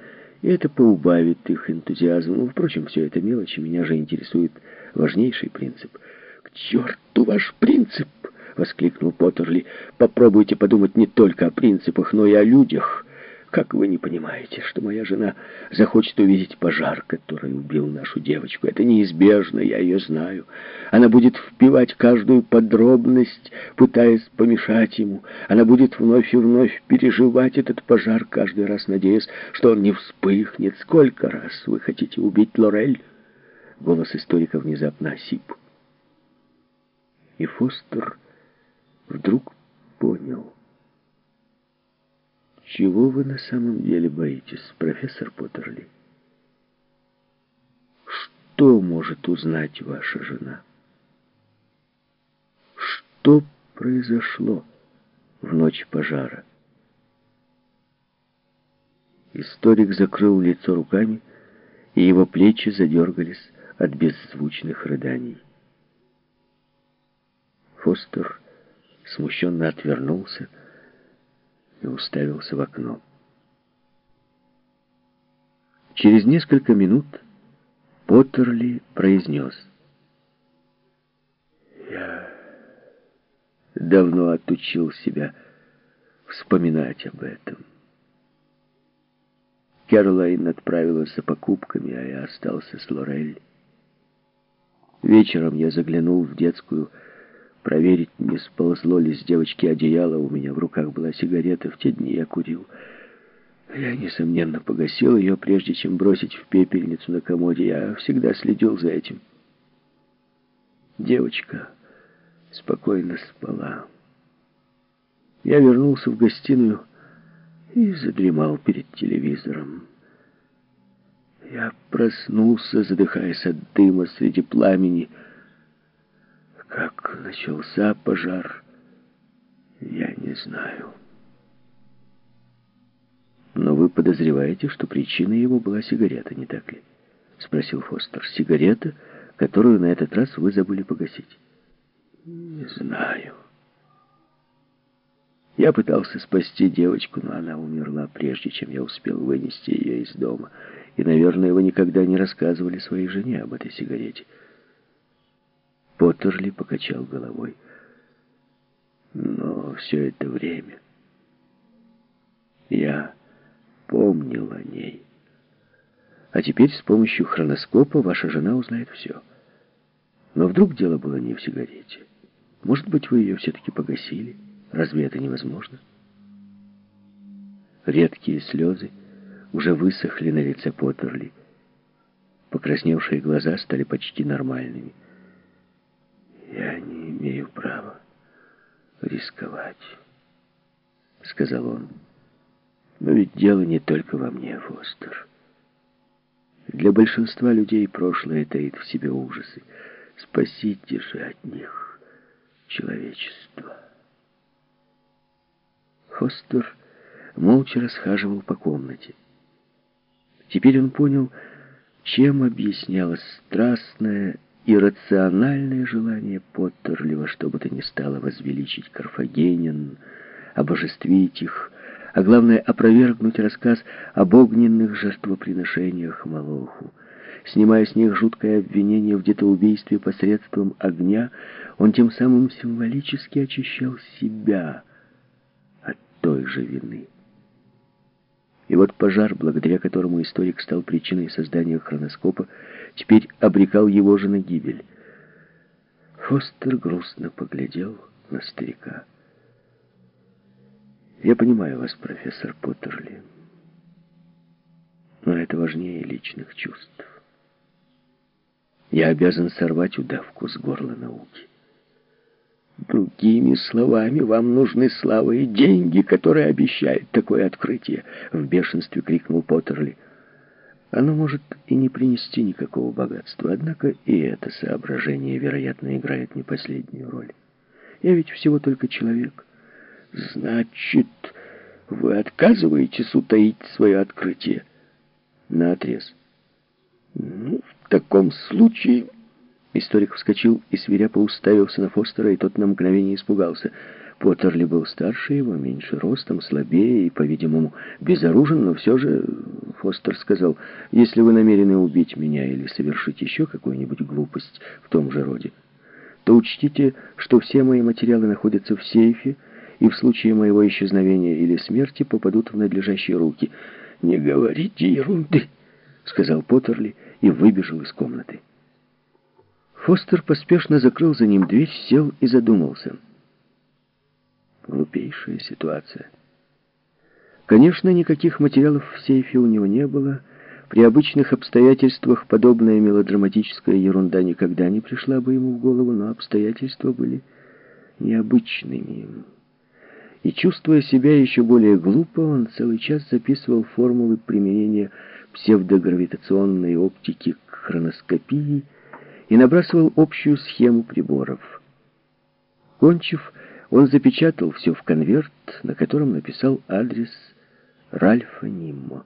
и это поубавит их энтузиазм. Впрочем, все это мелочи, меня же интересует важнейший принцип. «К черту ваш принцип!» — воскликнул Поттерли. «Попробуйте подумать не только о принципах, но и о людях. Как вы не понимаете, что моя жена захочет увидеть пожар, который убил нашу девочку? Это неизбежно, я ее знаю. Она будет впивать каждую подробность, пытаясь помешать ему. Она будет вновь и вновь переживать этот пожар, каждый раз надеясь, что он не вспыхнет. Сколько раз вы хотите убить Лорель?» Голос историка внезапно осип. И Фостер вдруг понял. Чего вы на самом деле боитесь, профессор Поттерли? что может узнать ваша жена? Что произошло в ночь пожара? Историк закрыл лицо руками, и его плечи задергались от беззвучных рыданий. Фостер смущенно отвернулся и уставился в окно. Через несколько минут Поттерли произнес. «Я давно отучил себя вспоминать об этом. Кэролайн отправилась за покупками, а я остался с Лорель. Вечером я заглянул в детскую, проверить, не сползло ли с девочки одеяло. У меня в руках была сигарета, в те дни я курил. Я, несомненно, погасил ее, прежде чем бросить в пепельницу на комоде. Я всегда следил за этим. Девочка спокойно спала. Я вернулся в гостиную и задремал перед телевизором. Я проснулся, задыхаясь от дыма среди пламени. Как начался пожар, я не знаю. «Но вы подозреваете, что причиной его была сигарета, не так ли?» — спросил Фостер. «Сигарета, которую на этот раз вы забыли погасить?» «Не знаю». Я пытался спасти девочку, но она умерла, прежде чем я успел вынести ее из дома. И, наверное, вы никогда не рассказывали своей жене об этой сигарете. Поттерли покачал головой. Но все это время я помнил о ней. А теперь с помощью хроноскопа ваша жена узнает все. Но вдруг дело было не в сигарете. Может быть, вы ее все-таки погасили? Разве это невозможно? Редкие слезы уже высохли на лице Поттерли. Покрасневшие глаза стали почти нормальными. «Я не имею права рисковать», — сказал он. Но ведь дело не только во мне, Фостер. Для большинства людей прошлое таит в себе ужасы. Спасите же от них человечество. Фостер молча расхаживал по комнате. Теперь он понял, чем объяснялось страстное и рациональное желание Поттерли во что бы то ни стало возвеличить карфагенян, обожествить их, а главное опровергнуть рассказ об огненных жертвоприношениях Малоху. Снимая с них жуткое обвинение в детоубийстве посредством огня, он тем самым символически очищал себя от той же вины. И вот пожар, благодаря которому историк стал причиной создания хроноскопа, теперь обрекал его же на гибель. Фостер грустно поглядел на старика. Я понимаю вас, профессор Поттерли. Но это важнее личных чувств. Я обязан сорвать удавку с горла науки. Другими словами, вам нужны слава и деньги, которые обещают такое открытие, в бешенстве крикнул Поттерли. Оно может и не принести никакого богатства, однако и это соображение, вероятно, играет не последнюю роль. Я ведь всего только человек. Значит, вы отказываетесь утаить свое открытие? На отрез. Ну, в таком случае... Историк вскочил и свирепо уставился на Фостера, и тот на мгновение испугался. Поттерли был старше его, меньше ростом, слабее и, по-видимому, безоружен, но все же Фостер сказал, «Если вы намерены убить меня или совершить еще какую-нибудь глупость в том же роде, то учтите, что все мои материалы находятся в сейфе, и в случае моего исчезновения или смерти попадут в надлежащие руки. «Не говорите ерунды», — сказал Поттерли и выбежал из комнаты. Фостер поспешно закрыл за ним дверь, сел и задумался. Глупейшая ситуация. Конечно, никаких материалов в сейфе у него не было. При обычных обстоятельствах подобная мелодраматическая ерунда никогда не пришла бы ему в голову, но обстоятельства были необычными. И чувствуя себя еще более глупо, он целый час записывал формулы применения псевдогравитационной оптики к хроноскопии и набрасывал общую схему приборов. Кончив, он запечатал все в конверт, на котором написал адрес Ральфа Ниммо.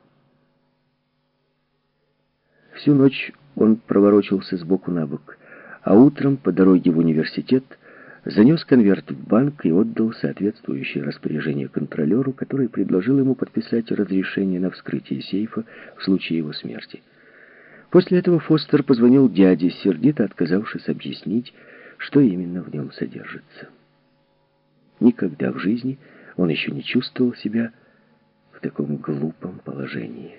Всю ночь он проворочился сбоку на бок, а утром по дороге в университет занес конверт в банк и отдал соответствующее распоряжение контролеру, который предложил ему подписать разрешение на вскрытие сейфа в случае его смерти. После этого Фостер позвонил дяде, сердито отказавшись объяснить, что именно в нем содержится. Никогда в жизни он еще не чувствовал себя в таком глупом положении.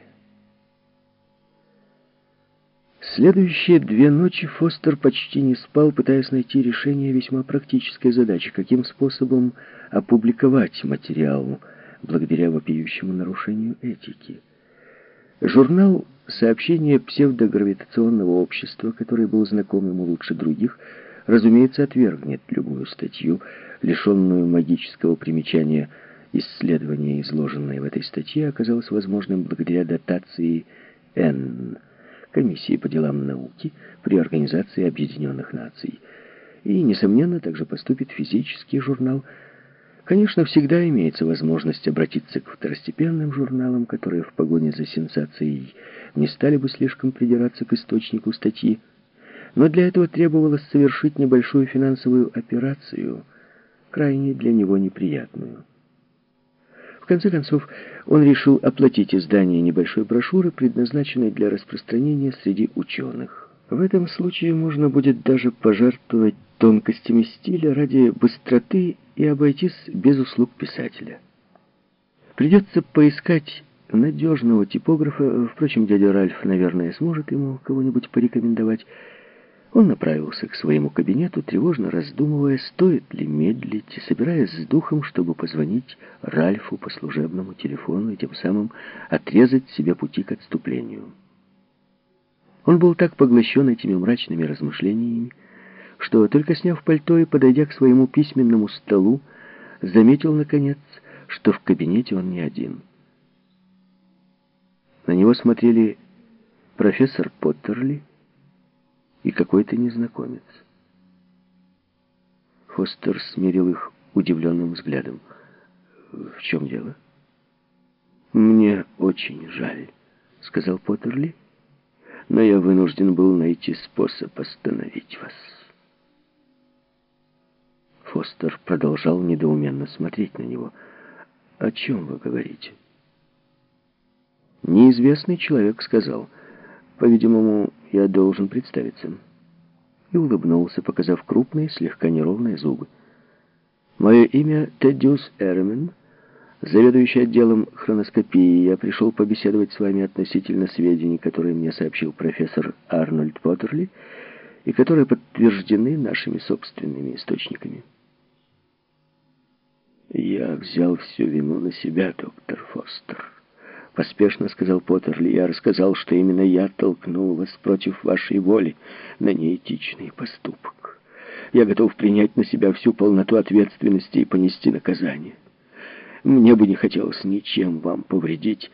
Следующие две ночи Фостер почти не спал, пытаясь найти решение весьма практической задачи, каким способом опубликовать материал благодаря вопиющему нарушению этики. Журнал «Сообщение псевдогравитационного общества», который был знаком ему лучше других, разумеется, отвергнет любую статью, лишенную магического примечания. Исследование, изложенное в этой статье, оказалось возможным благодаря дотации «Н» комиссии по делам науки при Организации Объединенных Наций. И, несомненно, также поступит физический журнал. Конечно, всегда имеется возможность обратиться к второстепенным журналам, которые в погоне за сенсацией не стали бы слишком придираться к источнику статьи. Но для этого требовалось совершить небольшую финансовую операцию, крайне для него неприятную. В конце концов, он решил оплатить издание небольшой брошюры, предназначенной для распространения среди ученых. В этом случае можно будет даже пожертвовать тонкостями стиля ради быстроты и обойтись без услуг писателя. Придется поискать надежного типографа, впрочем, дядя Ральф, наверное, сможет ему кого-нибудь порекомендовать, он направился к своему кабинету, тревожно раздумывая, стоит ли медлить, и собираясь с духом, чтобы позвонить Ральфу по служебному телефону и тем самым отрезать себе пути к отступлению. Он был так поглощен этими мрачными размышлениями, что, только сняв пальто и подойдя к своему письменному столу, заметил, наконец, что в кабинете он не один. На него смотрели профессор Поттерли, и какой-то незнакомец. Фостер смирил их удивленным взглядом. «В чем дело?» «Мне очень жаль», — сказал Поттерли, «но я вынужден был найти способ остановить вас». Фостер продолжал недоуменно смотреть на него. «О чем вы говорите?» Неизвестный человек сказал, «По-видимому, я должен представиться». И улыбнулся, показав крупные, слегка неровные зубы. «Мое имя Теддиус Эрмен, заведующий отделом хроноскопии. Я пришел побеседовать с вами относительно сведений, которые мне сообщил профессор Арнольд Поттерли, и которые подтверждены нашими собственными источниками». «Я взял всю вину на себя, доктор Фостер». Поспешно сказал Поттерли. Я рассказал, что именно я толкнул вас против вашей воли на неэтичный поступок. Я готов принять на себя всю полноту ответственности и понести наказание. Мне бы не хотелось ничем вам повредить,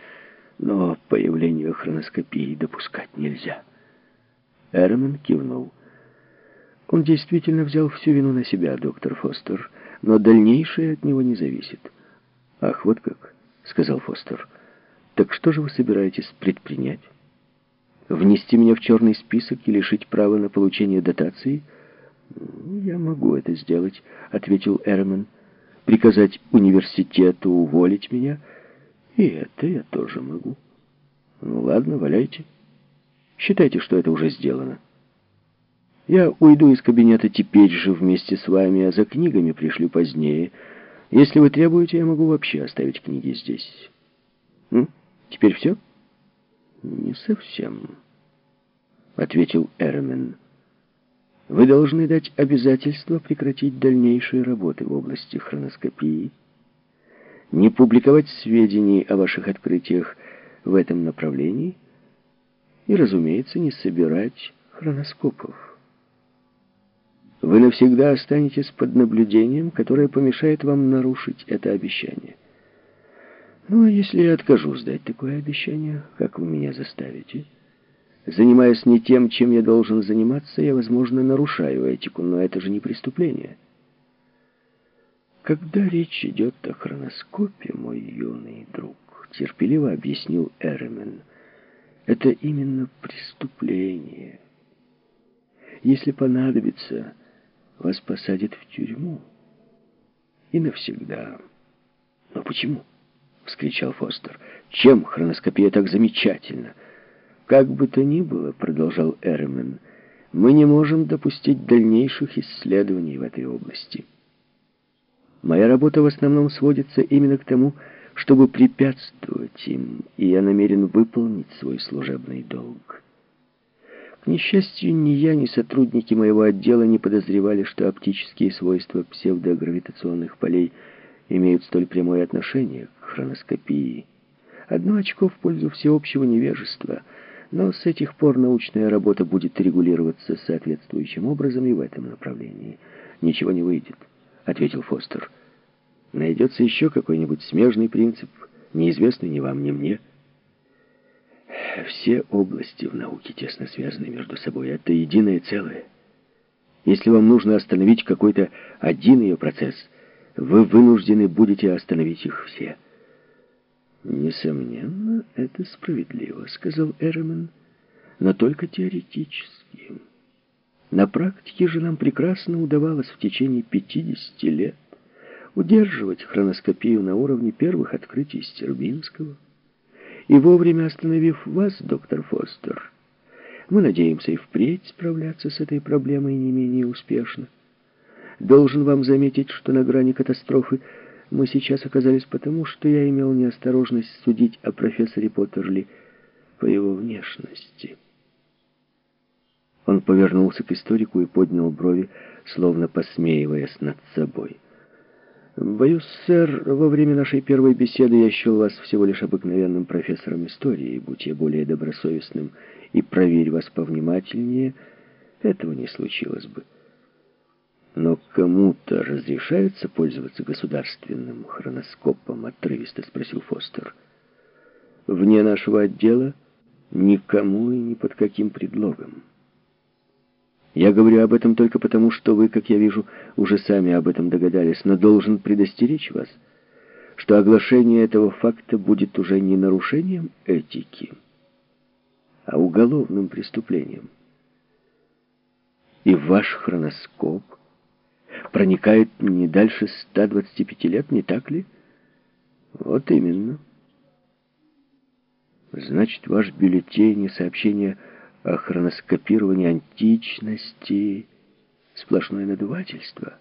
но появление хроноскопии допускать нельзя. Эрмен кивнул. Он действительно взял всю вину на себя, доктор Фостер, но дальнейшее от него не зависит. «Ах, вот как», — сказал Фостер. Так что же вы собираетесь предпринять? Внести меня в черный список и лишить права на получение дотации? Я могу это сделать, ответил Эрмен. Приказать университету уволить меня? И это я тоже могу. Ну ладно, валяйте. Считайте, что это уже сделано. Я уйду из кабинета теперь же вместе с вами, а за книгами пришлю позднее. Если вы требуете, я могу вообще оставить книги здесь. М? Теперь все? Не совсем, ответил Эрмен. Вы должны дать обязательство прекратить дальнейшие работы в области хроноскопии, не публиковать сведений о ваших открытиях в этом направлении и, разумеется, не собирать хроноскопов. Вы навсегда останетесь под наблюдением, которое помешает вам нарушить это обещание. Ну, а если я откажусь дать такое обещание, как вы меня заставите? Занимаясь не тем, чем я должен заниматься, я, возможно, нарушаю этику, но это же не преступление. Когда речь идет о хроноскопе, мой юный друг, терпеливо объяснил Эрмен, это именно преступление. Если понадобится, вас посадят в тюрьму. И навсегда. Но почему? Вскричал Фостер. Чем хроноскопия так замечательна? Как бы то ни было, продолжал Эрмен, мы не можем допустить дальнейших исследований в этой области. Моя работа в основном сводится именно к тому, чтобы препятствовать им, и я намерен выполнить свой служебный долг. К несчастью, ни я, ни сотрудники моего отдела не подозревали, что оптические свойства псевдогравитационных полей имеют столь прямое отношение к хроноскопии. Одно очко в пользу всеобщего невежества, но с этих пор научная работа будет регулироваться соответствующим образом и в этом направлении. «Ничего не выйдет», — ответил Фостер. «Найдется еще какой-нибудь смежный принцип, неизвестный ни вам, ни мне». Все области в науке тесно связаны между собой. Это единое целое. Если вам нужно остановить какой-то один ее процесс, вы вынуждены будете остановить их все. «Несомненно, это справедливо», — сказал Эремен, — «но только теоретически. На практике же нам прекрасно удавалось в течение 50 лет удерживать хроноскопию на уровне первых открытий Стербинского». И вовремя остановив вас, доктор Фостер, мы надеемся и впредь справляться с этой проблемой не менее успешно. Должен вам заметить, что на грани катастрофы мы сейчас оказались потому, что я имел неосторожность судить о профессоре Поттерли по его внешности. Он повернулся к историку и поднял брови, словно посмеиваясь над собой. «Боюсь, сэр, во время нашей первой беседы я счел вас всего лишь обыкновенным профессором истории. Будь я более добросовестным и проверь вас повнимательнее, этого не случилось бы. Но кому-то разрешается пользоваться государственным хроноскопом?» — отрывисто спросил Фостер. «Вне нашего отдела никому и ни под каким предлогом». Я говорю об этом только потому, что вы, как я вижу, уже сами об этом догадались, но должен предостеречь вас, что оглашение этого факта будет уже не нарушением этики, а уголовным преступлением. И ваш хроноскоп проникает не дальше 125 лет, не так ли? Вот именно. Значит, ваш бюллетень и сообщение о хроноскопировании античности сплошное надувательство.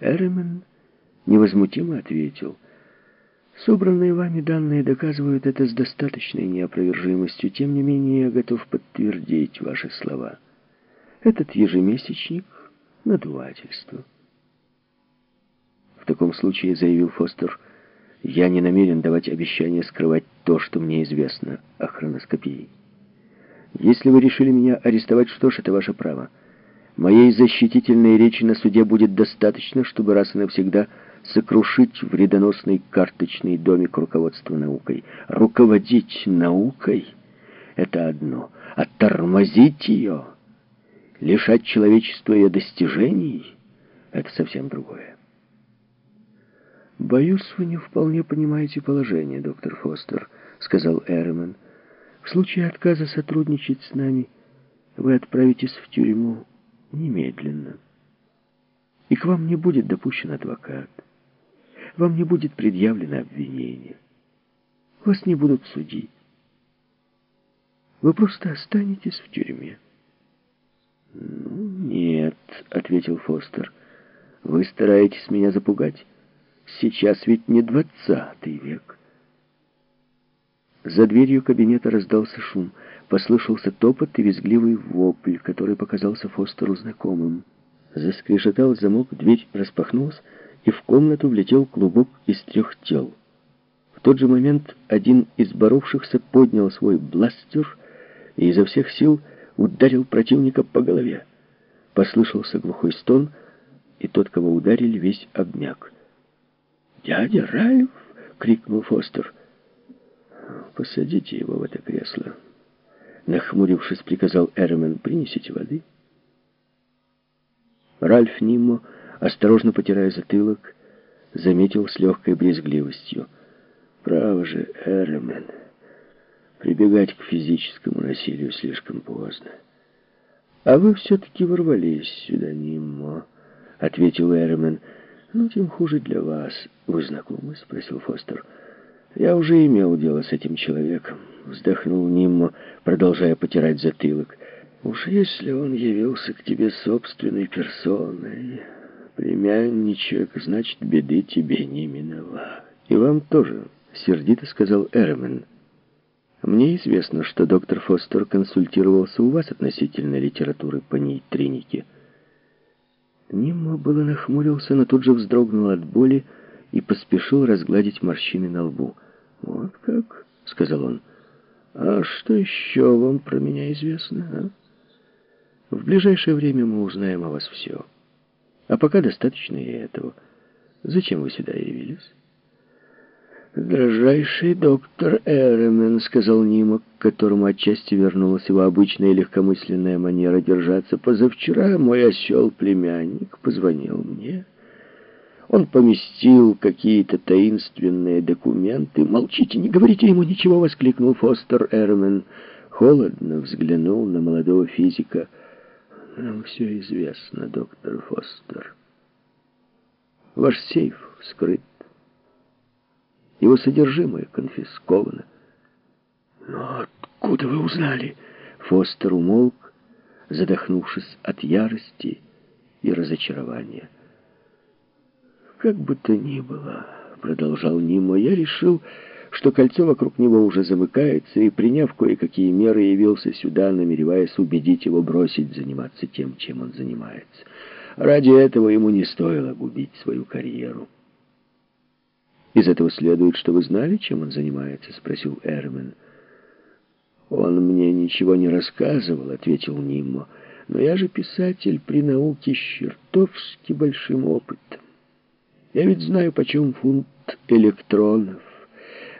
Эремен невозмутимо ответил, «Собранные вами данные доказывают это с достаточной неопровержимостью, тем не менее я готов подтвердить ваши слова. Этот ежемесячник — надувательство». В таком случае, заявил Фостер, я не намерен давать обещание скрывать то, что мне известно о хроноскопии. Если вы решили меня арестовать, что ж, это ваше право. Моей защитительной речи на суде будет достаточно, чтобы раз и навсегда сокрушить вредоносный карточный домик руководства наукой. Руководить наукой — это одно, а тормозить ее, лишать человечества ее достижений — это совсем другое. «Боюсь, вы не вполне понимаете положение, доктор Фостер», — сказал Эрман. В случае отказа сотрудничать с нами вы отправитесь в тюрьму немедленно. И к вам не будет допущен адвокат. Вам не будет предъявлено обвинение. Вас не будут судить. Вы просто останетесь в тюрьме. «Ну, нет», — ответил Фостер. «Вы стараетесь меня запугать. Сейчас ведь не двадцатый век». За дверью кабинета раздался шум. Послышался топот и визгливый вопль, который показался Фостеру знакомым. Заскрежетал замок, дверь распахнулась, и в комнату влетел клубок из трех тел. В тот же момент один из боровшихся поднял свой бластер и изо всех сил ударил противника по голове. Послышался глухой стон, и тот, кого ударили, весь обмяк. «Дядя Ральф!» — крикнул Фостер. «Посадите его в это кресло». Нахмурившись, приказал Эрмен, «Принесите воды». Ральф Ниммо, осторожно потирая затылок, заметил с легкой брезгливостью. «Право же, Эрмен, прибегать к физическому насилию слишком поздно». «А вы все-таки ворвались сюда, Ниммо», — ответил Эрмен. «Ну, тем хуже для вас. Вы знакомы?» — спросил Фостер. «Я уже имел дело с этим человеком», — вздохнул Ниммо, продолжая потирать затылок. «Уж если он явился к тебе собственной персоной, племянничек, значит, беды тебе не миновать». «И вам тоже», — сердито сказал Эрмен. «Мне известно, что доктор Фостер консультировался у вас относительно литературы по нейтринике». Ниммо было нахмурился, но тут же вздрогнул от боли и поспешил разгладить морщины на лбу. «Вот как?» — сказал он. «А что еще вам про меня известно, а?» В ближайшее время мы узнаем о вас все. А пока достаточно и этого. Зачем вы сюда явились? «Дрожайший доктор Эремен», — сказал Нима, к которому отчасти вернулась его обычная легкомысленная манера держаться. «Позавчера мой осел-племянник позвонил мне. Он поместил какие-то таинственные документы. «Молчите, не говорите ему ничего!» — воскликнул Фостер Эремен. Холодно взглянул на молодого физика — нам все известно, доктор Фостер. Ваш сейф скрыт. Его содержимое конфисковано. Но откуда вы узнали? Фостер умолк, задохнувшись от ярости и разочарования. Как бы то ни было, продолжал Нимо, я решил что кольцо вокруг него уже замыкается, и, приняв кое-какие меры, явился сюда, намереваясь убедить его бросить заниматься тем, чем он занимается. Ради этого ему не стоило губить свою карьеру. «Из этого следует, что вы знали, чем он занимается?» — спросил Эрмен. «Он мне ничего не рассказывал», — ответил Ниммо. «Но я же писатель при науке с чертовски большим опытом. Я ведь знаю, почем фунт электронов.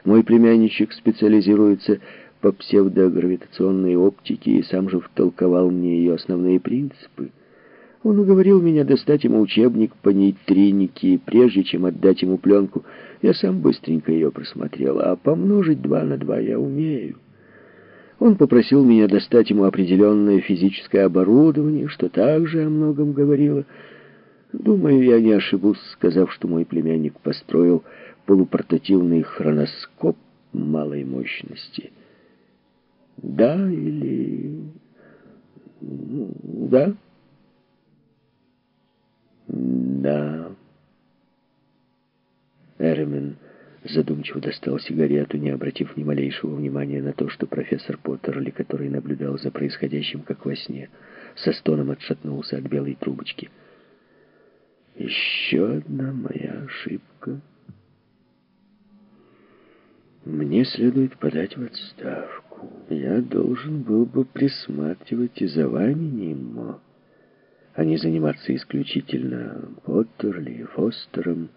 Мой племянничек специализируется по псевдогравитационной оптике и сам же втолковал мне ее основные принципы. Он уговорил меня достать ему учебник по нейтринике, прежде чем отдать ему пленку, я сам быстренько ее просмотрел, а помножить два на два я умею. Он попросил меня достать ему определенное физическое оборудование, что также о многом говорило. Думаю, я не ошибусь, сказав, что мой племянник построил полупортативный хроноскоп малой мощности. Да или... Да? Да. Эрмен задумчиво достал сигарету, не обратив ни малейшего внимания на то, что профессор Поттерли, который наблюдал за происходящим как во сне, со стоном отшатнулся от белой трубочки. «Еще одна моя ошибка». Мне следует подать в отставку. Я должен был бы присматривать и за вами, Ниммо, а не заниматься исключительно Поттерли Фостером.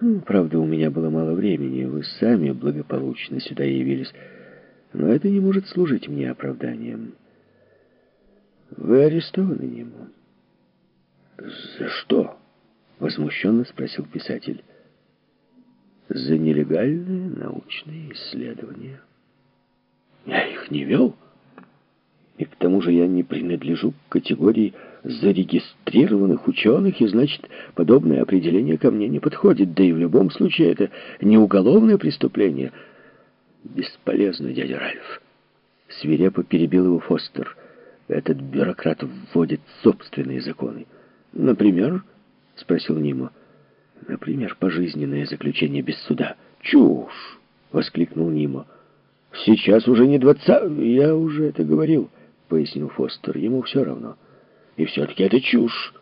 Ну, правда, у меня было мало времени, вы сами благополучно сюда явились, но это не может служить мне оправданием. Вы арестованы, Ниммо. «За что?» — возмущенно спросил писатель за нелегальные научные исследования. Я их не вел. И к тому же я не принадлежу к категории зарегистрированных ученых, и значит, подобное определение ко мне не подходит. Да и в любом случае это не уголовное преступление. Бесполезно, дядя Ральф. Свирепо перебил его Фостер. Этот бюрократ вводит собственные законы. Например, спросил Нима. Например, пожизненное заключение без суда. «Чушь!» — воскликнул Нима. «Сейчас уже не двадцать...» «Я уже это говорил», — пояснил Фостер. «Ему все равно». «И все-таки это чушь!»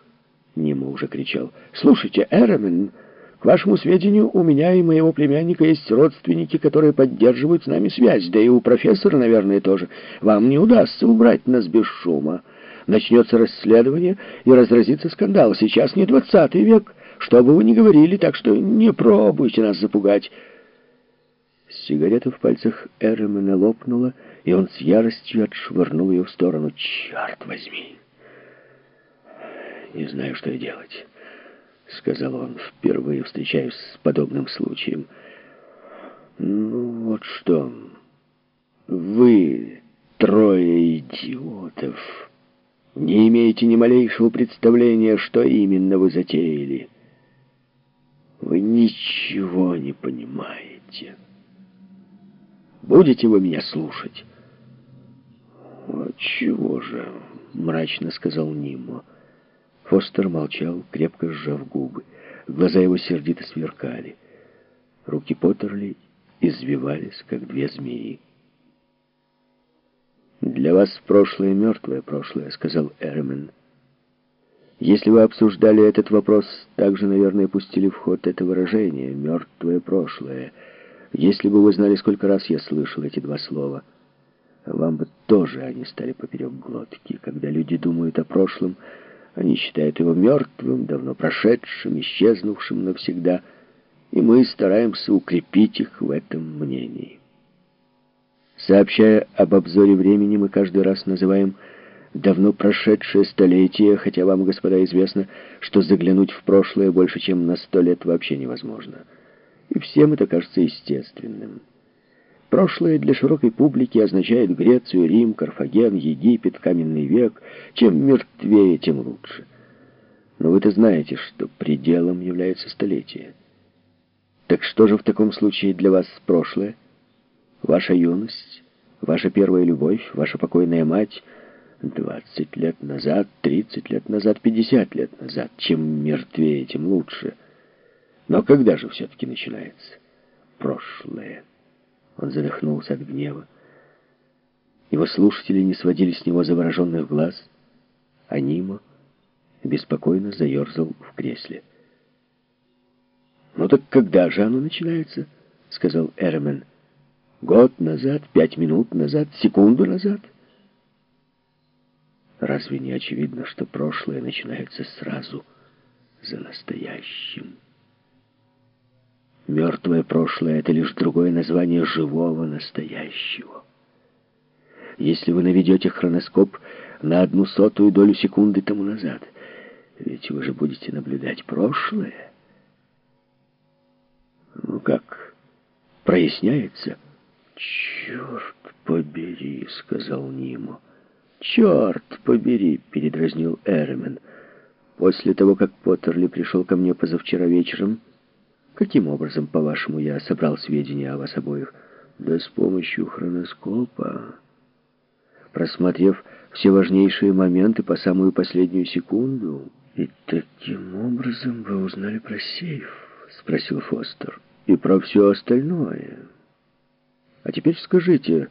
Нима уже кричал. «Слушайте, Эромен, к вашему сведению, у меня и моего племянника есть родственники, которые поддерживают с нами связь, да и у профессора, наверное, тоже. Вам не удастся убрать нас без шума. Начнется расследование и разразится скандал. Сейчас не двадцатый век». Что бы вы ни говорили, так что не пробуйте нас запугать». Сигарета в пальцах Эремена лопнула, и он с яростью отшвырнул ее в сторону. «Черт возьми! Не знаю, что делать», — сказал он, впервые встречаясь с подобным случаем. «Ну, вот что. Вы, трое идиотов, не имеете ни малейшего представления, что именно вы затеяли. Вы ничего не понимаете». Будете вы меня слушать?» «Чего же?» — мрачно сказал Ниммо. Фостер молчал, крепко сжав губы. Глаза его сердито сверкали. Руки Поттерли извивались, как две змеи. «Для вас прошлое мертвое прошлое», — сказал Эрмен. «Если вы обсуждали этот вопрос, также, наверное, пустили в ход это выражение «мертвое прошлое». Если бы вы знали, сколько раз я слышал эти два слова, вам бы тоже они стали поперек глотки. Когда люди думают о прошлом, они считают его мертвым, давно прошедшим, исчезнувшим навсегда, и мы стараемся укрепить их в этом мнении. Сообщая об обзоре времени, мы каждый раз называем давно прошедшее столетие, хотя вам, господа, известно, что заглянуть в прошлое больше, чем на сто лет вообще невозможно и всем это кажется естественным. Прошлое для широкой публики означает Грецию, Рим, Карфаген, Египет, каменный век. Чем мертвее, тем лучше. Но вы-то знаете, что пределом является столетие. Так что же в таком случае для вас прошлое? Ваша юность, ваша первая любовь, ваша покойная мать — Двадцать лет назад, тридцать лет назад, пятьдесят лет назад. Чем мертвее, тем лучше — но когда же все-таки начинается? Прошлое. Он задохнулся от гнева. Его слушатели не сводили с него завороженных глаз, а Нима беспокойно заерзал в кресле. «Ну так когда же оно начинается?» — сказал Эрмен. «Год назад, пять минут назад, секунду назад?» Разве не очевидно, что прошлое начинается сразу за настоящим? Мертвое прошлое — это лишь другое название живого настоящего. Если вы наведете хроноскоп на одну сотую долю секунды тому назад, ведь вы же будете наблюдать прошлое. Ну как, проясняется? «Черт побери», — сказал Нимо. «Черт побери», — передразнил Эрмен. «После того, как Поттерли пришел ко мне позавчера вечером...» Каким образом, по-вашему, я собрал сведения о вас обоих? Да с помощью хроноскопа. Просмотрев все важнейшие моменты по самую последнюю секунду. И таким образом вы узнали про сейф? Спросил Фостер. И про все остальное. А теперь скажите,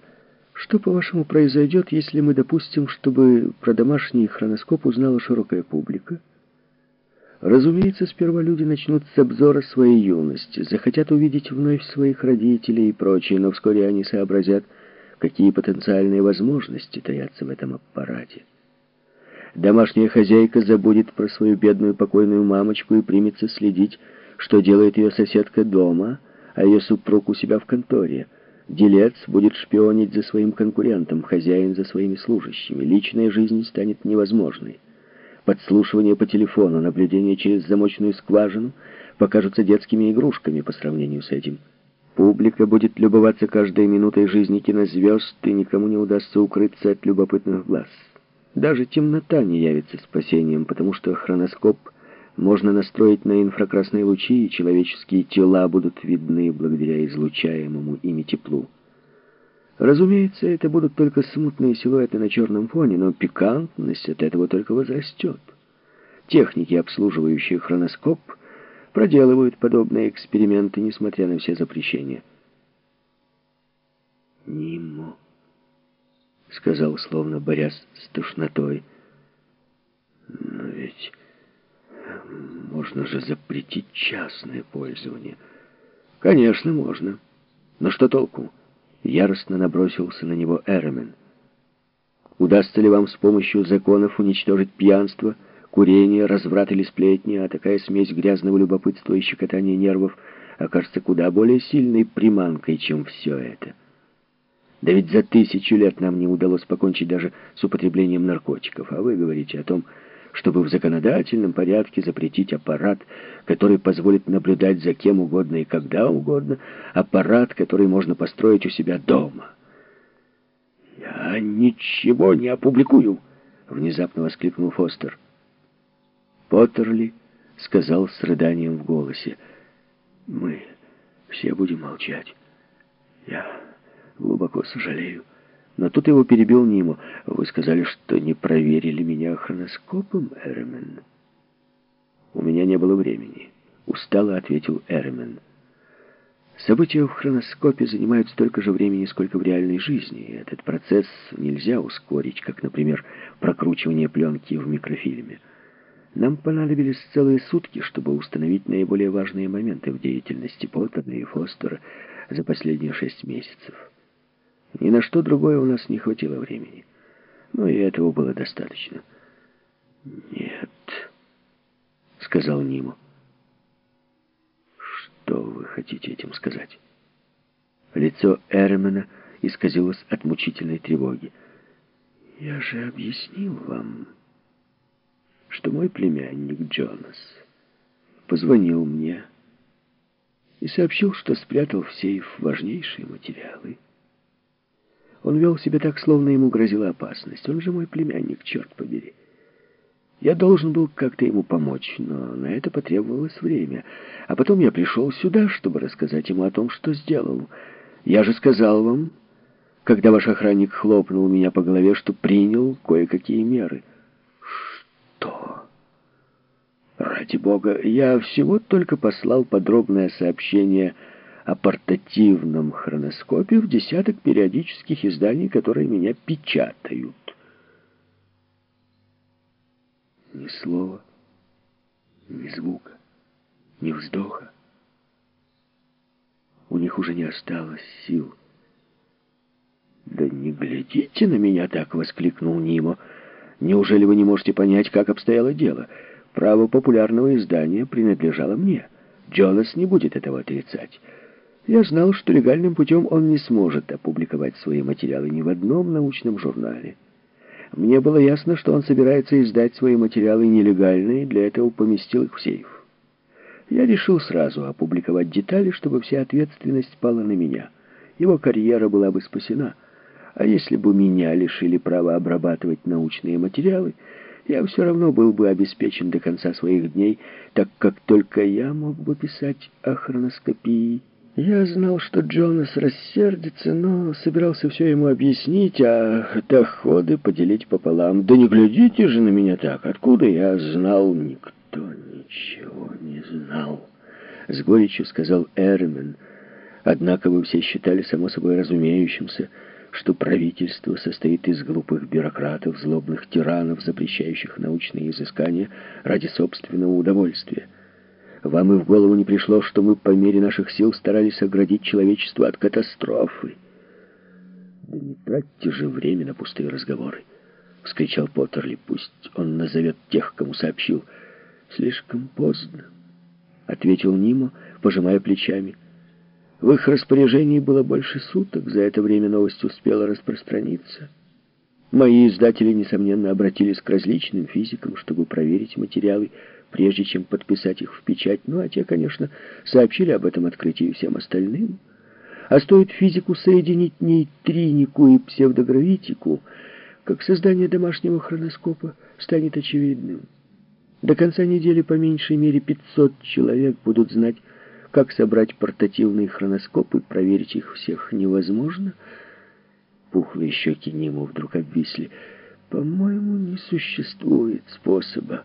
что, по-вашему, произойдет, если мы допустим, чтобы про домашний хроноскоп узнала широкая публика? Разумеется, сперва люди начнут с обзора своей юности, захотят увидеть вновь своих родителей и прочее, но вскоре они сообразят, какие потенциальные возможности таятся в этом аппарате. Домашняя хозяйка забудет про свою бедную покойную мамочку и примется следить, что делает ее соседка дома, а ее супруг у себя в конторе. Делец будет шпионить за своим конкурентом, хозяин за своими служащими. Личная жизнь станет невозможной. Подслушивание по телефону, наблюдение через замочную скважину покажутся детскими игрушками по сравнению с этим. Публика будет любоваться каждой минутой жизни кинозвезд, и никому не удастся укрыться от любопытных глаз. Даже темнота не явится спасением, потому что хроноскоп можно настроить на инфракрасные лучи, и человеческие тела будут видны благодаря излучаемому ими теплу. Разумеется, это будут только смутные силуэты на черном фоне, но пикантность от этого только возрастет. Техники, обслуживающие хроноскоп, проделывают подобные эксперименты, несмотря на все запрещения. «Нимо», — сказал, словно борясь с тошнотой, — «но ведь можно же запретить частное пользование». «Конечно, можно. Но что толку?» Яростно набросился на него Эремен. Удастся ли вам с помощью законов уничтожить пьянство, курение, разврат или сплетни, а такая смесь грязного любопытства и щекотания нервов окажется куда более сильной приманкой, чем все это. Да ведь за тысячу лет нам не удалось покончить даже с употреблением наркотиков, а вы говорите о том, чтобы в законодательном порядке запретить аппарат, который позволит наблюдать за кем угодно и когда угодно, аппарат, который можно построить у себя дома. «Я ничего не опубликую!» — внезапно воскликнул Фостер. Поттерли сказал с рыданием в голосе. «Мы все будем молчать. Я глубоко сожалею». Но тут его перебил Ниму. «Вы сказали, что не проверили меня хроноскопом, Эремен?» «У меня не было времени», — устало ответил Эремен. События в хроноскопе занимают столько же времени, сколько в реальной жизни. И этот процесс нельзя ускорить, как, например, прокручивание пленки в микрофильме. Нам понадобились целые сутки, чтобы установить наиболее важные моменты в деятельности Поттера и Фостера за последние шесть месяцев. Ни на что другое у нас не хватило времени. Но и этого было достаточно. «Нет», — сказал Ниму. «Что вы хотите этим сказать?» Лицо Эрмена исказилось от мучительной тревоги. «Я же объяснил вам, что мой племянник Джонас позвонил мне и сообщил, что спрятал в сейф важнейшие материалы». Он вел себя так, словно ему грозила опасность. Он же мой племянник, черт побери. Я должен был как-то ему помочь, но на это потребовалось время. А потом я пришел сюда, чтобы рассказать ему о том, что сделал. Я же сказал вам, когда ваш охранник хлопнул меня по голове, что принял кое-какие меры. Что? Ради бога, я всего только послал подробное сообщение о портативном хроноскопе в десяток периодических изданий, которые меня печатают. Ни слова, ни звука, ни вздоха. У них уже не осталось сил. «Да не глядите на меня так!» — воскликнул Нимо. «Неужели вы не можете понять, как обстояло дело? Право популярного издания принадлежало мне. Джонас не будет этого отрицать». Я знал, что легальным путем он не сможет опубликовать свои материалы ни в одном научном журнале. Мне было ясно, что он собирается издать свои материалы нелегально, и для этого поместил их в сейф. Я решил сразу опубликовать детали, чтобы вся ответственность пала на меня. Его карьера была бы спасена. А если бы меня лишили права обрабатывать научные материалы, я все равно был бы обеспечен до конца своих дней, так как только я мог бы писать о хроноскопии. Я знал, что Джонас рассердится, но собирался все ему объяснить, а доходы поделить пополам. Да не глядите же на меня так. Откуда я знал? Никто ничего не знал. С горечью сказал Эрмен. Однако вы все считали само собой разумеющимся, что правительство состоит из глупых бюрократов, злобных тиранов, запрещающих научные изыскания ради собственного удовольствия. Вам и в голову не пришло, что мы по мере наших сил старались оградить человечество от катастрофы. Да не тратьте же время на пустые разговоры, — вскричал Поттерли. Пусть он назовет тех, кому сообщил. Слишком поздно, — ответил Нимо, пожимая плечами. В их распоряжении было больше суток. За это время новость успела распространиться. Мои издатели, несомненно, обратились к различным физикам, чтобы проверить материалы, прежде чем подписать их в печать. Ну, а те, конечно, сообщили об этом открытии всем остальным. А стоит физику соединить нейтринику и псевдогравитику, как создание домашнего хроноскопа станет очевидным. До конца недели по меньшей мере 500 человек будут знать, как собрать портативный хроноскоп и проверить их всех невозможно. Пухлые щеки Ниму вдруг обвисли. По-моему, не существует способа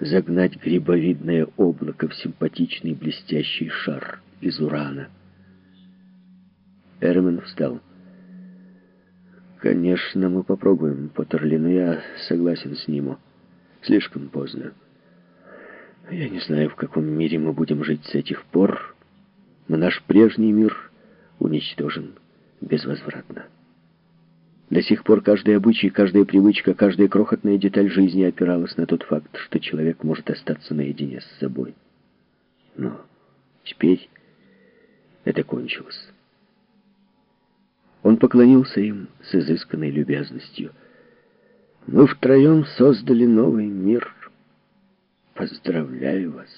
загнать грибовидное облако в симпатичный блестящий шар из урана. Эрмен встал. «Конечно, мы попробуем, Поттерли, но я согласен с ним. Слишком поздно. Я не знаю, в каком мире мы будем жить с этих пор, но наш прежний мир уничтожен безвозвратно». До сих пор каждый обычай, каждая привычка, каждая крохотная деталь жизни опиралась на тот факт, что человек может остаться наедине с собой. Но теперь это кончилось. Он поклонился им с изысканной любезностью. «Мы втроем создали новый мир. Поздравляю вас.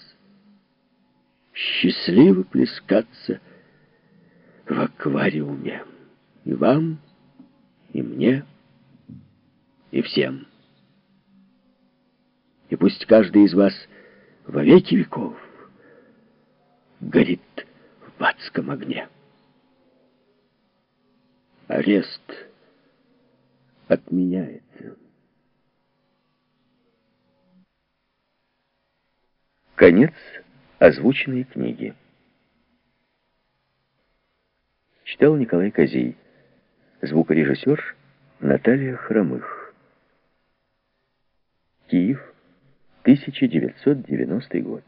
Счастливо плескаться в аквариуме. И вам, и мне, и всем. И пусть каждый из вас во веки веков горит в адском огне. Арест отменяется. Конец озвученной книги. Читал Николай Козей. Звукорежиссер Наталья Хромых. Киев, 1990 год.